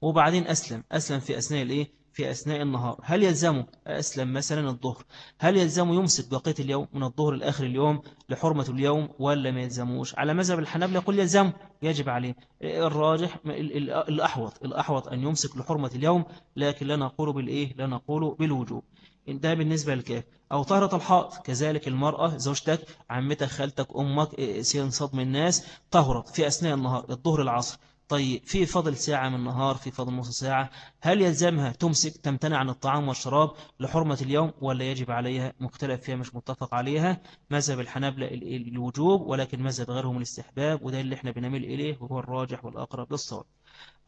وبعدين أسلم. أسلم في أثناء الإيه؟ في أثناء النهار. هل يلزمه أسلم مثلا الظهر؟ هل يلزمه يمسك بقية اليوم من الظهر لآخر اليوم لحرمة اليوم ولا ما يلزموش؟ على مذهب الحنابلة يقول يلزمه يجب عليه. الراجح الأحوط الأحوط أن يمسك لحرمة اليوم لكن لا نقول بالإيه؟ لا نقول بالوجوب. ده بالنسبة للكاف. أو طهرة الحائط كذلك المرأة زوجتك عمتك خالتك أمك سين صدم الناس طهرت في أثناء النهار الظهر العصر. طيب في فضل ساعة من النهار في فضل نص ساعة هل يلزمها تمسك تمتنع عن الطعام والشراب لحرمة اليوم ولا يجب عليها؟ مختلف فيها مش متفق عليها. مذهب الحنابلة الوجوب ولكن مذهب غيرهم الاستحباب وده اللي إحنا بنميل إليه وهو الراجح والأقرب للصواب.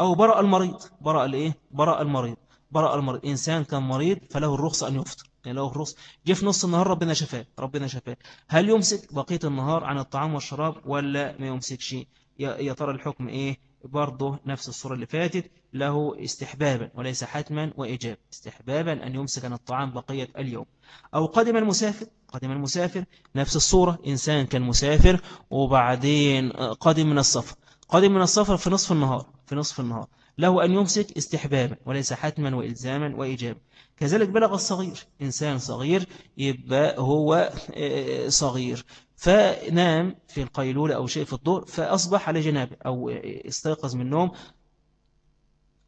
أو برأ المريض. برأ الإيه برأ المريض. برأ المريض. إنسان كان مريض فله الرخصة أن يفطر. يعني له الرخصة جه في نص النهار ربنا شفاه. ربنا شفاه. هل يمسك بقية النهار عن الطعام والشراب ولا ما يمسكش؟ يا ترى الحكم إيه؟ برضه نفس الصورة اللي فاتت له استحبابا وليس حتما وإجاب استحبابا أن يمسك عن الطعام بقية اليوم. أو قدم المسافر قدم المسافر نفس الصورة إنسان كان مسافر وبعدين قدم من السفر قدم من السفر في نصف النهار في نصف النهار. له أن يمسك استحبابا وليس حتما وإلزاما وإجابا كذلك بلغ الصغير إنسان صغير يبقى هو آه، صغير. فنام في القيلولة أو شيء في الظهر فأصبح على جنابه أو استيقظ من النوم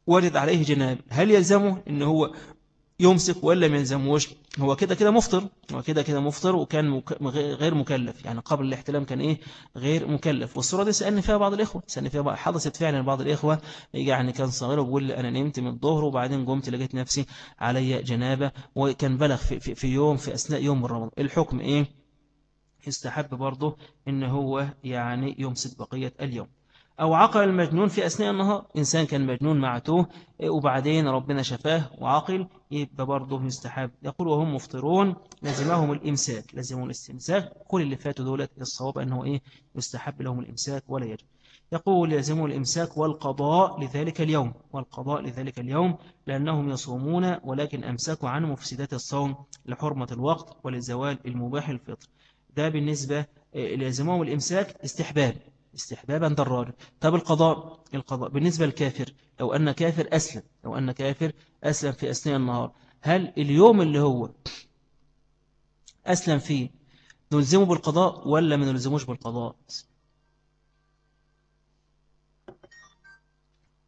وجد عليه جناب. هل يلزمه أنه هو يمسك ولا ما يلزموش هو كده كده مفطر هو كده كده مفطر وكان غير مكلف. يعني قبل الاحتلام كان إيه؟ غير مكلف. والصورة دي سألني فيها بعض الإخوة سألني فيها بعض حدثت فعلا بعض الإخوة يعني كان صغير وبيقول لي أنا نمت من الظهر وبعدين قمت لقيت نفسي علي جنابة وكان بلغ في, في, في يوم في أثناء يوم رمضان الحكم إيه؟ يستحب برضه إن هو يعني يمسك بقية اليوم. أو عقل المجنون في أثناء النهار إنسان كان مجنون معتوه وبعدين ربنا شفاه وعقل يبقى برضه يستحب. يقول وهم مفطرون لازمهم الإمساك. لازمهم الاستمساك. كل اللي فاتوا دولة الصواب أنه إيه؟ يستحب لهم الإمساك ولا يجب. يقول يلزمهم الإمساك والقضاء لذلك اليوم. والقضاء لذلك اليوم لأنهم يصومون ولكن أمسكوا عن مفسدات الصوم لحرمة الوقت ولزوال المباح الفطر. ده بالنسبة لازمهم الإمساك استحباب استحبابا دراجة طب القضاء؟ القضاء بالنسبة للكافر لو أن كافر أسلم لو أن كافر أسلم في أثناء النهار هل اليوم اللي هو أسلم فيه نلزمه بالقضاء ولا ما نلزموش بالقضاء؟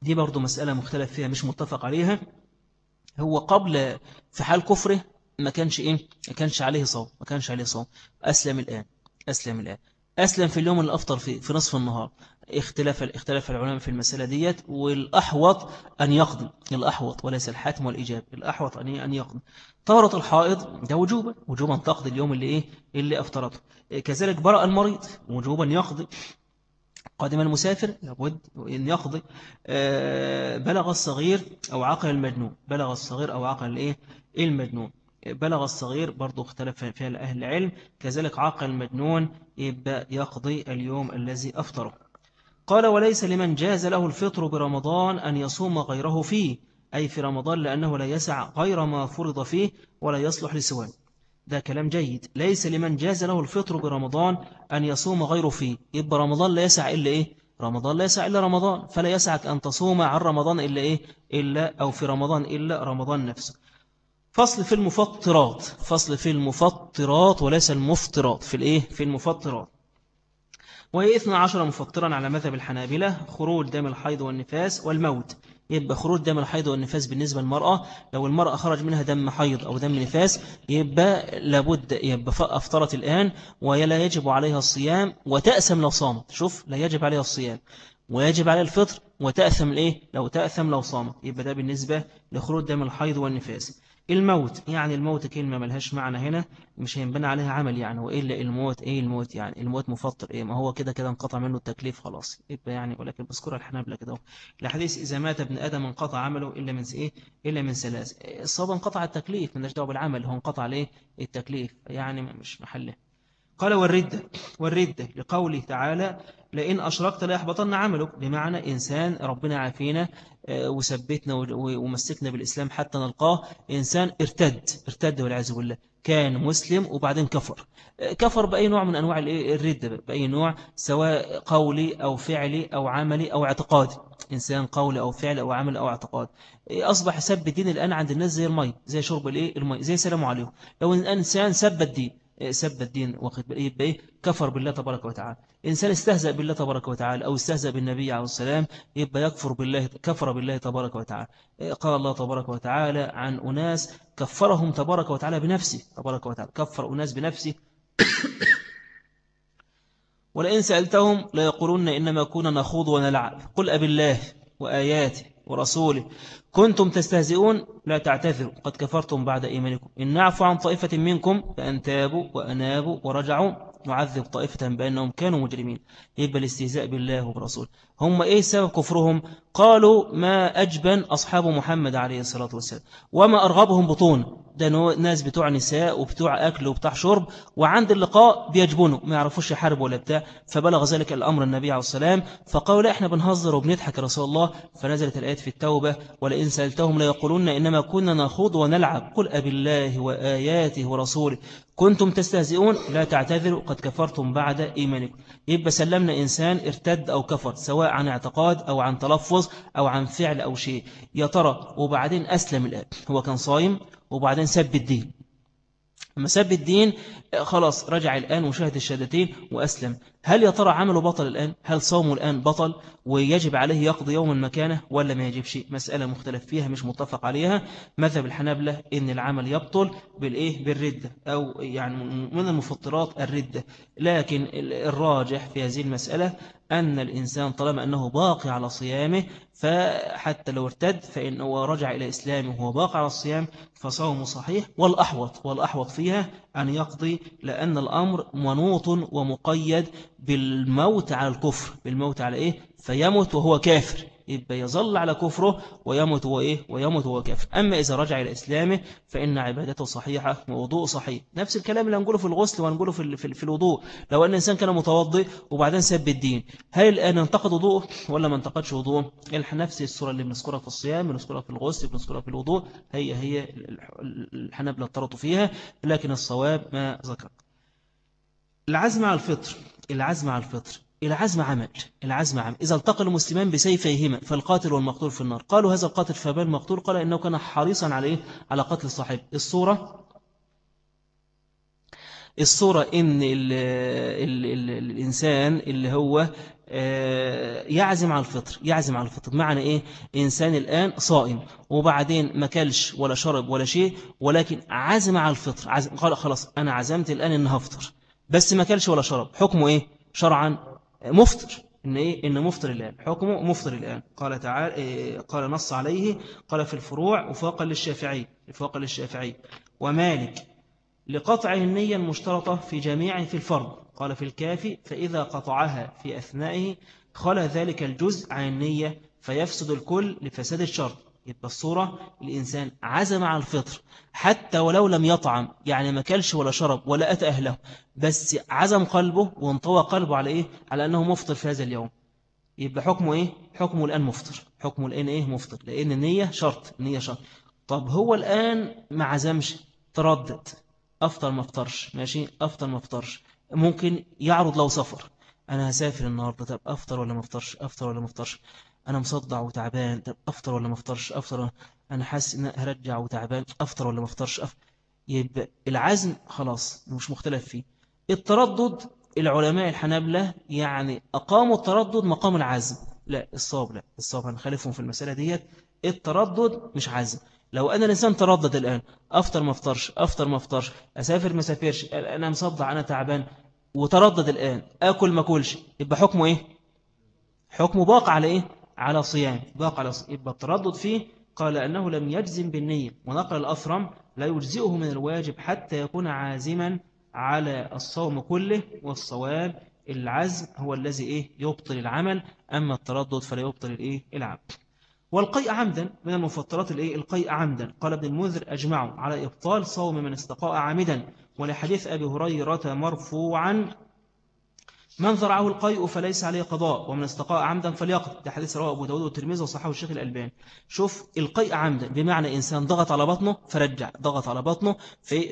دي برضو مسألة مختلف فيها مش متفق عليها. هو قبل في حال كفره ما كانش إيه؟ ما كانش عليه صوم ما كانش عليه صوم. أسلم الآن أسلم الآن. أسلم في اليوم اللي أفطر فيه في نصف النهار. اختلاف اختلاف العلماء في المسألة ديت والأحوط أن يقضي. الأحوط وليس الحاتم والإجابة الأحوط أن أن يقضي. طهرة الحائض ده وجوبا. وجوبا تقضي اليوم اللي إيه؟ اللي أفطرته. كذلك برأ المريض وجوبا يقضي. قادم المسافر لابد أن يقضي. آه، بلغ الصغير أو عقل المجنون. بلغ الصغير أو عقل الإيه؟ المجنون. بلغ الصغير برضو اختلف فيها لأهل العلم كذلك عاقل المجنون يبقى يقضي اليوم الذي أفطره. قال وليس لمن جاز له الفطر برمضان أن يصوم غيره فيه أي في رمضان لأنه لا يسع غير ما فرض فيه ولا يصلح لسواه. ده كلام جيد. ليس لمن جاز له الفطر برمضان أن يصوم غيره فيه يبقى رمضان لا يسع إلا إيه؟ رمضان لا يسع إلا رمضان فلا يسعك أن تصوم عن رمضان إلا إيه؟ إلا أو في رمضان إلا رمضان نفسه. فصل في المفطرات. فصل في المفطرات وليس المفطرات. في الإيه؟ في المفطرات. وهي 12 مفطرا على مذهب الحنابلة خروج دم الحيض والنفاس والموت. يبقى خروج دم الحيض والنفاس بالنسبة للمرأة لو المرأة خرج منها دم حيض أو دم نفاس يبقى لابد يبقى أفطرت الآن ولا يجب عليها الصيام وتأسم لو صامت. شوف لا يجب عليها الصيام. ويجب عليها الفطر وتأثم الإيه؟ لو تأثم لو صامت. يبقى ده بالنسبة لخروج دم الحيض والنفاس. الموت يعني الموت كلمة ملهاش معنى هنا مش هينبنى عليها عمل يعني. وإلا الموت؟ إيه الموت يعني؟ الموت مفطر إيه؟ ما هو كده كده انقطع منه التكليف خلاص. يبقى يعني ولكن بذكر الحنابلة كده الحديث إذا مات ابن آدم انقطع عمله إلا من إيه؟ إلا من ثلاث. الصواب انقطع التكليف من دعوة بالعمل هو انقطع ليه؟ التكليف يعني مش محله. قال والردة والردة لقوله تعالى لئن أشركت لا يحبطن عملك. بمعنى إنسان ربنا عافينا آه، وثبتنا ومسكنا بالإسلام حتى نلقاه إنسان ارتد ارتد والعياذ بالله. كان مسلم وبعدين كفر. آه، كفر بأي نوع من أنواع الردة بأي نوع سواء قولي أو فعلي أو عملي أو اعتقادي. إنسان قولي أو فعل أو عمل أو اعتقاد. آه، أصبح سب الدين الآن عند الناس زي المي زي شرب المي. زي سلام عليهم لو الإنسان سب الدين سب الدين واخد يبقى إيه كفر بالله تبارك وتعالى. إنسان استهزأ بالله تبارك وتعالى أو استهزأ بالنبي عليه السلام يبقى يكفر بالله كفر بالله تبارك وتعالى. قال الله تبارك وتعالى عن أناس كفرهم تبارك وتعالى بنفسه تبارك وتعالى. كفر أناس بنفسه. ولئن سألتهم ليقولون إنما كنا نخوض ونلعب. قل أب الله وآياته ورسوله كنتم تستهزئون لا تعتذروا قد كفرتم بعد إيمانكم. إن نعفو عن طائفة منكم فأن تابوا وأنابوا ورجعوا نعذب طائفة بأنهم كانوا مجرمين. يبقى الاستهزاء بالله وبرسوله هم إيه سبب كفرهم؟ قالوا ما أجبن أصحاب محمد عليه الصلاة والسلام. وما أرغبهم بطون. ده ناس بتوع نساء وبتوع أكل وبتوع شرب وعند اللقاء بيجبنوا ما يعرفوش يحاربوا ولا بتاع. فبلغ ذلك الأمر النبي عليه السلام فقالوا لا إحنا بنهزر وبنضحك يا رسول الله. فنزلت الآيات في التوبة ولئن سألتهم ليقولون إنما كنا نخوض ونلعب. قل أب الله وآياته ورسوله. كنتم تستهزئون؟ لا تعتذروا. قد كفرتم بعد إيمانكم. يبقى سلمنا إنسان ارتد أو كفر سواء عن اعتقاد أو عن تلفظ أو عن فعل أو شيء. يا ترى وبعدين أسلم الآن. هو كان صايم وبعدين سب الدين. لما سب الدين خلاص رجع الآن وشاهد الشهادتين وأسلم. هل يا ترى عمله بطل الآن؟ هل صومه الآن بطل ويجب عليه يقضي يوما مكانه ولا ما يجب شيء مسألة مختلف فيها مش متفق عليها. مذهب الحنابلة إن العمل يبطل بالإيه؟ بالردة أو يعني من المفطرات الردة لكن الراجح في هذه المسألة أن الإنسان طالما أنه باقي على صيامه فحتى لو ارتد فإنه رجع إلى إسلامه وهو باقي على الصيام فصومه صحيح والأحوط والأحوط فيها أن يقضي لأن الأمر منوط ومقيد بالموت على الكفر. بالموت على إيه؟ فيموت وهو كافر. يبقى يظل على كفره ويموت هو إيه؟ ويموت هو كافر. أما إذا رجع إلى إسلامه فإن عبادته صحيحة ووضوء صحيح. نفس الكلام اللي هنقوله في الغسل وهنقوله في, في, الوضوء. لو أن إنسان كان متوضئ وبعدين سب الدين هل الآن انتقد وضوءه ولا ما انتقدش وضوءه؟ نفس الصورة اللي بنذكرها في الصيام بنذكرها في الغسل بنذكرها في الوضوء. هي هي الحنابلة اضطرطوا فيها لكن الصواب ما ذكر. العزم على الفطر. العزم على الفطر. العزم عمل العزم عمل. إذا التقى المسلمان بسيفيهما فالقاتل والمقتول في النار. قالوا هذا القاتل فبال المقتول قال إنه كان حريصا عليه على قتل صاحب. الصورة؟ الصورة إن ال ال ال الإنسان اللي هو آه، يعزم على الفطر يعزم على الفطر. معنى إيه؟ إنسان الآن صائم وبعدين ما كلش ولا شرب ولا شيء ولكن عزم على الفطر. عزم قال خلاص أنا عزمت الآن إن هفطر. بس ما كلش ولا شرب. حكمه إيه؟ شرعا مفطر إن إيه؟ إن مفطر الآن. حكمه مفطر الآن. قال تعالى إيه قال نص عليه قال في الفروع وفاقا للشافعي وفاقا للشافعي. ومالك لقطع النية المشترطة في جميع في الفرض. قال في الكافي فإذا قطعها في أثنائه خلى ذلك الجزء عن النية فيفسد الكل لفساد الشرط. يبقى الصورة الإنسان عزم على الفطر حتى ولو لم يطعم يعني ما كلش ولا شرب ولا أتى أهله بس عزم قلبه وانطوى قلبه على إيه؟ على أنه مفطر في هذا اليوم. يبقى حكمه إيه؟ حكمه الآن مفطر. حكمه الآن إيه؟ مفطر. لأن النية شرط النية شرط. طب هو الآن ما عزمش تردد. أفطر ما أفطرش. ماشي؟ أفطر ما أفطرش. ممكن يعرض لو سفر أنا هسافر النهاردة. طب أفطر ولا ما أفطرش؟ أفطر ولا ما أفطرش؟ أنا مصدع وتعبان. طب أفطر ولا ما أفطرش؟ أفطر. أنا حاسس إن هرجع وتعبان. أفطر ولا ما أفطرش؟ أفطر يبقى العزم خلاص مش مختلف فيه. التردد العلماء الحنابلة يعني أقاموا التردد مقام العزم. لا الصواب لا الصواب هنخالفهم في المسألة ديت. التردد مش عزم. لو أنا الإنسان تردد الآن أفطر ما أفطرش؟ أفطر ما أفطرش. أسافر ما سافرش أنا مصدع أنا تعبان. وتردد الآن. أكل ما أكلش. يبقى حكمه إيه؟ حكمه باق على إيه؟ على صيام. باق على صيام يبقى التردد فيه قال أنه لم يجزم بالنية. ونقل الأثرم لا يجزئه من الواجب حتى يكون عازما على الصوم كله والصواب العزم هو الذي إيه؟ يبطل العمل. أما التردد فلا يبطل الإيه؟ العمل. والقيء عمدا من المفطرات الإيه؟ القيء عمدا. قال ابن المنذر أجمعوا على إبطال صوم من استقاء عامدا. ولحديث أبي هريرة مرفوعا من ذرعه القيء فليس عليه قضاء ومن استقاء عمدا فليقضي ده حديث رواه أبو داود والترمذي وصححه الشيخ الألباني. شوف القيء عمدا بمعنى إنسان ضغط على بطنه فرجع ضغط على بطنه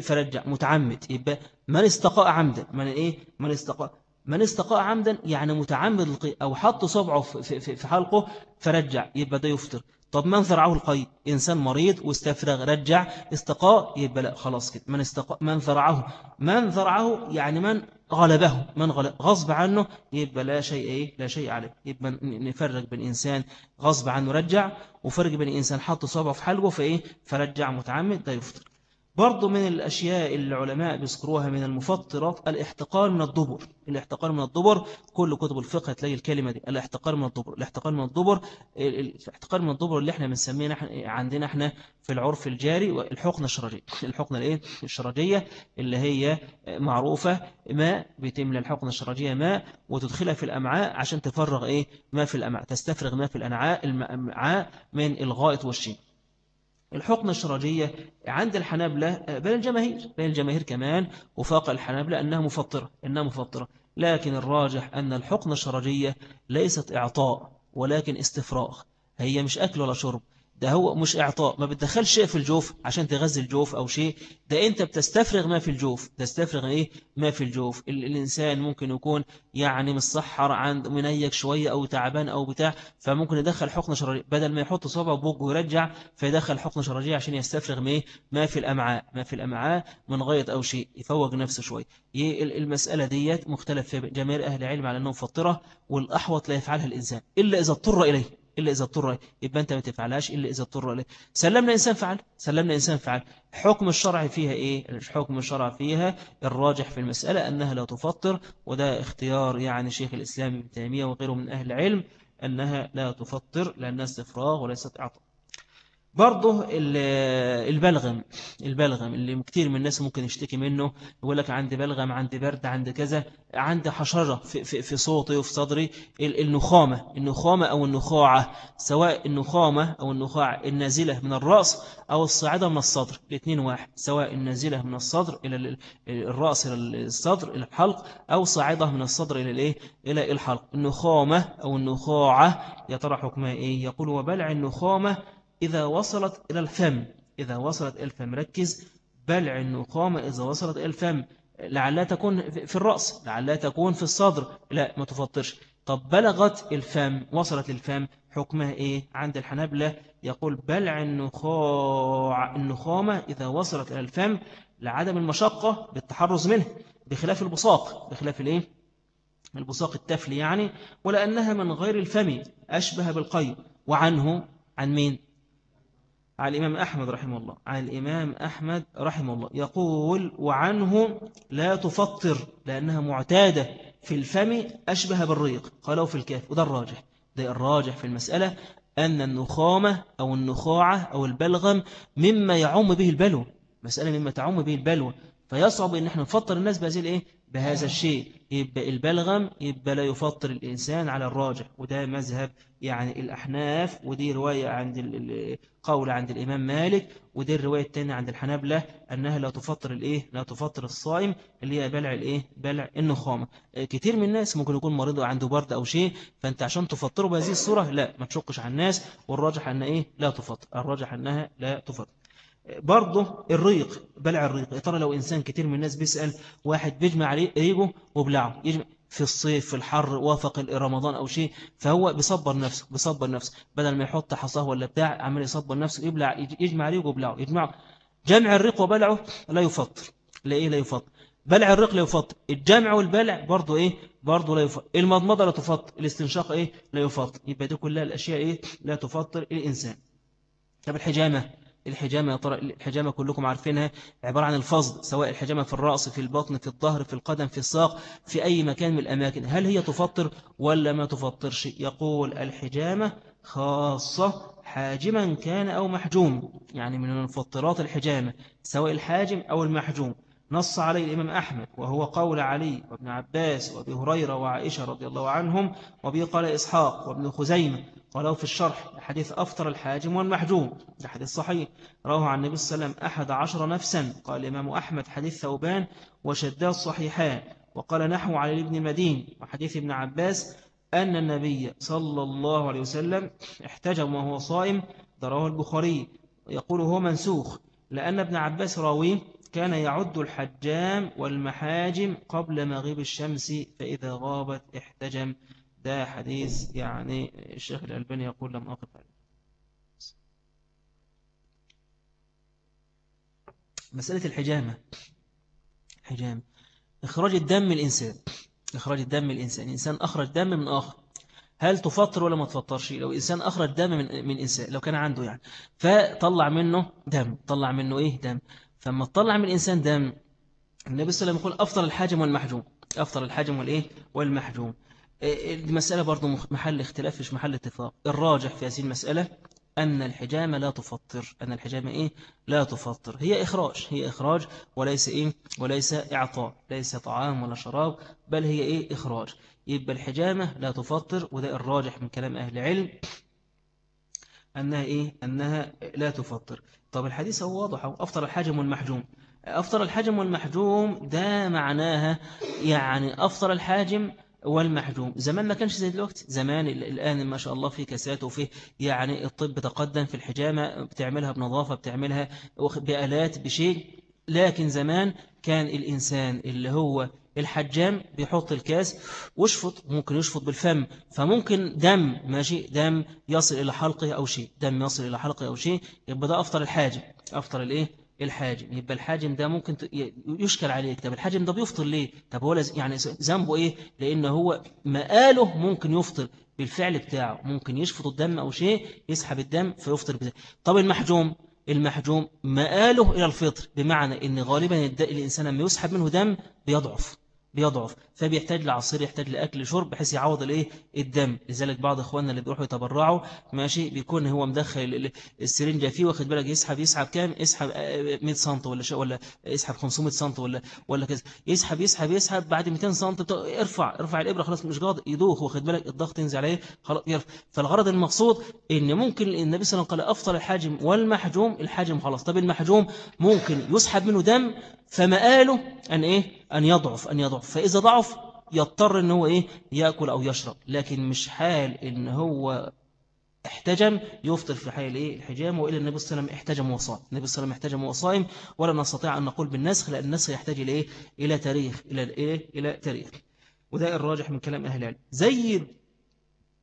فرجع متعمد. يبقى من استقاء عمدا من إيه؟ من استقاء من استقاء عمدا يعني متعمد القيء أو حط صبعه في حلقه فرجع يبقى ده يفطر. طب من ذرعه القيء إنسان مريض واستفرغ رجع استقاء يبقى لا خلاص كده. من استقاء من ذرعه من ذرعه يعني من غلبه. من غلب غصب عنه يبقى لا شيء إيه؟ لا شيء عليه. يبقى نفرق بين إنسان غصب عنه رجع وفرق بين إنسان حط صبعه في حلقه فإيه؟ فرجع متعمد ده يفطر. برضو من الأشياء اللي العلماء بيذكروها من المفطرات الاحتقار من الدبر. الاحتقار من الدبر كل كتب الفقه تلاقي الكلمة دي الاحتقار من الدبر. الاحتقار من الدبر الاحتقار من الدبر اللي إحنا بنسميه عندنا إحنا في العرف الجاري الحقنة الشرجية الحقنة الايه؟ الشرجية اللي هي معروفة ماء بيتم الحقنة الشرجية ماء وتدخلها في الأمعاء عشان تفرغ إيه؟ ما في الأمعاء تستفرغ ما في الأمعاء من الغائط والشين. الحقنة الشرجية عند الحنابلة بل الجماهير بل الجماهير كمان وفاق الحنابلة أنها مفطرة إنها مفطرة. لكن الراجح أن الحقنة الشرجية ليست إعطاء ولكن استفراغ. هي مش أكل ولا شرب. ده هو مش إعطاء. ما بتدخلش شيء في الجوف عشان تغذي الجوف أو شيء. ده أنت بتستفرغ ما في الجوف. تستفرغ إيه؟ ما في الجوف. الإنسان ممكن يكون يعني مصحر عند منيك شوية أو تعبان أو بتاع فممكن يدخل حقنة شرجية بدل ما يحط صبع بوق ويرجع فيدخل حقنة شرجية عشان يستفرغ ما, ما في الأمعاء. ما في الأمعاء من غاية أو شيء. يفوق نفسه شوية المسألة ديت مختلف في جماهير أهل العلم على أنه مفطرة والأحوط لا يفعلها الإنسان إلا إذا اضطر إليه. إلا إذا اضطر يبقى أنت ما تفعلهاش إلا إذا اضطر إليه. سلمنا إنسان فعل. سلمنا إنسان فعل. حكم الشرع فيها إيه؟ الحكم الشرع فيها الراجح في المسألة أنها لا تفطر وده اختيار يعني شيخ الإسلام ابن تيمية وغيره من أهل العلم أنها لا تفطر لأنها استفراغ وليست إعطاء. برضه البلغم البلغم اللي كتير من الناس ممكن يشتكي منه يقول لك عندي بلغم عندي برد عندي كذا عندي حشرة في, في, في صوتي وفي صدري النخامة النخامة أو النخاعة سواء النخامة أو النخاعة النازلة من الرأس أو الصاعدة من الصدر الاثنين واحد سواء النازلة من الصدر إلى الرأس إلى الصدر إلى الحلق أو صاعدة من الصدر إلى الإيه؟ إلى الحلق. النخامة أو النخاعة يا ترى حكمها إيه؟ يقول وبلع النخامة إذا وصلت إلى الفم إذا وصلت إلى الفم ركز. بلع النخامة إذا وصلت إلى الفم لعلها تكون في الرأس لعلها تكون في الصدر. لا ما تفطرش. طب بلغت الفم وصلت للفم حكمها إيه؟ عند الحنابلة يقول بلع النخاع النخامة إذا وصلت إلى الفم لعدم المشقة بالتحرز منه بخلاف البصاق. بخلاف الإيه؟ البصاق التفلي يعني. ولأنها من غير الفم أشبه بالقيء. وعنه عن مين؟ عن الإمام أحمد رحمه الله. عن الإمام أحمد رحمه الله. يقول وعنه لا تفطر لأنها معتادة في الفم أشبه بالريق. قالوا في الكاف. وده الراجح. ده الراجح في المسألة أن النخامة أو النخاعة أو البلغم مما يعم به البلوى. مسألة مما تعم به البلوى. فيصعب أن إحنا نفطر الناس بهذه الإيه؟ بهذا الشيء. يبقى البلغم يبقى لا يفطر الإنسان على الراجح. وده مذهب يعني الأحناف ودي رواية عند القول عند الإمام مالك ودي الرواية الثانية عند الحنابلة أنها لا تفطر الإيه؟ لا تفطر الصائم اللي هي بلع الإيه؟ بلع النخامة. كتير من الناس ممكن يكون مريض عنده برد أو شيء فأنت عشان تفطره بهذه الصورة لا ما تشقش على الناس والراجح أنها إيه؟ لا تفطر الراجح أنها لا تفطر. برضه الريق بلع الريق. يا ترى لو إنسان كتير من الناس بيسأل واحد بيجمع ريقه وبلعه في الصيف في الحر وافق رمضان أو شيء فهو بيصبر نفسه بيصبر نفسه بدل ما يحط حصاه ولا بتاع عمال يصبر نفسه يبلع يجمع ريقه وبلعه يجمع جمع الريق وبلعه لا يفطر. لا إيه لا يفطر؟ بلع الريق لا يفطر. الجمع والبلع برضه إيه؟ برضه لا يفطر. المضمضة لا تفطر. الاستنشاق إيه؟ لا يفطر. يبقى دي كلها الأشياء إيه؟ لا تفطر الإنسان طب الحجامة؟ الحجامة الحجامة كلكم عارفينها عبارة عن الفصل سواء الحجامة في الرأس في البطن في الظهر في القدم في الساق في أي مكان من الأماكن. هل هي تفطر ولا ما تفطرش؟ يقول الحجامة خاصة حاجما كان أو محجوم يعني من المفطرات الحجامة سواء الحاجم أو المحجوم. نص عليه الإمام أحمد وهو قول علي وابن عباس وأبي هريرة وعائشة رضي الله عنهم وبه قال إسحاق وابن خزيمة ولو في الشرح حديث أفطر الحاجم والمحجوم ده حديث صحيح. رواه عن النبي صلى الله عليه وسلم أحد عشر نفسا. قال الإمام أحمد حديث ثوبان وشداد صحيحان. وقال نحو علي بن المدين وحديث ابن عباس أن النبي صلى الله عليه وسلم احتجم وهو صائم. دراه البخاري. يقول هو منسوخ. لأن ابن عباس راويه كان يعد الحجام والمحاجم قبل مغيب الشمس فإذا غابت احتجم. ده حديث يعني الشيخ الألباني يقول لم أقف عليه. مسألة الحجامة. حجامة. إخراج الدم من الإنسان إخراج الدم من الإنسان إنسان أخرج دم من آخر. هل تفطر ولا ما تفطرش؟ لو إنسان أخرج دم من, من إنسان لو كان عنده يعني. فطلع منه دم. طلع منه إيه؟ دم. فما تطلع من الإنسان دم النبي صلى الله عليه وسلم يقول أفطر الحاجم والمحجوم. أفطر الحاجم والإيه؟ والمحجوم. المسألة برضو محل اختلاف مش محل اتفاق. الراجح في هذه المسألة أن الحجامة لا تفطر. أن الحجامة إيه؟ لا تفطر. هي إخراج هي إخراج وليس إيه؟ وليس إعطاء ليس طعام ولا شراب بل هي إيه؟ إخراج. يبقى الحجامة لا تفطر وده الراجح من كلام أهل العلم أنها إيه؟ أنها لا تفطر. طب الحديث هو واضح أفطر الحاجم والمحجوم. أفطر الحاجم والمحجوم ده معناها يعني أفطر الحاجم والمحجوم. زمان ما كانش زي دلوقتي. زمان الآن ما شاء الله في كاسات وفي يعني الطب تقدم في الحجامة بتعملها بنظافة بتعملها بآلات بشيء. لكن زمان كان الإنسان اللي هو الحجام بيحط الكاس ويشفط ممكن يشفط بالفم. فممكن دم ماشي؟ دم يصل إلى حلقه أو شيء. دم يصل إلى حلقه أو شيء يبقى ده أفطر الحاجم أفطر الإيه؟ الحاجم. يبقى الحاجم ده ممكن يشكل عليك طب الحاجم ده بيفطر ليه؟ طب هو يعني ذنبه إيه؟ لأن هو مقاله ممكن يفطر بالفعل بتاعه. ممكن يشفط الدم أو شيء يسحب الدم فيفطر بذلك. طب المحجوم؟ المحجوم مقاله إلى الفطر. بمعنى إن غالبا الإنسان لما يسحب منه دم بيضعف. بيضعف فبيحتاج لعصير يحتاج لأكل شرب بحيث يعوض الإيه؟ الدم. لذلك بعض إخواننا اللي بيروحوا يتبرعوا ماشي؟ بيكون هو مدخل السرنجة فيه واخد بالك؟ يسحب يسحب كام؟ يسحب 100 سم ولا ولا يسحب 500 سم ولا ولا كذا. يسحب يسحب يسحب بعد 200 سم ارفع ارفع الإبرة خلاص مش قادر يدوخ واخد بالك؟ الضغط ينزل عليه خلاص يرفع. فالغرض المقصود إن ممكن النبي صلى الله عليه وسلم قال أفطر الحاجم والمحجوم الحاجم خلاص. طب المحجوم ممكن يسحب منه دم؟ فمآله أن إيه؟ أن يضعف أن يضعف. فإذا ضعف يضطر إن هو إيه؟ يأكل أو يشرب. لكن مش حال إن هو احتجم يفطر في حال إيه؟ الحجام. وإلى النبي صلى الله عليه وسلم احتجم وصائم النبي صلى الله عليه وسلم احتجم وصائم ولا نستطيع أن نقول بالنسخ لأن النسخ يحتاج إلى إيه؟ إلى تاريخ إلى إيه؟ إلى تاريخ. وده الراجح من كلام أهل العلم. زي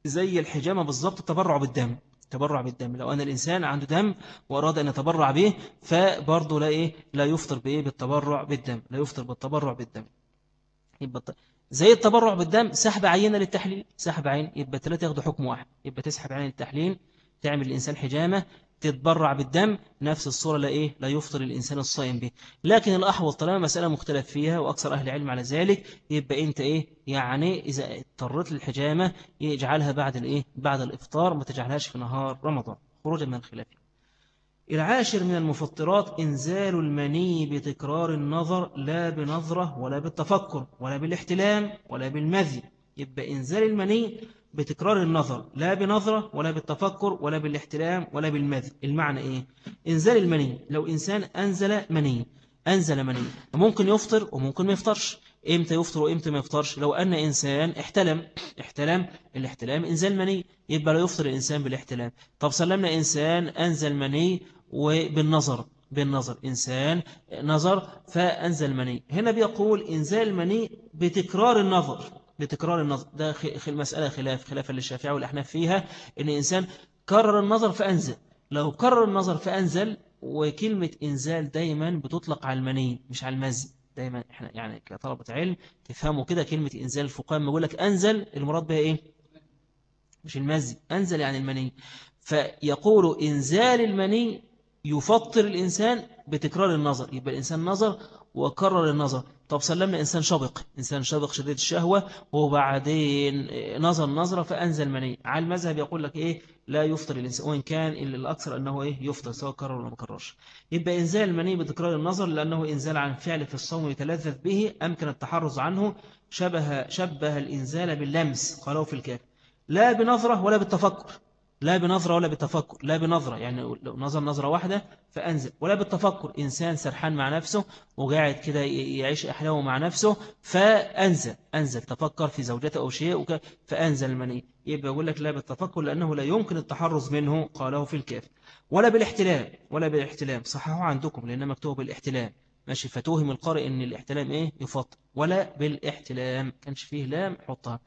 زي الحجامة بالضبط التبرع بالدم. تبرع بالدم. لو أن الإنسان عنده دم وأراد أن يتبرع به فبرضه لا إيه لا يفطر بإيه بالتبرع بالدم. لا يفطر بالتبرع بالدم. يبقى زي التبرع بالدم سحب عينة للتحليل. سحب عين يبقى ثلاثة ياخدوا حكم واحد. يبقى تسحب عين التحليل تعمل الإنسان حجامة تتبرع بالدم نفس الصورة لا إيه لا يفطر الإنسان الصائم به. لكن الأحوط طالما مسألة مختلف فيها وأكثر أهل العلم على ذلك يبقى أنت إيه يعني إذا اضطرت للحجامة يجعلها بعد الإيه بعد الإفطار ما تجعلهاش في نهار رمضان. خروجا من الخلاف. العاشر من المفطرات إنزال المني بتكرار النظر لا بنظرة ولا بالتفكر ولا بالاحتلام ولا بالمذي. يبقى إنزال المني بتكرار النظر لا بنظرة ولا بالتفكر ولا بالاحتلام ولا بالمذي المعنى إيه؟ إنزال المني. لو إنسان أنزل مني أنزل مني ممكن يفطر وممكن ما يفطرش. إمتى يفطر وإمتى ما يفطرش؟ لو أن إنسان احتلم احتلم الاحتلام إنزال مني. يبقى لا يفطر الإنسان بالاحتلام. طب سلمنا إنسان أنزل مني وبالنظر. بالنظر. إنسان نظر فأنزل مني. هنا بيقول إنزال المني بتكرار النظر. بتكرار النظر ده المسألة خلاف خلافا للشافعي والأحناف فيها إن إنسان كرر النظر فأنزل. لو كرر النظر فأنزل وكلمة إنزال دايما بتطلق على المني مش على المزي دايما إحنا يعني كطلبة علم تفهموا كده كلمة إنزال الفقهاء ما يقول لك أنزل المراد بها إيه؟ مش المزي أنزل يعني المني فيقول إنزال المني يفطر الإنسان بتكرار النظر. يبقى الإنسان نظر وكرر النظر. طب سلمنا إنسان شبق إنسان شبق شديد الشهوة وبعدين نظر نظرة فأنزل مني. على المذهب يقول لك إيه؟ لا يفطر الإنسان وإن كان الأكثر أنه إيه؟ يفطر سواء كرر ولا ما كررش. يبقى إنزال المني بتكرار النظر لأنه إنزال عن فعل في الصوم يتلذذ به أمكن التحرز عنه شبه, شبه الإنزال باللمس قالوا في الكاف. لا بنظرة ولا بالتفكر. لا بنظرة ولا بالتفكر لا بنظرة يعني لو نظر نظرة واحدة فأنزل ولا بالتفكر إنسان سرحان مع نفسه وقاعد كده يعيش أحلامه مع نفسه فأنزل أنزل تفكر في زوجته أو شيء فأنزل المني يبقى يقول لك لا بالتفكر لأنه لا يمكن التحرز منه قاله في الكاف ولا بالاحتلام ولا بالاحتلام صححوا عندكم لأنه مكتوب بالاحتلام. ماشي فتوهم القارئ إن الاحتلام إيه؟ يفط ولا بالاحتلام كانش فيه لام حطها.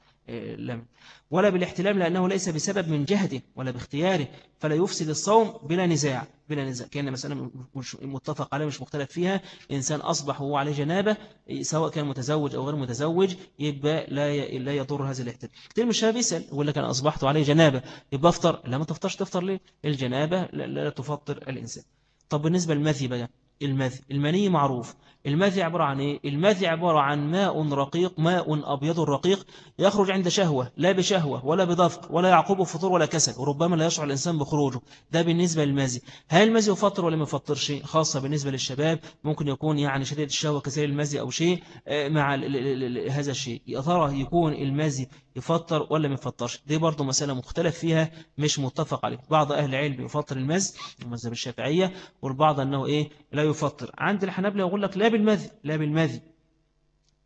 لم ولا بالاحتلام لأنه ليس بسبب من جهده ولا باختياره فلا يفسد الصوم بلا نزاع بلا نزاع. كأن مسألة متفق عليها مش مختلف فيها. إنسان أصبح وهو عليه جنابة سواء كان متزوج أو غير متزوج يبقى لا لا يضر هذا الاحتلام. كتير من الشباب يسأل يقول لك أنا أصبحت عليه جنابة. يبقى أفطر؟ لا ما تفطرش تفطر ليه؟ الجنابة لا, لا تفطر الإنسان. طب بالنسبة للمذي بقى المذي المني معروف. المذي عبارة عن إيه؟ المذي عبارة عن ماء رقيق ماء أبيض رقيق يخرج عند شهوة لا بشهوة ولا بضفق ولا يعقوب فطور ولا كسل وربما لا يشعر الإنسان بخروجه. ده بالنسبة للمذي. هل المذي يفطر ولا ما يفطرش؟ خاصة بالنسبة للشباب ممكن يكون يعني شديد الشهوة كسير المذي أو شيء آه، مع هذا الشيء. يا ترى يكون المذي يفطر ولا ما يفطرش. دي برضو مسألة مختلف فيها مش متفق عليه بعض أهل العلم يفطر المذي المذهب الشافعية والبعض أنه إيه لا يفطر. عند الحنابلة يقول لك لا بالمذي لا بالمذي.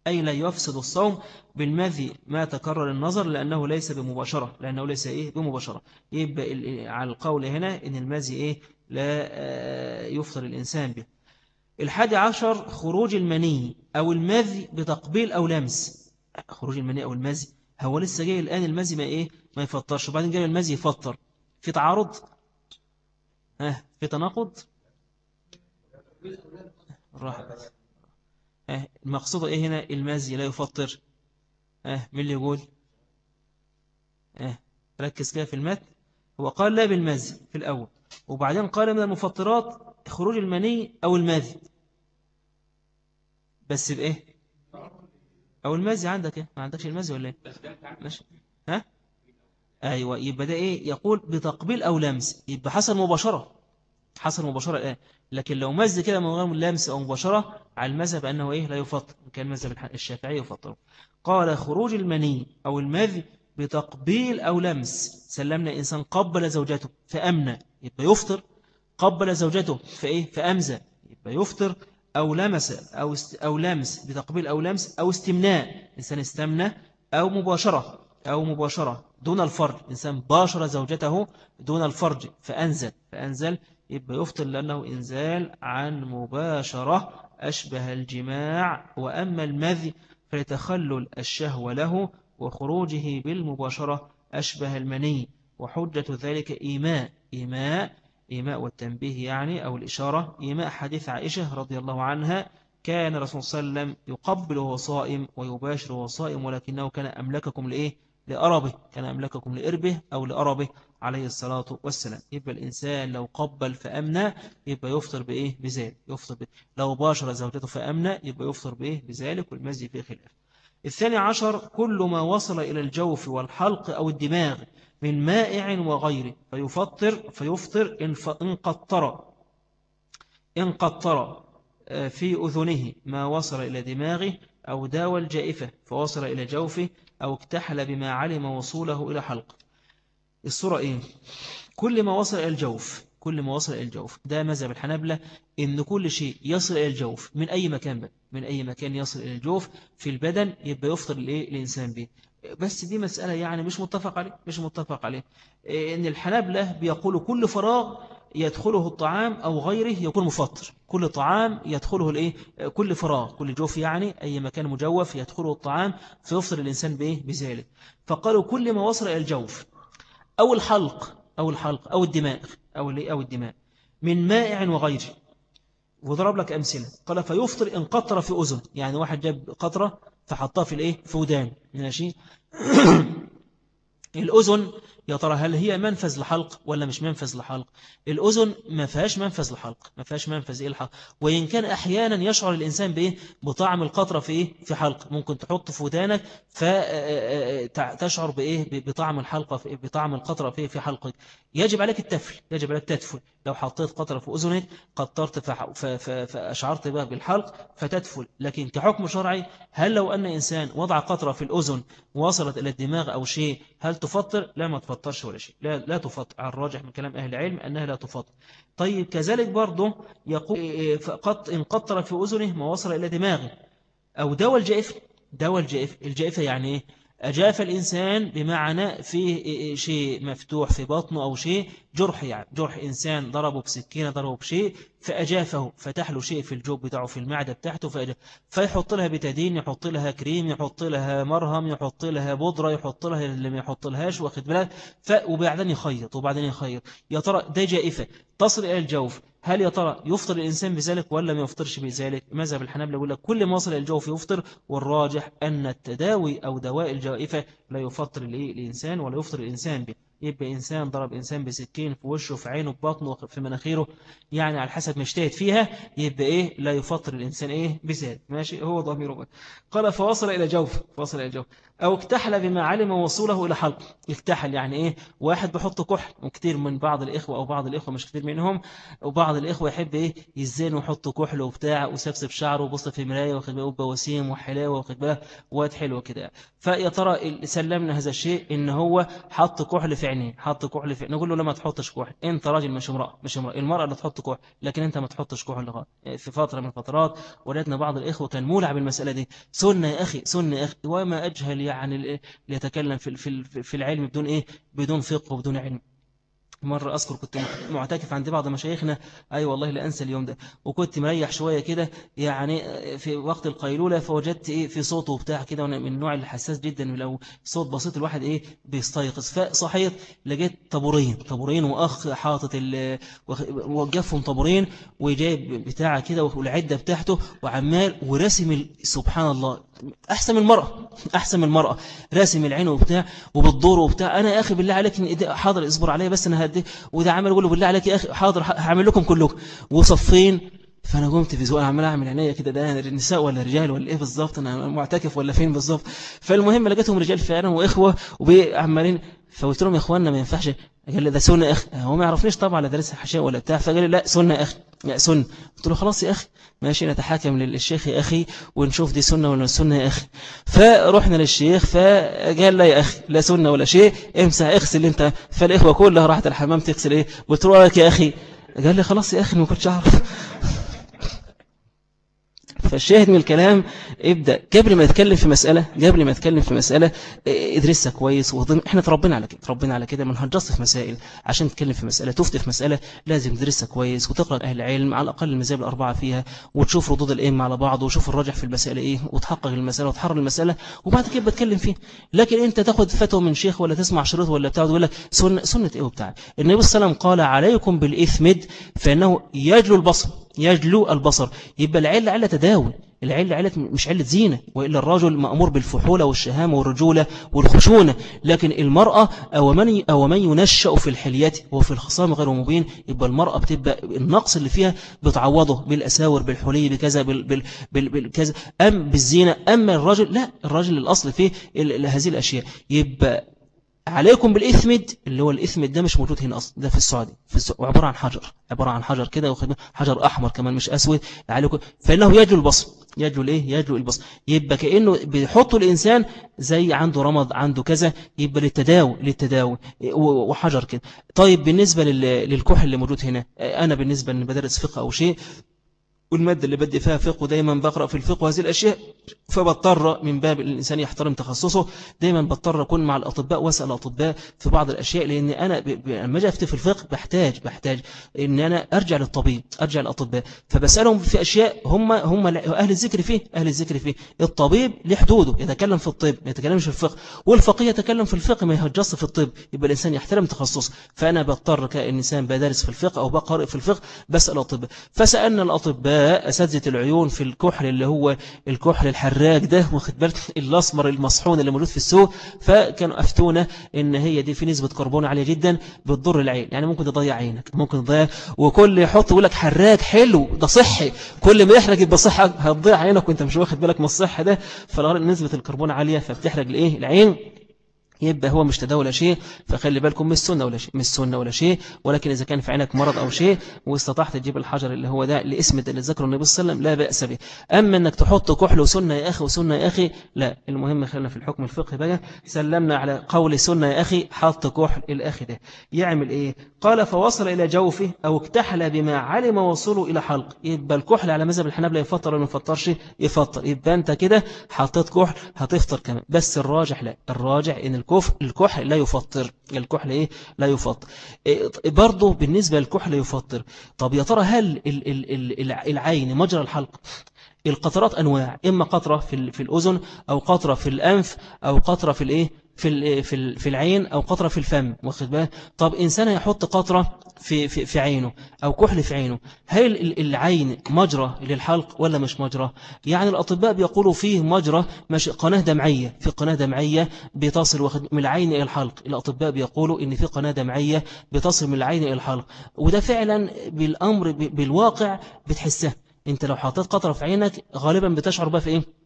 أي لا يفسد الصوم بالمذي ما تكرر النظر لأنه ليس بمباشرة لأنه ليس إيه بمباشرة. يبقى على القول هنا إن المذي إيه لا آه، يفطر الإنسان به. الحادي عشر خروج المني أو المذي بتقبيل أو لمس. خروج المني أو المذي هو لسه جاي الآن المذي ما إيه؟ ما يفطرش. وبعدين جاي المذي يفطر. في تعارض؟ ها؟ في تناقض؟ راح بس آه المقصود إيه هنا؟ المزي لا يفطر. آه مين اللي يقول؟ آه ركز كده في المتن. هو قال لا بالمزي في الأول. وبعدين قال من المفطرات خروج المني أو المذي. بس بإيه؟ أو المزي عندك إيه؟ ما عندكش المزي ولا إيه؟ ماشي. ها؟ أيوة يبقى ده إيه؟ يقول بتقبيل أو لمس. يبقى حصل مباشرة. حصل مباشرة الآن لكن لو مز كده من غير لمس أو مباشرة على المذهب أنه إيه؟ لا يفطر. كان مذهب الشافعي يفطر. قال خروج المني أو المذ بتقبيل أو لمس. سلمنا إنسان قبل زوجته فأمنى. يبقى يفطر. قبل زوجته فإيه؟ فأمزى. يبقى يفطر. أو لمس أو, است أو لمس بتقبيل أو لمس أو استمناء. إنسان استمنى أو مباشرة أو مباشرة دون الفرج. إنسان باشر زوجته دون الفرج فأنزل فأنزل يبقى يفطر لأنه إنزال عن مباشرة. أشبه الجماع. وأما المذي فلتخلل الشهوة له وخروجه بالمباشرة. أشبه المني. وحجة ذلك إيماء. إيماء إيماء والتنبيه يعني أو الإشارة إيماء حديث عائشة رضي الله عنها كان رسول صلى الله عليه وسلم يقبل وهو صائم ويباشر وهو صائم ولكنه كان أملككم لإيه؟ لأربه كان أملككم لإربه أو لأربه عليه الصلاة والسلام. يبقى الإنسان لو قبل فأمنى يبقى يفطر بإيه؟ بذلك. يفطر بإيه لو باشر زوجته فأمنى يبقى يفطر بإيه؟ بذلك والمزي فيه خلاف. الثاني عشر كل ما وصل إلى الجوف والحلق أو الدماغ من مائع وغيره فيفطر فيفطر إن قطر إن قطر آه، في أذنه ما وصل إلى دماغه أو داوى الجائفة فوصل إلى جوفه أو اكتحل بما علم وصوله إلى حلق. الصورة إيه؟ كل ما وصل إلى الجوف كل ما وصل إلى الجوف. ده مذهب الحنابلة إن كل شيء يصل إلى الجوف. من أي مكان بقى؟ من أي مكان يصل إلى الجوف؟ في البدن يبقى يفطر الإيه الإنسان به بس دي مسألة يعني مش متفق عليه مش متفق عليه. إن الحنابلة بيقولوا كل فراغ يدخله الطعام أو غيره يكون مفطر. كل طعام يدخله الإيه؟ كل فراغ. كل جوف يعني أي مكان مجوف يدخله الطعام فيفطر الإنسان بإيه؟ بذلك. فقالوا كل ما وصل إلى الجوف أو الحلق أو الحلق أو الدماغ أو أو الدماء من مائع وغيره. وضرب لك أمثلة. قال فيفطر إن قطر في أذن. يعني واحد جاب قطرة فحطها في الإيه؟ في ودان. ماشي؟ الأذن يا ترى هل هي منفذ لحلق ولا مش منفذ لحلق؟ الأذن ما فيهاش منفذ لحلق ما فيهاش منفذ. إيه الحلق؟ وإن كان أحيانا يشعر الإنسان بإيه؟ بطعم القطرة في إيه؟ في حلق. ممكن تحط في ودانك فتشعر بإيه؟ بطعم الحلقة في بطعم القطرة في في حلقك. يجب عليك التفل يجب عليك تدفل. لو حطيت قطرة في أذنك قطرت فأشعرت بها بالحلق فتدفل. لكن كحكم شرعي هل لو أن إنسان وضع قطرة في الأذن وصلت إلى الدماغ أو شيء هل تفطر؟ لا ما تفطرش ولا شيء. لا, لا تفطر. على الراجح من كلام أهل العلم أنها لا تفطر. طيب كذلك برضه يقول فقط إن قطر في أذنه ما وصل إلى دماغه أو دواء الجائفة. دواء الجائفة. الجائفة يعني إيه؟ أجاف الإنسان بمعنى فيه شيء مفتوح في بطنه أو شيء جرح يعني جرح إنسان ضربه بسكينة ضربه بشيء فأجافه فتح له شيء في الجوب بتاعه في المعدة بتاعته فيحط لها بتدين يحط لها كريم يحط لها مرهم يحط لها بودرة يحط لها اللي ما يحط لهاش واخد بالك؟ وبعدين يخيط وبعدين يخيط. يا ترى ده جائفة؟ تصل إلى الجوف. هل يا ترى يفطر الإنسان بذلك ولا ما يفطرش بذلك؟ مذهب الحنابلة يقول لك؟ كل ما وصل الجوف يفطر والراجح أن التداوي أو دواء الجائفة لا يفطر الإنسان ولا يفطر الإنسان به يبقى إنسان ضرب إنسان بسكين في وشه في عينه في بطنه في مناخيره يعني على حسب ما اجتهد فيها يبقى إيه؟ لا يفطر الإنسان إيه؟ بذلك. ماشي؟ هو ضميره قال فوصل إلى جوف فوصل إلى جوف. أو اكتحل بما علم وصوله إلى حلق. اكتحل يعني إيه؟ واحد بحط كحل. وكتير من بعض الإخوة أو بعض الإخوة مش كتير منهم وبعض الإخوة يحب إيه؟ يزين ويحط كحل وبتاع وسبسب شعره وبص في مراية واخد بالك بوسيم وحلاوة واخد بالك واد حلو كده. فيا ترى سلمنا هذا الشيء إن هو حط كحل في عينيه. حط كحل في نقول له لما تحطش كحل. أنت راجل مش امرأة مش امرأة. المرأة اللي تحط كحل لكن أنت ما تحطش كحل في فترة من الفترات. ولدنا بعض الإخوة كان مولع بالمسألة دي. سنة يا أخي سنة يا أخي. وما أجهل يعني ليتكلم في في العلم بدون إيه بدون فقه وبدون علم. مرة أذكر كنت معتكف عند بعض مشايخنا أي والله لا أنسى اليوم ده. وكنت مريح شوية كده يعني في وقت القيلولة فوجدت إيه في صوته وبتاع كده وأنا من النوع الحساس جدا لو صوت بسيط الواحد إيه بيستيقظ. فصحيت لقيت طابورين طابورين وأخ حاطط وقفهم طابورين وجايب بتاعه كده والعدة بتاعته وعمال ورسم سبحان الله أحسن من المرأة أحسن من المرأة راسم العين وبتاع وبالدور وبتاع. أنا يا أخي بالله عليك حاضر اصبر عليا بس أنا هدي وده عمل يقول له بالله عليك يا أخي حاضر هعمل لكم كلكم. وصفين. فأنا قمت في زوال عمال أعمل عينيا كده ده النساء ولا رجال ولا إيه بالظبط؟ أنا معتكف ولا فين بالظبط؟ فالمهم لقيتهم رجال فعلا وإخوة وعمالين فقلت لهم يا إخواننا ما ينفعش. قال لي ده سنة أخي. هو ما يعرفنيش طبعا لا دارس حشاء ولا بتاع. فقال لي لا سنة أخي. سنة. قلت له خلاص يا أخي ماشي نتحاكم للشيخ يا أخي ونشوف دي سنة ولا سنة يا أخي. فرحنا للشيخ فقال لا يا أخي لا سنة ولا شيء امسح اغسل أنت. فالإخوة كلها راحت الحمام تغسل إيه؟ قلت له يا أخي؟ قال لي خلاص يا أخي ما كنتش أعرف. فالشاهد من الكلام ابدأ. قبل ما يتكلم في مسألة قبل ما يتكلم في مسألة ادرسها كويس وضم إحنا تربينا على كده تربينا على كده ما نهجص في مسائل. عشان تتكلم في مسألة تفتي في مسألة لازم تدرسها كويس وتقرأ أهل العلم على الأقل المذاهب الأربعة فيها وتشوف ردود الأئمة على بعض وشوف الراجح في المسألة إيه وتحقق المسألة وتحرر المسألة وبعد كده بتكلم فيه لكن أنت تاخد فتوى من شيخ ولا تسمع شريط ولا بتاع وتقول لك سنة, سنة إيه وبتاع؟ النبي صلى الله عليه وسلم قال عليكم بالإثمد فإنه يجلو البصر. يجلو البصر. يبقى العلة علة تداول. العلة علة مش علة زينة. وإلا الرجل مأمور بالفحولة والشهامة والرجولة والخشونة. لكن المرأة أو من, أو من ينشأ في الحليات وفي الخصام غير مبين يبقى المرأة بتبقى النقص اللي فيها بتعوضه بالأساور بالحلي بكذا بال بال بالكذا. أم بالزينة أما الرجل لا. الرجل الأصل فيه هذه الأشياء. يبقى عليكم بالإثمد اللي هو الإثمد ده مش موجود هنا أصلا ده في السعودية في السعودية عبارة عن حجر عبارة عن حجر كده حجر أحمر كمان مش أسود. عليكم فإنه يجلو البصر. يجلو الإيه يجلو البصر. يبقى كأنه بيحطوا الإنسان زي عنده رمض عنده كذا يبقى للتداوي للتداوي. وحجر كده. طيب بالنسبة للكحل اللي موجود هنا أنا بالنسبة لبدرس فقه أو شيء والمادة اللي بدي فيها فقه دايما بقرأ في الفقه وهذه الأشياء فبضطر من باب الإنسان يحترم تخصصه دايما بضطر أكون مع الأطباء وأسأل الأطباء في بعض الأشياء لأن أنا لما أجي في الفقه بحتاج بحتاج أن أنا أرجع للطبيب أرجع للأطباء. فبسألهم في أشياء هم هم أهل الذكر فيه أهل الذكر فيه. الطبيب له حدوده يتكلم في الطب ما يتكلمش في الفقه. والفقيه يتكلم في الفقه ما يهجص في الطب يبقى الإنسان يحترم تخصصه. فأنا بضطر كإنسان بدرس في الفقه أو بقرأ في الفقه بسأل الأطباء. فسألنا الأطباء أساتذة العيون في الكحل اللي هو الكحل الحراج ده واخد بالك؟ الأسمر المصحون اللي موجود في السوق. فكانوا أفتونا إن هي دي في نسبة كربون عالية جدا بتضر العين. يعني ممكن تضيع عينك ممكن تضيع. وكل يحط يقول لك حراج حلو ده صحي. كل ما يحرق يبقى صحة هتضيع عينك وأنت مش واخد بالك من الصحة ده. فنسبة الكربون عالية فبتحرق الإيه؟ العين. يبقى هو مش تداول شيء فخلي بالكم مش سنة ولا شيء مش سنة ولا شيء ولكن إذا كان في عينك مرض أو شيء واستطعت تجيب الحجر اللي هو ده لاسم اللي ذكره النبي صلى الله عليه وسلم لا بأس به. أما أنك تحط كحل وسنة يا أخي وسنة يا أخي لا. المهم خلينا في الحكم الفقهي بقى. سلمنا على قول سنة يا أخي حط كحل الأخي ده. يعمل إيه؟ قال فوصل إلى جوفه أو اكتحل بما علم وصوله إلى حلق. يبقى الكحل على مذهب الحنابلة يفطر ولا ما يفطرش؟ يفطر. يبقى أنت كده حطيت كحل هتفطر كمان. بس الراجح لا. الراجح إن الكفر الكحل لا يفطر. الكحل إيه لا يفطر. إيه برضه بالنسبة للكحل يفطر. طب يا ترى هل العين مجرى الحلق؟ القطرات أنواع إما قطرة في في الأذن أو قطرة في الأنف أو قطرة في الإيه؟ في في في العين أو قطرة في الفم واخد بالك؟ طب إنسان يحط قطرة في في في عينه أو كحل في عينه هل العين مجرى للحلق ولا مش مجرى؟ يعني الأطباء بيقولوا فيه مجرى مش قناة دمعية في قناة دمعية بتصل من العين إلى الحلق. الأطباء بيقولوا إن في قناة دمعية بتصل من العين إلى الحلق. وده فعلا بالأمر بالواقع بتحسه. أنت لو حطيت قطرة في عينك غالبا بتشعر بها في إيه؟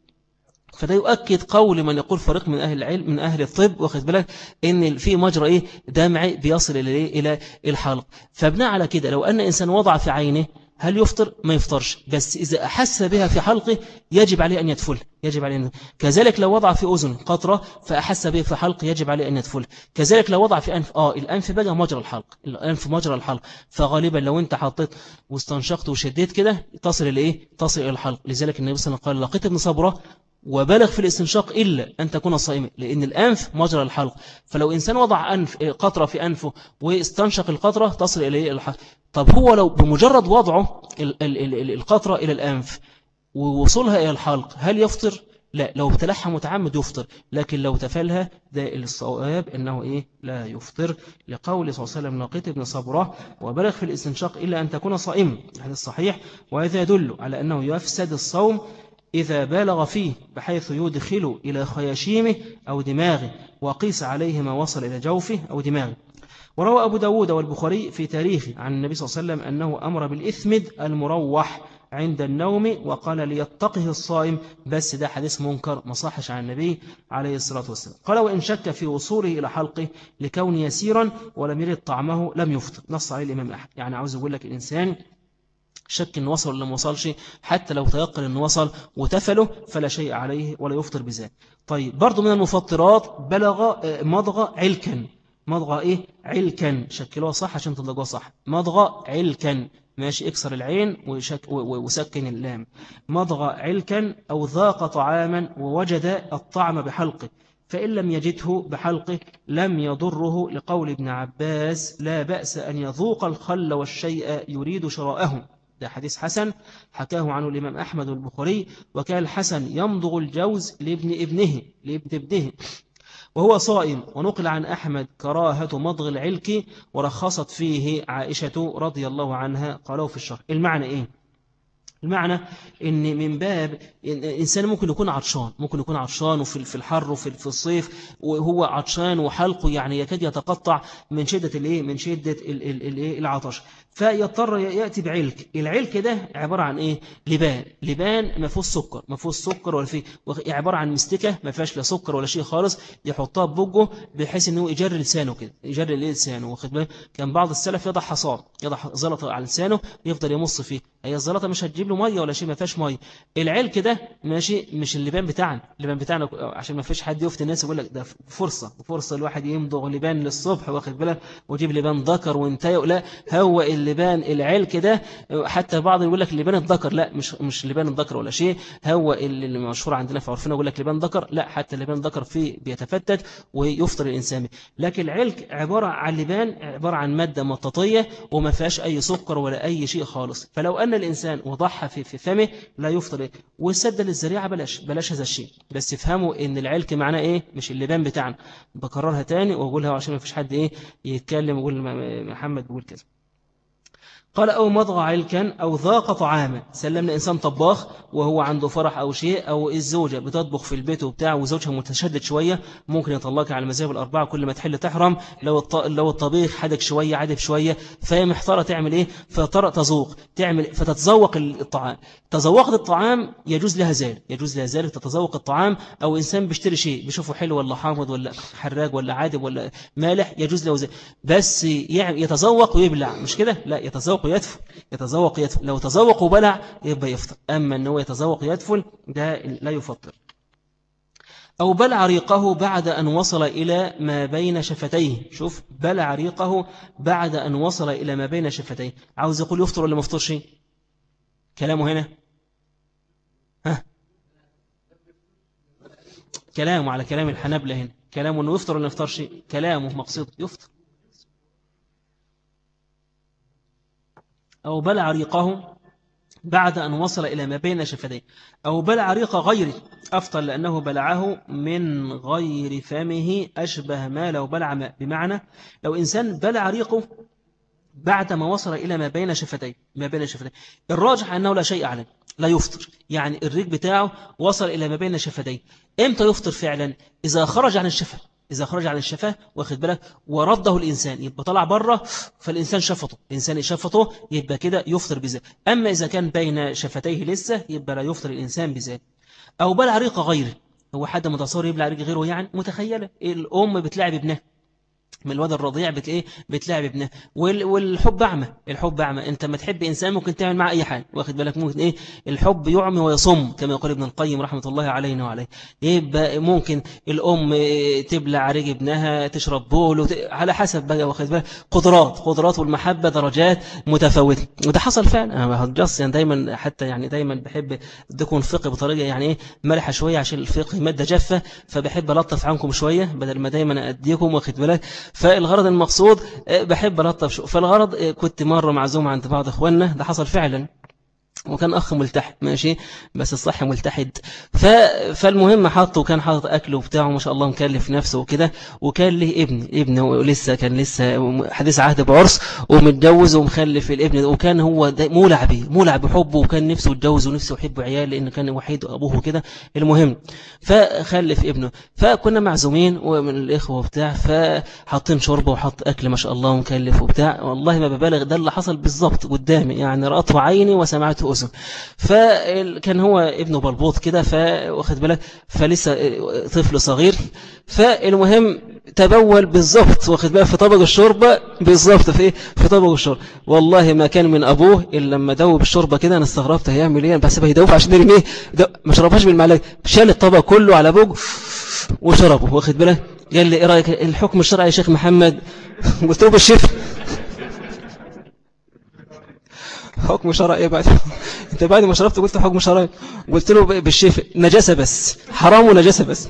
فده يؤكد قول من يقول فريق من أهل العلم من أهل الطب واخد بالك؟ إن في مجرى إيه؟ دمعي بيصل إلى إلى الحلق. فبناء على كده لو أن إنسان وضع في عينه هل يفطر؟ ما يفطرش. بس إذا أحس بها في حلقه يجب عليه أن يدفل يجب عليه أن كذلك لو وضع في أذن قطرة فأحس به في حلق يجب عليه أن يدفل كذلك لو وضع في أنف آه الأنف بقى مجرى الحلق. الأنف مجرى الحلق. فغالبا لو أنت حطيت واستنشقت وشديت كده تصل إلى إيه؟ تصل إلى الحلق. لذلك النبي صلى الله عليه وسلم قال لقيت ابن صبرة وبلغ في الاستنشاق إلا أن تكون صائما لأن الأنف مجرى الحلق فلو إنسان وضع أنف قطرة في أنفه واستنشق القطرة تصل إليه الحلق طب هو لو بمجرد وضعه القطرة إلى الأنف ووصولها إلى الحلق هل يفطر؟ لا لو ابتلعها متعمد يفطر لكن لو تفلها ده الصواب أنه إيه لا يفطر. لقول صلى الله عليه وسلم لقيت ابن صبرة وبلغ في الاستنشاق إلا أن تكون صائما هذا الصحيح وهذا يدل على أنه يفسد الصوم إذا بالغ فيه بحيث يدخل إلى خياشيمه أو دماغه وقيس عليه ما وصل إلى جوفه أو دماغه. وروى أبو داود والبخاري في تاريخه عن النبي صلى الله عليه وسلم أنه أمر بالإثمد المروح عند النوم وقال ليتقه الصائم بس ده حديث منكر مصحش عن النبي عليه الصلاة والسلام. قال وإن شك في وصوله إلى حلقه لكون يسيرا ولم يرد طعمه لم يفطر نص عليه الإمام أحد يعني عاوز أقول لك الإنسان شك إن وصل ولا ما وصلش حتى لو تيقن إنه وصل وتفله فلا شيء عليه ولا يفطر بذلك. طيب برضو من المفطرات بلغ مضغ علكا. مضغ إيه؟ علكا. شكلوها صح عشان تضغوها صح. مضغ علكا. ماشي اكسر العين وشك وسكن اللام. مضغ علكا أو ذاق طعاما ووجد الطعم بحلقه. فإن لم يجده بحلقه لم يضره لقول ابن عباس لا بأس أن يذوق الخل والشيء يريد شراءه ده حديث حسن حكاه عنه الإمام أحمد البخاري وكان الحسن يمضغ الجوز لابن ابنه لابن ابنه. وهو صائم ونقل عن أحمد كراهة مضغ العلك ورخصت فيه عائشة رضي الله عنها. قالوا في الشرح. المعنى إيه؟ المعنى إن من باب الانسان ممكن يكون عطشان ممكن يكون عطشان وفي في الحر وفي في الصيف وهو عطشان وحلقه يعني يكاد يتقطع من شدة الإيه؟ من شدة العطش. فيضطر يأتي بعلك. العلك ده عبارة عن إيه؟ لبان. لبان ما فيهوش سكر. ما فيهوش سكر ولا فيه. عبارة عن مستكة ما فيهاش لا سكر ولا شيء خالص. يحطها ببجه بحيث إنه يجري لسانه كده. يجري لسانه؟ واخد بالك؟ كان بعض السلف يضع حصان. يضع زلطة على لسانه يفضل يمص فيه. هي الزلطة مش هتجيب له مية ولا شيء ما فيهاش مية. العلك ده ماشي مش اللبان بتاعنا. اللبان بتاعنا عشان ما فيش حد يفتي الناس يقول لك ده فرصة. فرصة الواحد يمضغ لبان للصبح واخد بالك؟ ويجيب لبان ذكر وانتهى. لا هو اللبان العلك ده حتى بعض يقول لك لبان الذكر لا مش مش لبان الذكر ولا شيء. هو اللي مشهور عندنا في عرفنا يقول لك لبان ذكر لا حتى لبان الذكر فيه بيتفتت ويفطر الإنسان لكن العلك عبارة عن لبان عبارة عن مادة مطاطية وما فيهاش أي سكر ولا أي شيء خالص. فلو أن الإنسان وضعها في في فمه لا يفطر والسد للزريعة بلاش بلاش هذا الشيء. بس افهموا إن العلك معناه إيه؟ مش اللبان بتاعنا. بكررها تاني وأقولها عشان ما فيش حد إيه؟ يتكلم ويقول محمد بيقول كذا. قال أو مضغ علكا أو ذاق طعاما. سلمنا إنسان طباخ وهو عنده فرح أو شيء أو الزوجة بتطبخ في البيت وبتاع وزوجها متشدد شوية ممكن يطلقها على المذاهب الأربعة كل ما تحل تحرم. لو لو الطبيخ حدك شوية عدب شوية فهي محتارة تعمل إيه؟ فترى تذوق تعمل فتتذوق الطعام. تذوقت الطعام يجوز لها ذلك يجوز لها ذلك تتذوق الطعام أو إنسان بيشتري شيء بيشوفه حلو ولا حامض ولا حراج ولا عادب ولا مالح يجوز له ذلك بس يعني يتذوق ويبلع مش كده؟ لا يتذوق يتفل يتذوق يتفل لو تذوق وبلع يبقى يفطر. أما أنه يتذوق يتفل ده لا يفطر. أو بلع ريقه بعد أن وصل إلى ما بين شفتيه. شوف بلع ريقه بعد أن وصل إلى ما بين شفتيه. عاوز يقول يفطر ولا مفطرش كلامه هنا. ها؟ كلامه على كلام الحنابلة هنا. كلامه أنه يفطر ولا يفطرش؟ كلامه مقصود يفطر. أو بلع ريقه بعد أن وصل إلى ما بين شفتيه. أو بلع ريق غيره أفضل لأنه بلعه من غير فمه أشبه ما لو بلع ماء بمعنى لو إنسان بلع ريقه بعد ما وصل إلى ما بين شفتيه ما بين شفتيه. الراجح أنه لا شيء عليه لا يفطر. يعني الريق بتاعه وصل إلى ما بين شفتيه. إمتى يفطر فعلا؟ إذا خرج عن الشفة. إذا خرج عن الشفاه واخد بالك ورده الإنسان يبقى طلع بره فالإنسان شفطه الإنسان شفطه يبقى كده يفطر بذلك أما إذا كان بين شفتيه لسه يبقى لا يفطر الإنسان بذلك أو بلع ريق غيره هو حد متصور يبلع ريق غيره يعني؟ متخيلة. الأم بتلعب ابنها. من الواد الرضيع بت إيه؟ بتلعب ابنه والحب أعمى. الحب أعمى. أنت ما تحب إنسان ممكن تعمل معه أي حاجة. واخد بالك؟ ممكن إيه؟ الحب يعمي ويصم كما يقول ابن القيم رحمة الله علينا وعليه. يبقى ممكن الأم تبلع رجل ابنها تشرب بول على حسب بقى. واخد بالك؟ قدرات. قدرات والمحبة درجات متفاوتة. وده حصل فعلا. أنا جص يعني دايما حتى يعني دايما بحب اديكم الفقه بطريقة يعني إيه؟ ملحة شوية عشان الفقه مادة جافة. فبحب ألطف عنكم شوية بدل ما دايما أديكم. واخد بالك؟ فالغرض المقصود آه، بحب ألطف شو فالغرض آه، كنت مرة معزوم عند بعض إخواننا ده حصل فعلا. وكان أخ ملتحد ماشي؟ بس الصح ملتحد. ف... فالمهم حطه وكان حاطط أكله وبتاعه ما شاء الله مكلف نفسه وكده وكان له ابن ابن لسه كان لسه حديث عهد بعرس ومتجوز ومخلف الابن وكان هو مولع به مولع بحبه وكان نفسه يتجوز ونفسه يحب عيال لأنه كان وحيد أبوه كده المهم فخلف ابنه. فكنا معزومين ومن الإخوة وبتاع فحاطين شربه وحط أكل ما شاء الله ومكلف وبتاع. والله ما ببالغ ده اللي حصل بالظبط قدامي يعني رأته عيني وسمعته أذن فكان هو ابنه بلبوط كده فواخد بالك؟ فلسه طفل صغير. فالمهم تبول بالظبط واخد بالك؟ في طبق الشوربة بالظبط. في في طبق الشوربة. والله ما كان من أبوه إلا لما دوب الشوربة كده أنا استغربت هيعمل إيه؟ بس هيدوب عشان يرميه. ما شربهاش بالمعلقة شال الطبق كله على بوج وشربه واخد بالك؟ قال لي إيه رأيك؟ الحكم الشرعي يا شيخ محمد؟ قلت له بالشفر حكم شرعي بعد؟ أنت بعد ما شربت قلت حكم شرعي. قلت له بالشفاء نجاسة بس حرام ونجاسة بس.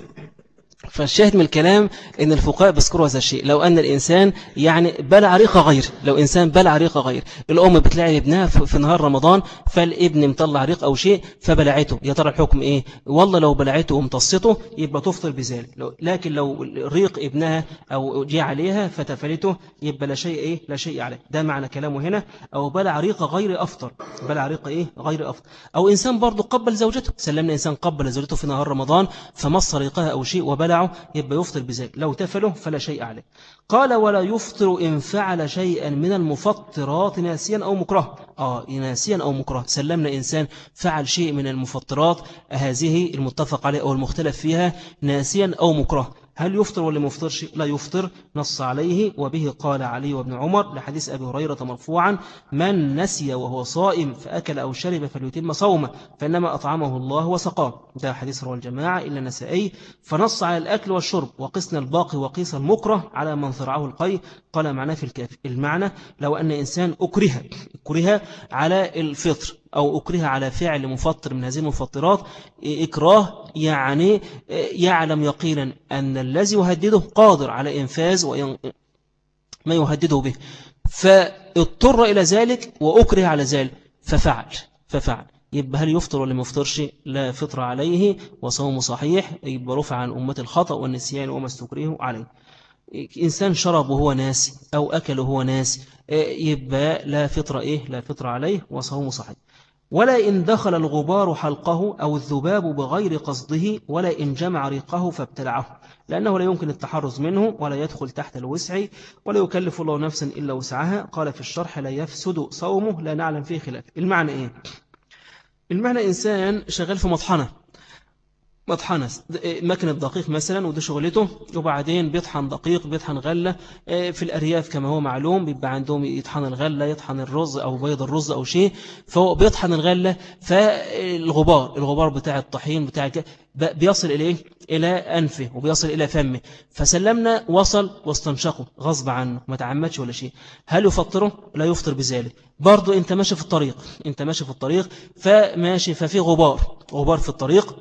فالشاهد من الكلام إن الفقهاء بيذكروا هذا الشيء. لو أن الإنسان يعني بلع ريقه غير لو إنسان بلع ريقه غير. الأم بتلاعب ابنها في نهار رمضان فالابن مطلع ريق أو شيء فبلعته. يا ترى الحكم إيه؟ والله لو بلعته وامتصته يبقى تفطر بذلك. لكن لو ريق ابنها أو جه عليها فتفلته يبقى لا شيء إيه؟ لا شيء عليه. ده معنى كلامه هنا. أو بلع ريق غير أفطر. بلع ريق إيه؟ غير أفطر. أو إنسان برضه قبل زوجته. سلمنا إنسان قبل زوجته في نهار رمضان فمص ريقها أو شيء وبلعه. يبقى يفطر بذلك. لو تفله فلا شيء عليه. قال ولا يفطر إن فعل شيئا من المفطرات ناسيا أو مكره آه ناسيا أو مكره. سلمنا إنسان فعل شيء من المفطرات هذه المتفق عليه أو المختلف فيها ناسيا أو مكره. هل يفطر ولا مفطرش لا يفطر نص عليه وبه قال علي وابن عمر لحديث أبي هريرة مرفوعا من نسي وهو صائم فأكل أو شرب فليتم صومه فإنما أطعمه الله وسقاه. ده حديث رواه الجماعة إلا نسائي فنص على الأكل والشرب وقسنا الباقي وقيس المكره على من ثرعه القي قال معناه في الكافي المعنى لو أن إنسان أكره أكره على الفطر. أو أكره على فعل مفطر من هذه المفطرات إكراه يعني يعلم يقينا أن الذي يهدده قادر على إنفاذ ما يهدده به. فاضطر إلى ذلك وأكره على ذلك ففعل ففعل. يبقى هل يفطر ولا ما يفطرش؟ لا فطر عليه وصوم صحيح يبقى رفع عن أمة الخطأ والنسيان وما استكره عليه. إنسان شرب وهو ناس أو أكل وهو ناس يبقى لا فطر إيه؟ لا فطر عليه وصوم صحيح. ولا إن دخل الغبار حلقه أو الذباب بغير قصده ولا إن جمع ريقه فابتلعه لأنه لا يمكن التحرز منه ولا يدخل تحت الوسع ولا يكلف الله نفسا إلا وسعها. قال في الشرح لا يفسد صومه لا نعلم فيه خلاف. المعنى إيه؟ المعنى إنسان شغال في مطحنة. مطحنة. مكنة دقيق مثلا وده شغلته. وبعدين بيطحن دقيق بيطحن غلة. في الأرياف كما هو معلوم بيبقى عندهم يطحن الغلة يطحن الرز أو بيض الرز أو شيء. فهو بيطحن الغلة فالغبار الغبار بتاع الطحين بتاع بيصل إليه إلى أنفه وبيصل إلى فمه. فسلمنا وصل واستنشقه غصب عنه ما تعمدش ولا شيء. هل يفطره؟ لا يفطر بذلك. برضو أنت ماشي في الطريق أنت ماشي في الطريق فماشي ففي غبار. غبار في الطريق.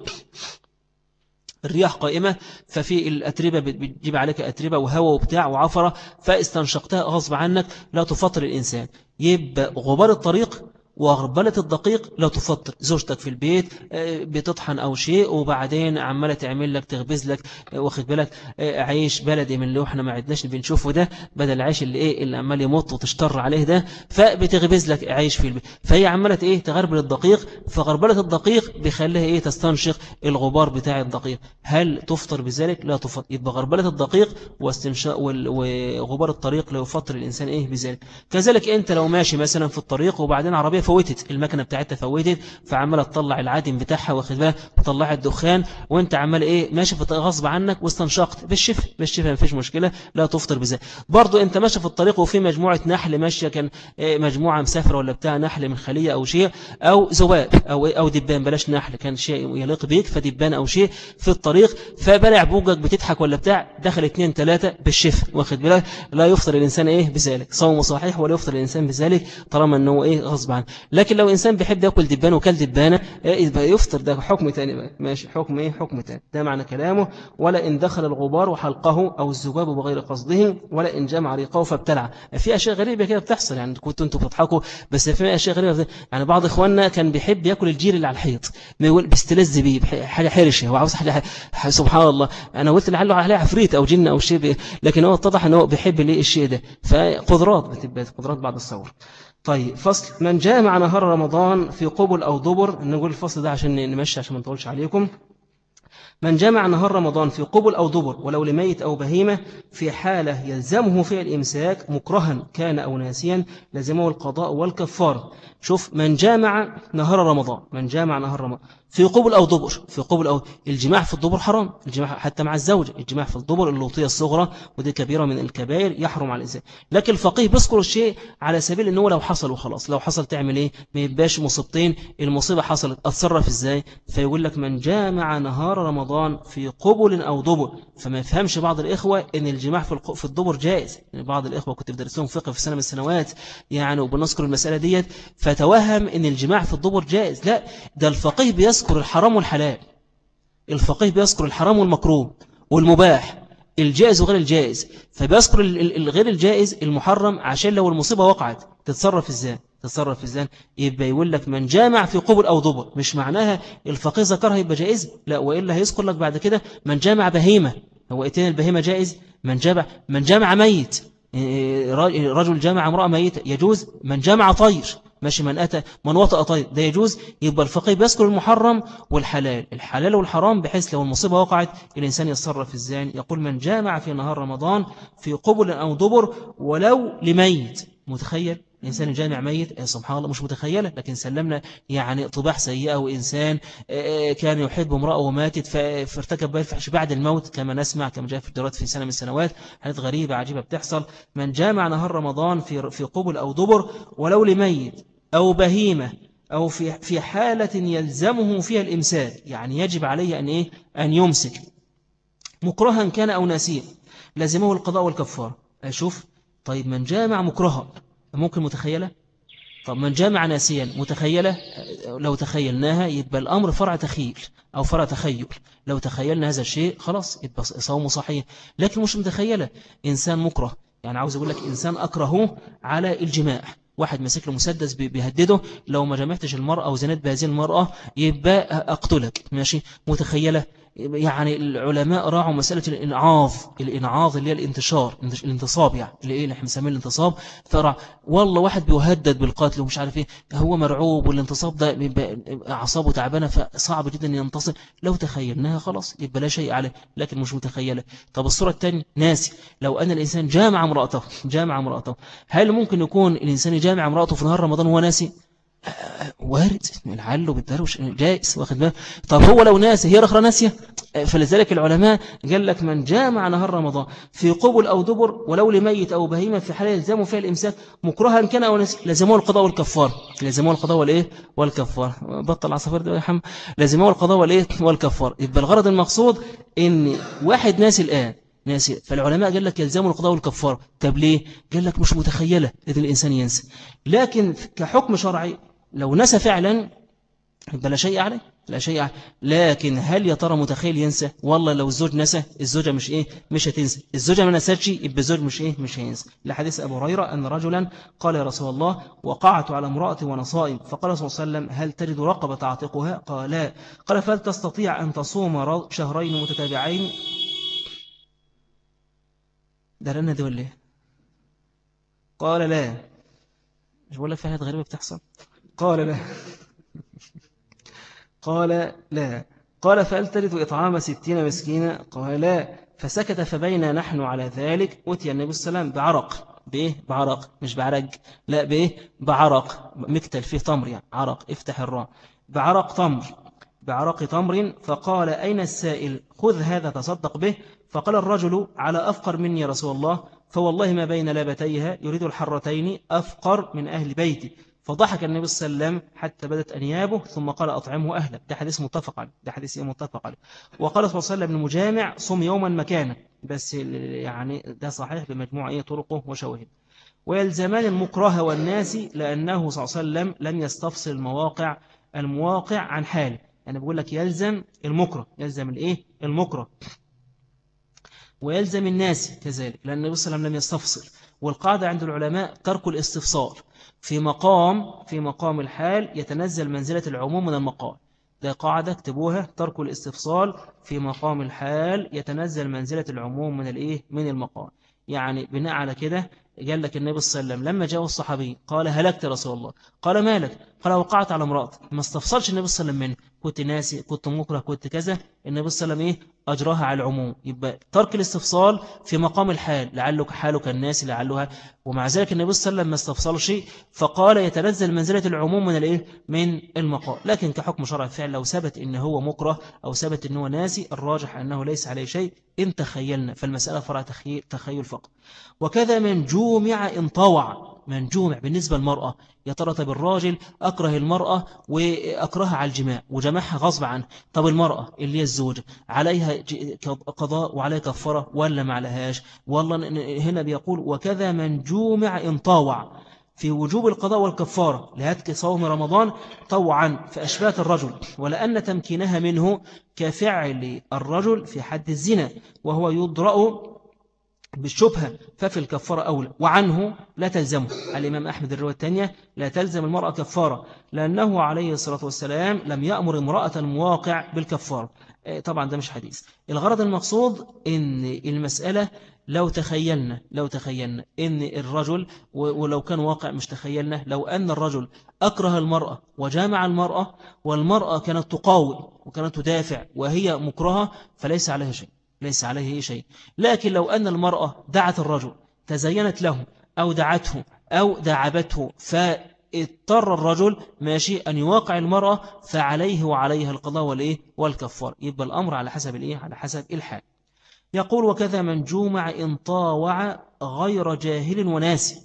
الرياح قائمة ففي الأتربة بتجيب عليك أتربة وهواء وبتاع وعفرة فاستنشقتها غصب عنك لا تفطر الإنسان. يبقى غبار الطريق وغربلة الدقيق لو تفطر. زوجتك في البيت آه، بتطحن أو شيء وبعدين عمالة تعمل لك تغبز لك آه، واخد بالك؟ آه، عيش بلدي من اللي إحنا ما عدناش بنشوفه ده بدل العيش اللي إيه اللي عمال يمط وتشتر عليه ده فبتغبز لك عيش في البيت. فهي عمالة إيه تغربل الدقيق فغربلة الدقيق بيخليها إيه تستنشق الغبار بتاع الدقيق. هل تفطر بذلك؟ لا تفطر. يبقى غربلة الدقيق واستنشاق وغبار الطريق لا يفطر الإنسان إيه بذلك. كذلك أنت لو ماشي مثلا في الطريق وبعدين عربية فوتت المكنة بتاعتها فوتت فعمالة تطلع العادم بتاعها واخد بالك؟ تطلع الدخان وانت عمال إيه ماشي غصب عنك واستنشقت. بالشفا بالشفا ما فيش مشكلة لا تفطر بذلك برضو انت ماشي في الطريق وفي مجموعة نحل ماشية كان إيه مجموعة مسافرة ولا بتاع نحل من خلية أو شيء أو ذباب أو أو دبان بلاش نحل كان شيء يليق بيك فدبان أو شيء في الطريق فبلع بوجك بتضحك ولا بتاع دخل اثنين ثلاثة بالشفا واخد بالك؟ لا يفطر الإنسان إيه بذلك. صوم صحيح ولا يفطر الإنسان بذلك طالما إنه إيه غصب عنه. لكن لو إنسان بيحب يأكل دبان وكل دبانة يبقى يفطر ده حكم تاني ماشي حكم إيه؟ حكم تاني. ده معنى كلامه. ولا إن دخل الغبار وحلقه أو الزجاج بغير قصده ولا إن جمع ريقه فابتلع. في أشياء غريبة كده بتحصل يعني كنتوا أنتوا بتضحكوا بس في أشياء غريبة يعني بعض إخواننا كان بيحب يأكل الجير اللي على الحيط بيستلذ بيه حاجة حرشة هو عاوز حاجة سبحان الله. أنا قلت لعله عليه عفريت أو جن أو شيء لكن هو اتضح أنه بيحب ليه الشيء ده. فقدرات بتبقى قدرات بعد الصور طيب فصل. من جامع نهار رمضان في قبل أو دبر نقول الفصل ده عشان نمشي عشان ما نطولش عليكم. من جمع نهار رمضان في قبل أو دبر ولو لميت أو بهيمة في حالة يلزمه فيها الإمساك مكرها كان أو ناسيا لزمه القضاء والكفار شوف من جامع نهار رمضان من جامع نهار رمضان في قبل أو دبر في قبل أو الجماع في الدبر حرام الجماع حتى مع الزوجة الجماع في الدبر اللوطية الصغرى ودي كبيرة من الكبائر يحرم على الإنسان. لكن الفقيه بيذكر الشيء على سبيل أنه لو حصل وخلاص لو حصل تعمل إيه؟ ما يبقاش مصيبتين المصيبة حصلت أتصرف إزاي؟ فيقول لك من جامع نهار رمضان في قبل أو دبر. فما يفهمش بعض الإخوة أن الجماع في في الدبر جائز. يعني بعض الإخوة كنت بدرسهم فقه في سنة من السنوات يعني وبنذكر المسألة ديت فتوهم أن الجماع في الدبر جائز. لا ده الفقيه بيذكر الحرام والحلال. الفقيه بيذكر الحرام والمكروه والمباح. الجائز وغير الجائز. فبيذكر الغير الجائز المحرم عشان لو المصيبة وقعت. تتصرف إزاي؟ تتصرف إزاي؟ يبقى يقول لك من جامع في قبل أو ضبر مش معناها الفقيه ذكرها يبقى جائز؟ لا وإلا هيذكر لك بعد كده من جامع بهيمة. هو اتين البهيمة جائز؟ من جامع من جامع ميت. إيه، رجل جامع امرأة ميتة. يجوز؟ من جامع طير. ماشي من أتى من وطأ طير ده يجوز. يبقى الفقيه بيذكر المحرم والحلال. الحلال والحرام بحيث لو المصيبة وقعت الإنسان يتصرف إزاي؟ يقول من جامع في نهار رمضان في قبل أو دبر ولو لميت. متخيل؟ إنسان جامع ميت إيه، سبحان الله مش متخيلة. لكن سلمنا يعني طباع سيئة وإنسان آه، كان يحب امرأة وماتت فارتكب بها الفحش بعد الموت. كما نسمع كما جاء في الدرات في سنة من السنوات حالات غريبة عجيبة بتحصل. من جامع نهار رمضان في قبل أو دبر ولو لميت. أو بهيمة أو في في حالة يلزمه فيها الإمساك يعني يجب عليه أن إيه؟ أن يمسك. مكرها كان أو ناسيا لازمه القضاء والكفار أشوف طيب من جامع مكرها ممكن متخيلة؟ طب من جامع ناسيا متخيلة؟ لو تخيلناها يبقى الأمر فرع تخيل أو فرع تخيل. لو تخيلنا هذا الشيء خلاص يبقى صومه صحيح. لكن مش متخيلة إنسان مكره. يعني عاوز أقول لك إنسان أكرهه على الجماع. واحد مسك له مسدس بيهدده. لو ما جمعتش المرأة وزنت بهذه المرأة يبقى أقتلك. ماشي؟ متخيلة؟ يعني العلماء راعوا مسألة الإنعاظ الإنعاظ اللي هي الانتشار الانتصاب يعني اللي إيه اللي إحنا بنسميه الانتصاب. فرع والله واحد بيهدد بالقتل ومش عارف إيه هو مرعوب والانتصاب ده أعصابه تعبانة فصعب جدا ينتصر. لو تخيلناها خلاص يبقى لا شيء عليه لكن مش متخيلة. طب الصورة الثانية ناسي. لو أن الإنسان جامع امرأته جامع امرأته هل ممكن يكون الإنسان جامع امرأته في نهار رمضان وهو ناسي؟ وارد لعله بالدروش جائز واخد بالك؟ طب هو لو ناسي هي رخرة ناسية؟ فلذلك العلماء قال لك من جامع نهار رمضان في قبل أو دبر ولو لميت أو بهيمة في حال يلزمه فيها الإمساك مكرها إن كان أو ناسي لازمه القضاء والكفار. لازمه القضاء والإيه؟ والكفار. بطل عصفر ده حم لازمه القضاء والإيه؟ والكفار. يبقى الغرض المقصود إن واحد ناسي الآن ناسي. فالعلماء قال لك يلزمه القضاء والكفار. طب ليه؟ قال لك مش متخيلة إذا الإنسان ينسى. لكن كحكم شرعي لو نسى فعلا يبقى لا شيء عليه لا شيء عليه. لكن هل يا ترى متخيل ينسى؟ والله لو الزوج نسى الزوجة مش إيه؟ مش هتنسى. الزوجة ما نسيتش يبقى الزوج مش إيه؟ مش هينسى. لحديث أبو هريرة أن رجلا قال يا رسول الله وقعت على امرأتي وأنا صائم فقال صلى الله عليه وسلم هل تجد رقبة تعتقها قال لا. قال فهل تستطيع أن تصوم شهرين متتابعين؟ ده لنا دي ولا إيه؟ قال لا. مش بقول لك في حاجات غريبة بتحصل؟ قال لا. قال لا. قال فألتلت إطعام ستين مسكينة قال لا. فسكت فبينا نحن على ذلك. أتي النبي وسلم بعرق. بإيه بعرق. مش بعرق. لا. بإيه بعرق. مكتل فيه تمر يعني. عرق. افتح الراء. بعرق تمر. بعرق تمر. فقال أين السائل؟ خذ هذا تصدق به. فقال الرجل على أفقر مني يا رسول الله. فوالله ما بين لابتيها يريد الحرتين أفقر من أهل بيتي. فضحك النبي صلى الله عليه وسلم حتى بدت أنيابه ثم قال أطعمه أهلك. ده حديث متفق عليه. ده حديث متفق عليه. وقال صلى الله عليه وسلم مجامع صم يوما مكانا. بس يعني ده صحيح بمجموعة إيه طرقه وشواهد. ويلزمان المكره والناس لأنه صلى الله عليه وسلم لم يستفصل المواقع المواقع عن حاله. يعني بقول لك يلزم المكره. يلزم الإيه؟ المكره. ويلزم الناس كذلك لأن النبي صلى الله عليه وسلم لم يستفصل. والقاعدة عند العلماء ترك الاستفصال. في مقام في مقام الحال يتنزل منزلة العموم من المقام ده قاعدة اكتبوها ترك الاستفصال في مقام الحال يتنزل منزلة العموم من الايه؟ من المقام يعني بناء على كده قال لك النبي صلى الله عليه وسلم لما جاء الصحابي قال هلكت رسول الله؟ قال مالك؟ قال وقعت على امرأتي ما استفصلش النبي صلى الله عليه وسلم منه. كنت ناسي كنت مكره كنت كذا. النبي صلى الله عليه وسلم إيه؟ أجراها على العموم. يبقى ترك الاستفصال في مقام الحال. لعلك حالك الناس لعلها. ومع ذلك النبي صلى الله عليه وسلم ما استفصلش. فقال يتنزل منزلة العموم من الإيه؟ من المقام. لكن كحكم شرع الفعل لو ثبت إن هو مكره أو ثبت إن هو ناسي الراجح أنه ليس عليه شيء. إن تخيلنا فالمسألة فرع تخيل, فقط. وكذا من جومع إن طوع من جومع بالنسبة للمرأة. يا ترى طب الراجل أكره المرأة وأكرهها على الجماع وجمعها غصب عنه. طب المرأة اللي هي الزوجة عليها قضاء وعليها كفرة ولا ما عليهاش؟ والله هنا بيقول وكذا من جومع إن طاوع. في وجوب القضاء والكفارة لهتك صوم رمضان طوعا فأشبات الرجل ولأن تمكينها منه كفعل الرجل في حد الزنا وهو يضرأ بالشبهة ففي الكفارة أولى. وعنه لا تلزمه. الإمام أحمد الرواية الثانية لا تلزم المرأة كفارة لأنه عليه الصلاة والسلام لم يأمر امرأة المواقع بالكفارة. إيه، طبعا ده مش حديث. الغرض المقصود إن المسألة لو تخيلنا لو تخيلنا إن الرجل ولو كان واقع مش تخيلنا لو أن الرجل أكره المرأة وجامع المرأة والمرأة كانت تقاوم وكانت تدافع وهي مكرهة فليس عليها شيء. ليس عليه شيء. لكن لو أن المرأة دعت الرجل تزينت له أو دعته أو دعبته فاضطر الرجل ماشي أن يواقع المرأة فعليه وعليها القضاء والإيه؟ والكفار. يبقى الأمر على حسب الإيه؟ على حسب الحال. يقول وكذا من جومع إن طاوع غير جاهل وناسي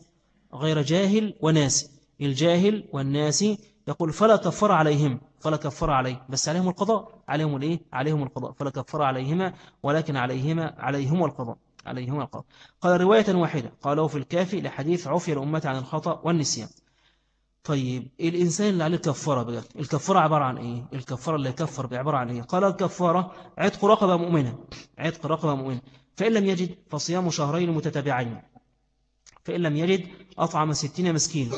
غير جاهل وناسي الجاهل والناسي يقول فلا كفر عليهم. فلا كفر عليه. بس عليهم القضاء. عليهم الإيه؟ عليهم القضاء. فلا كفر عليهما ولكن عليهما عليهم القضاء. عليهما القضاء. قال رواية واحدة. قالوا في الكافي لحديث عفي الأمة عن الخطأ والنسيان. طيب الإنسان اللي عليه كفارة بجد. الكفارة عبارة عن إيه؟ الكفارة اللي يكفر بعبارة عن إيه؟ قال الكفارة عتق رقبة مؤمنة. عتق رقبة مؤمنة. فإن لم يجد فصيام شهرين متتابعين. فإن لم يجد أطعم ستين مسكين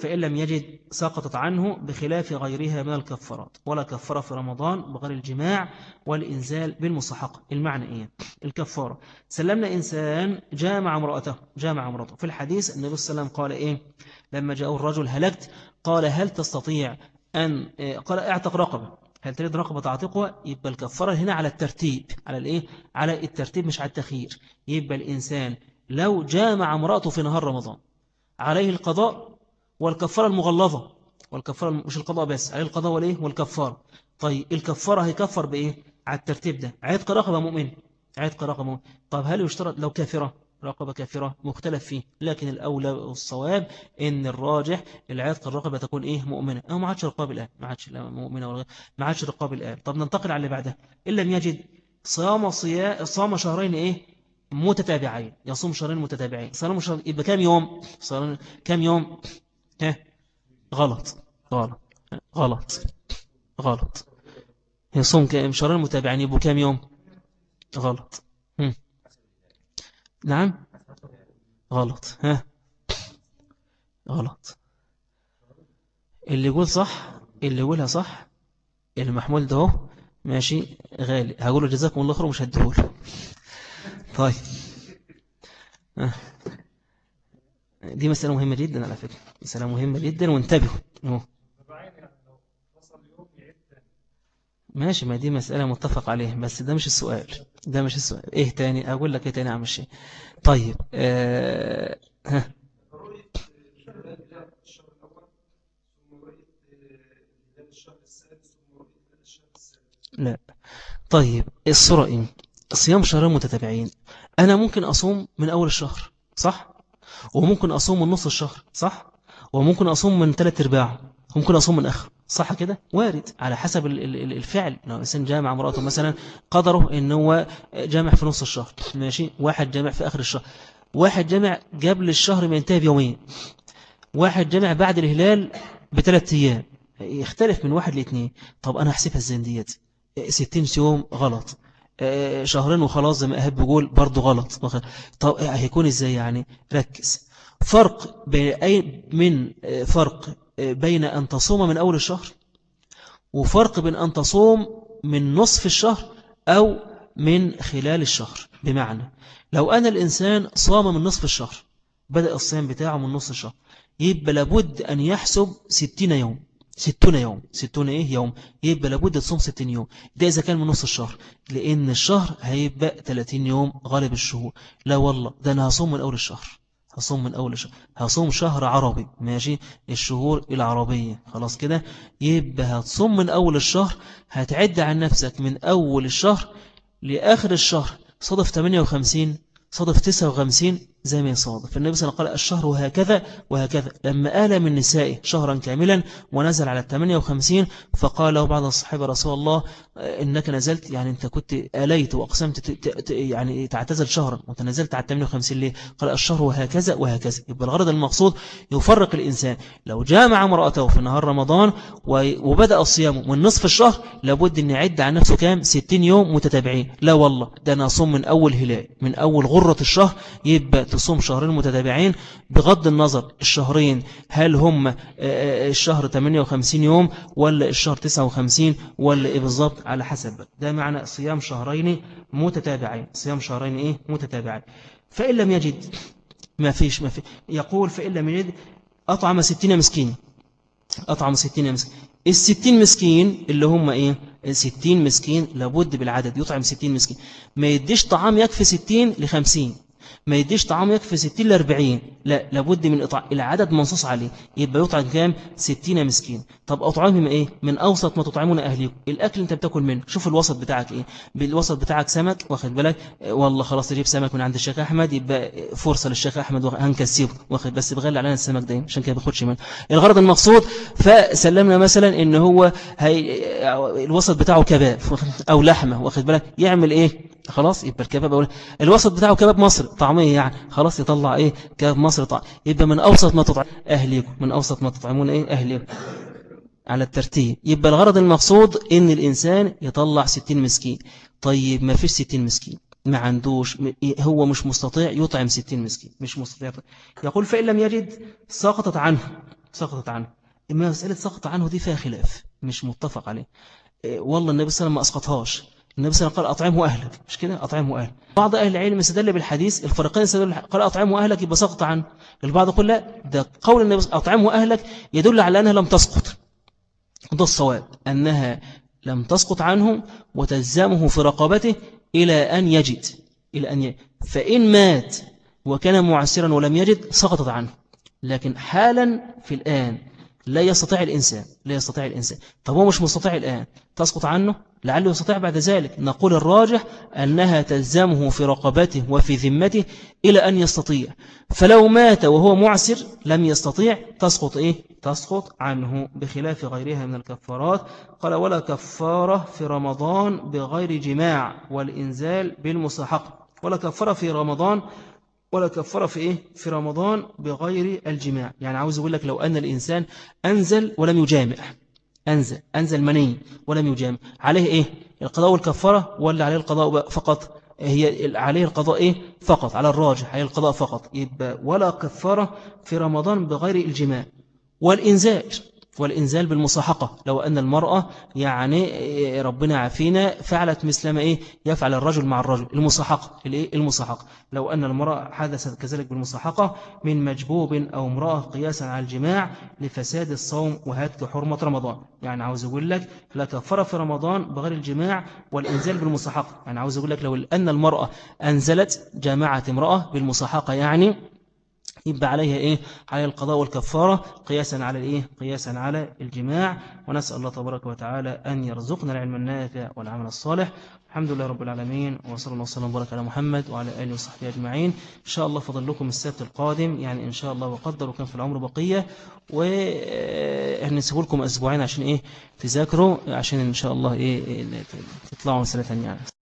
فإن لم يجد سقطت عنه بخلاف غيرها من الكفارات. ولا كفر في رمضان بغير الجماع والإنزال بالمصحقة المعنى إيه؟ الكفارة. سلمنا إنسان جامع امرأته جامع امرأته. في الحديث النبي صلى الله عليه وسلم قال إيه؟ لما جاء الرجل هلكت قال هل تستطيع أن قال اعتق رقبة. هل تريد رقبة تعتقها يبقى الكفارة هنا على الترتيب. على الإيه؟ على الترتيب مش على التخيير. يبقى الإنسان لو جامع امرأته في نهار رمضان عليه القضاء والكفارة المغلظة. والكفارة مش القضاء بس عليه القضاء والإيه؟ والكفارة. طيب الكفارة هيكفر بإيه؟ على الترتيب ده. عيد رقبة مؤمن. عيد رقبة مؤمن. طب هل يشترط لو كافرة؟ رقبة كافرة مختلف فيه. لكن الأولى والصواب إن الراجح العتق الرقبة تكون إيه؟ مؤمنة. أو ما عادش رقاب الآن. ما عادش مؤمنة ولا ما عادش رقاب الآن. طب ننتقل على اللي بعدها. إن لم يجد صيام صيام صام شهرين إيه؟ متتابعين يصوم شهرين متتابعين. صيام شهرين يبقى كام يوم؟ صار كام يوم؟ ها؟ غلط. غلط. غلط. غلط. يصوم كام شهرين متتابعين يبقوا كام يوم؟ غلط. نعم؟ غلط. ها؟ غلط. اللي يقول صح اللي يقولها صح المحمول ده ماشي؟ غالي. هقوله جزاكم الله خير ومش هديهوله طيب. دي مسألة مهمة جدا على فكرة. مسألة مهمة جدا وانتبهوا. ماشي ما دي مسألة متفق عليه بس ده مش السؤال. ده مش السؤال. إيه تاني؟ أقول لك إيه تاني عم الشيء طيب آه ها. لا. طيب الصورة إيه صيام شهرين متتابعين. أنا ممكن أصوم من أول الشهر. صح؟ وممكن أصوم من نص الشهر. صح؟ وممكن أصوم من ثلاث أرباع. ممكن أصوم من آخر. صح كده؟ وارد. على حسب الفعل. لو إنسان جامع امرأته مثلا قدره إن هو جامع في نص الشهر. ماشي؟ واحد جامع في آخر الشهر. واحد جامع قبل الشهر ما ينتهي بيومين. واحد جامع بعد الهلال بثلاث أيام. يختلف من واحد لاثنين طب أنا أحسبها إزاي ديت 60 يوم غلط. شهرين وخلاص زي ما أهب بيقول برضو غلط. طب هيكون إزاي يعني؟ ركز. فرق بين من آه، فرق آه، بين أن تصوم من أول الشهر وفرق بين أن تصوم من نصف الشهر أو من خلال الشهر. بمعنى لو أنا الإنسان صام من نصف الشهر بدأ الصيام بتاعه من نصف الشهر يبقى لابد أن يحسب ستين يوم. ستون يوم ستون إيه يوم؟ يبقى لابد تصوم ستين يوم. ده إذا كان من نص الشهر لأن الشهر هيبقى 30 يوم غالب الشهور. لا والله ده أنا هصوم من أول الشهر. هصوم من أول الشهر. هصوم شهر عربي ماشي؟ الشهور العربية. خلاص كده؟ يبقى هتصوم من أول الشهر هتعد عن نفسك من أول الشهر لآخر الشهر. صدف 58 صدف 59 زي ما يصادف النبي صلى الله عليه وسلم قال الشهر وهكذا وهكذا. لما آل من نسائه شهرا كاملا ونزل على 58 فقال له بعض الصحابة رسول الله إنك نزلت يعني أنت كنت أليت وأقسمت يعني تعتزل شهرا وأنت نزلت على 58 ليه؟ قال الشهر وهكذا وهكذا. يبقى الغرض المقصود يفرق الإنسان. لو جامع امرأته في نهار رمضان وبدأ الصيام من نصف الشهر لابد أن يعد عن نفسه كام؟ 60 يوم متتابعين. لا والله ده أنا أصوم من أول هلال من أول غرة الشهر يبقى تصوم شهرين متتابعين بغض النظر الشهرين هل هم الشهر 58 يوم ولا الشهر 59 ولا إيه بالظبط؟ على حسب. ده معنى صيام شهرين متتابعين. صيام شهرين إيه؟ متتابعين. فإن لم يجد ما فيش ما في يقول فإن لم يجد أطعم ستين مسكين. أطعم ستين مسكين. الستين مسكين اللي هم إيه؟ الستين مسكين لابد بالعدد يطعم ستين مسكين. ما يديش طعام يكفي ستين لخمسين. ما يديش طعام يكفي 60 ل 40 لا لابد من إطعام. العدد منصوص عليه. يبقى يطعم كام؟ 60 مسكين. طب أطعمهم إيه؟ من أوسط ما تطعمون أهليكم. الأكل أنت بتاكل منه. شوف الوسط بتاعك إيه. بالوسط بتاعك سمك واخد بالك؟ والله خلاص تجيب سمك من عند الشيخ أحمد يبقى فرصة للشيخ أحمد هنكسبه واخد بس بغلي علينا السمك ده عشان كده بياخدش منه. الغرض المقصود فسلمنا مثلا إن هو هي الوسط بتاعه كباب أو لحمة واخد بالك؟ يعمل إيه؟ خلاص يبقى الكباب أولا. الوسط بتاعه كباب مصر طعمية يعني. خلاص يطلع إيه؟ كباب مصر طعم. يبقى من أوسط ما تطعم. أهليكم. من أوسط ما تطعمون إيه؟ أهليكم. على الترتيب. يبقى الغرض المقصود إن الإنسان يطلع ستين مسكين. طيب ما فيش ستين مسكين. ما عندوش هو مش مستطيع يطعم ستين مسكين. مش مستطيع يقول فإن لم يجد سقطت عنه. سقطت عنه. إما مسألة سقط عنه دي فيها خلاف مش متفق عليه. إيه، والله النبي صلى الله عليه وسلم ما أسقطهاش. النبي صلى الله عليه وسلم قال أطعمه أهلك. مش كده؟ أطعمه أهلك. بعض أهل العلم استدل بالحديث الفريقين استدل قال أطعمه أهلك يبقى سقط عنه. البعض يقول لا ده قول النبي أطعمه أهلك يدل على أنها لم تسقط. ده الصواب أنها لم تسقط عنه وتلزمه في رقبته إلى أن يجد. إلى أن يجد فإن مات وكان معسرا ولم يجد سقطت عنه. لكن حالا في الآن لا يستطيع الإنسان لا يستطيع الإنسان. طب هو مش مستطيع الآن؟ تسقط عنه؟ لعله يستطيع بعد ذلك. نقول الراجح أنها تلزمه في رقبته وفي ذمته إلى أن يستطيع. فلو مات وهو معسر لم يستطيع تسقط إيه؟ تسقط عنه بخلاف غيرها من الكفارات. قال ولا كفارة في رمضان بغير جماع والإنزال بالمصاحقة ولا كفارة في رمضان ولا كفر في إيه؟ في رمضان بغير الجماع. يعني عاوز أقول لك لو أن الإنسان أنزل ولم يجامع. أنزل أنزل مني ولم يجامع. عليه إيه؟ القضاء والكفارة ولا عليه القضاء فقط؟ هي عليه القضاء إيه؟ فقط على الراجح عليه القضاء فقط. يبقى ولا كفارة في رمضان بغير الجماع. والإنزال والإنزال بالمصاحقة. لو أن المرأة يعني ربنا عافينا فعلت مثل ما إيه؟ يفعل الرجل مع الرجل. المصاحقة. الإيه؟ المصاحقة. لو أن المرأة حدثت كذلك بالمصاحقة من مجبوب أو امرأة قياسا على الجماع لفساد الصوم وهتك حرمة رمضان. يعني عاوز أقول لك لا كفر في رمضان بغير الجماع والإنزال بالمصاحقة. يعني عاوز أقول لك لو أن المرأة أنزلت جامعة امرأة بالمصاحقة يعني يبقى عليها إيه؟ على القضاء والكفارة قياسا على الإيه؟ قياسا على الجماع. ونسأل الله تبارك وتعالى أن يرزقنا العلم النافع والعمل الصالح. الحمد لله رب العالمين وصلى الله وسلم وبارك على محمد وعلى آله وصحبه أجمعين. إن شاء الله فضل لكم السبت القادم يعني إن شاء الله وقدر وكان في العمر بقية. ونسيب لكم أسبوعين عشان إيه؟ تذاكروا عشان إن شاء الله إيه, إيه، تطلعوا مسألة يعني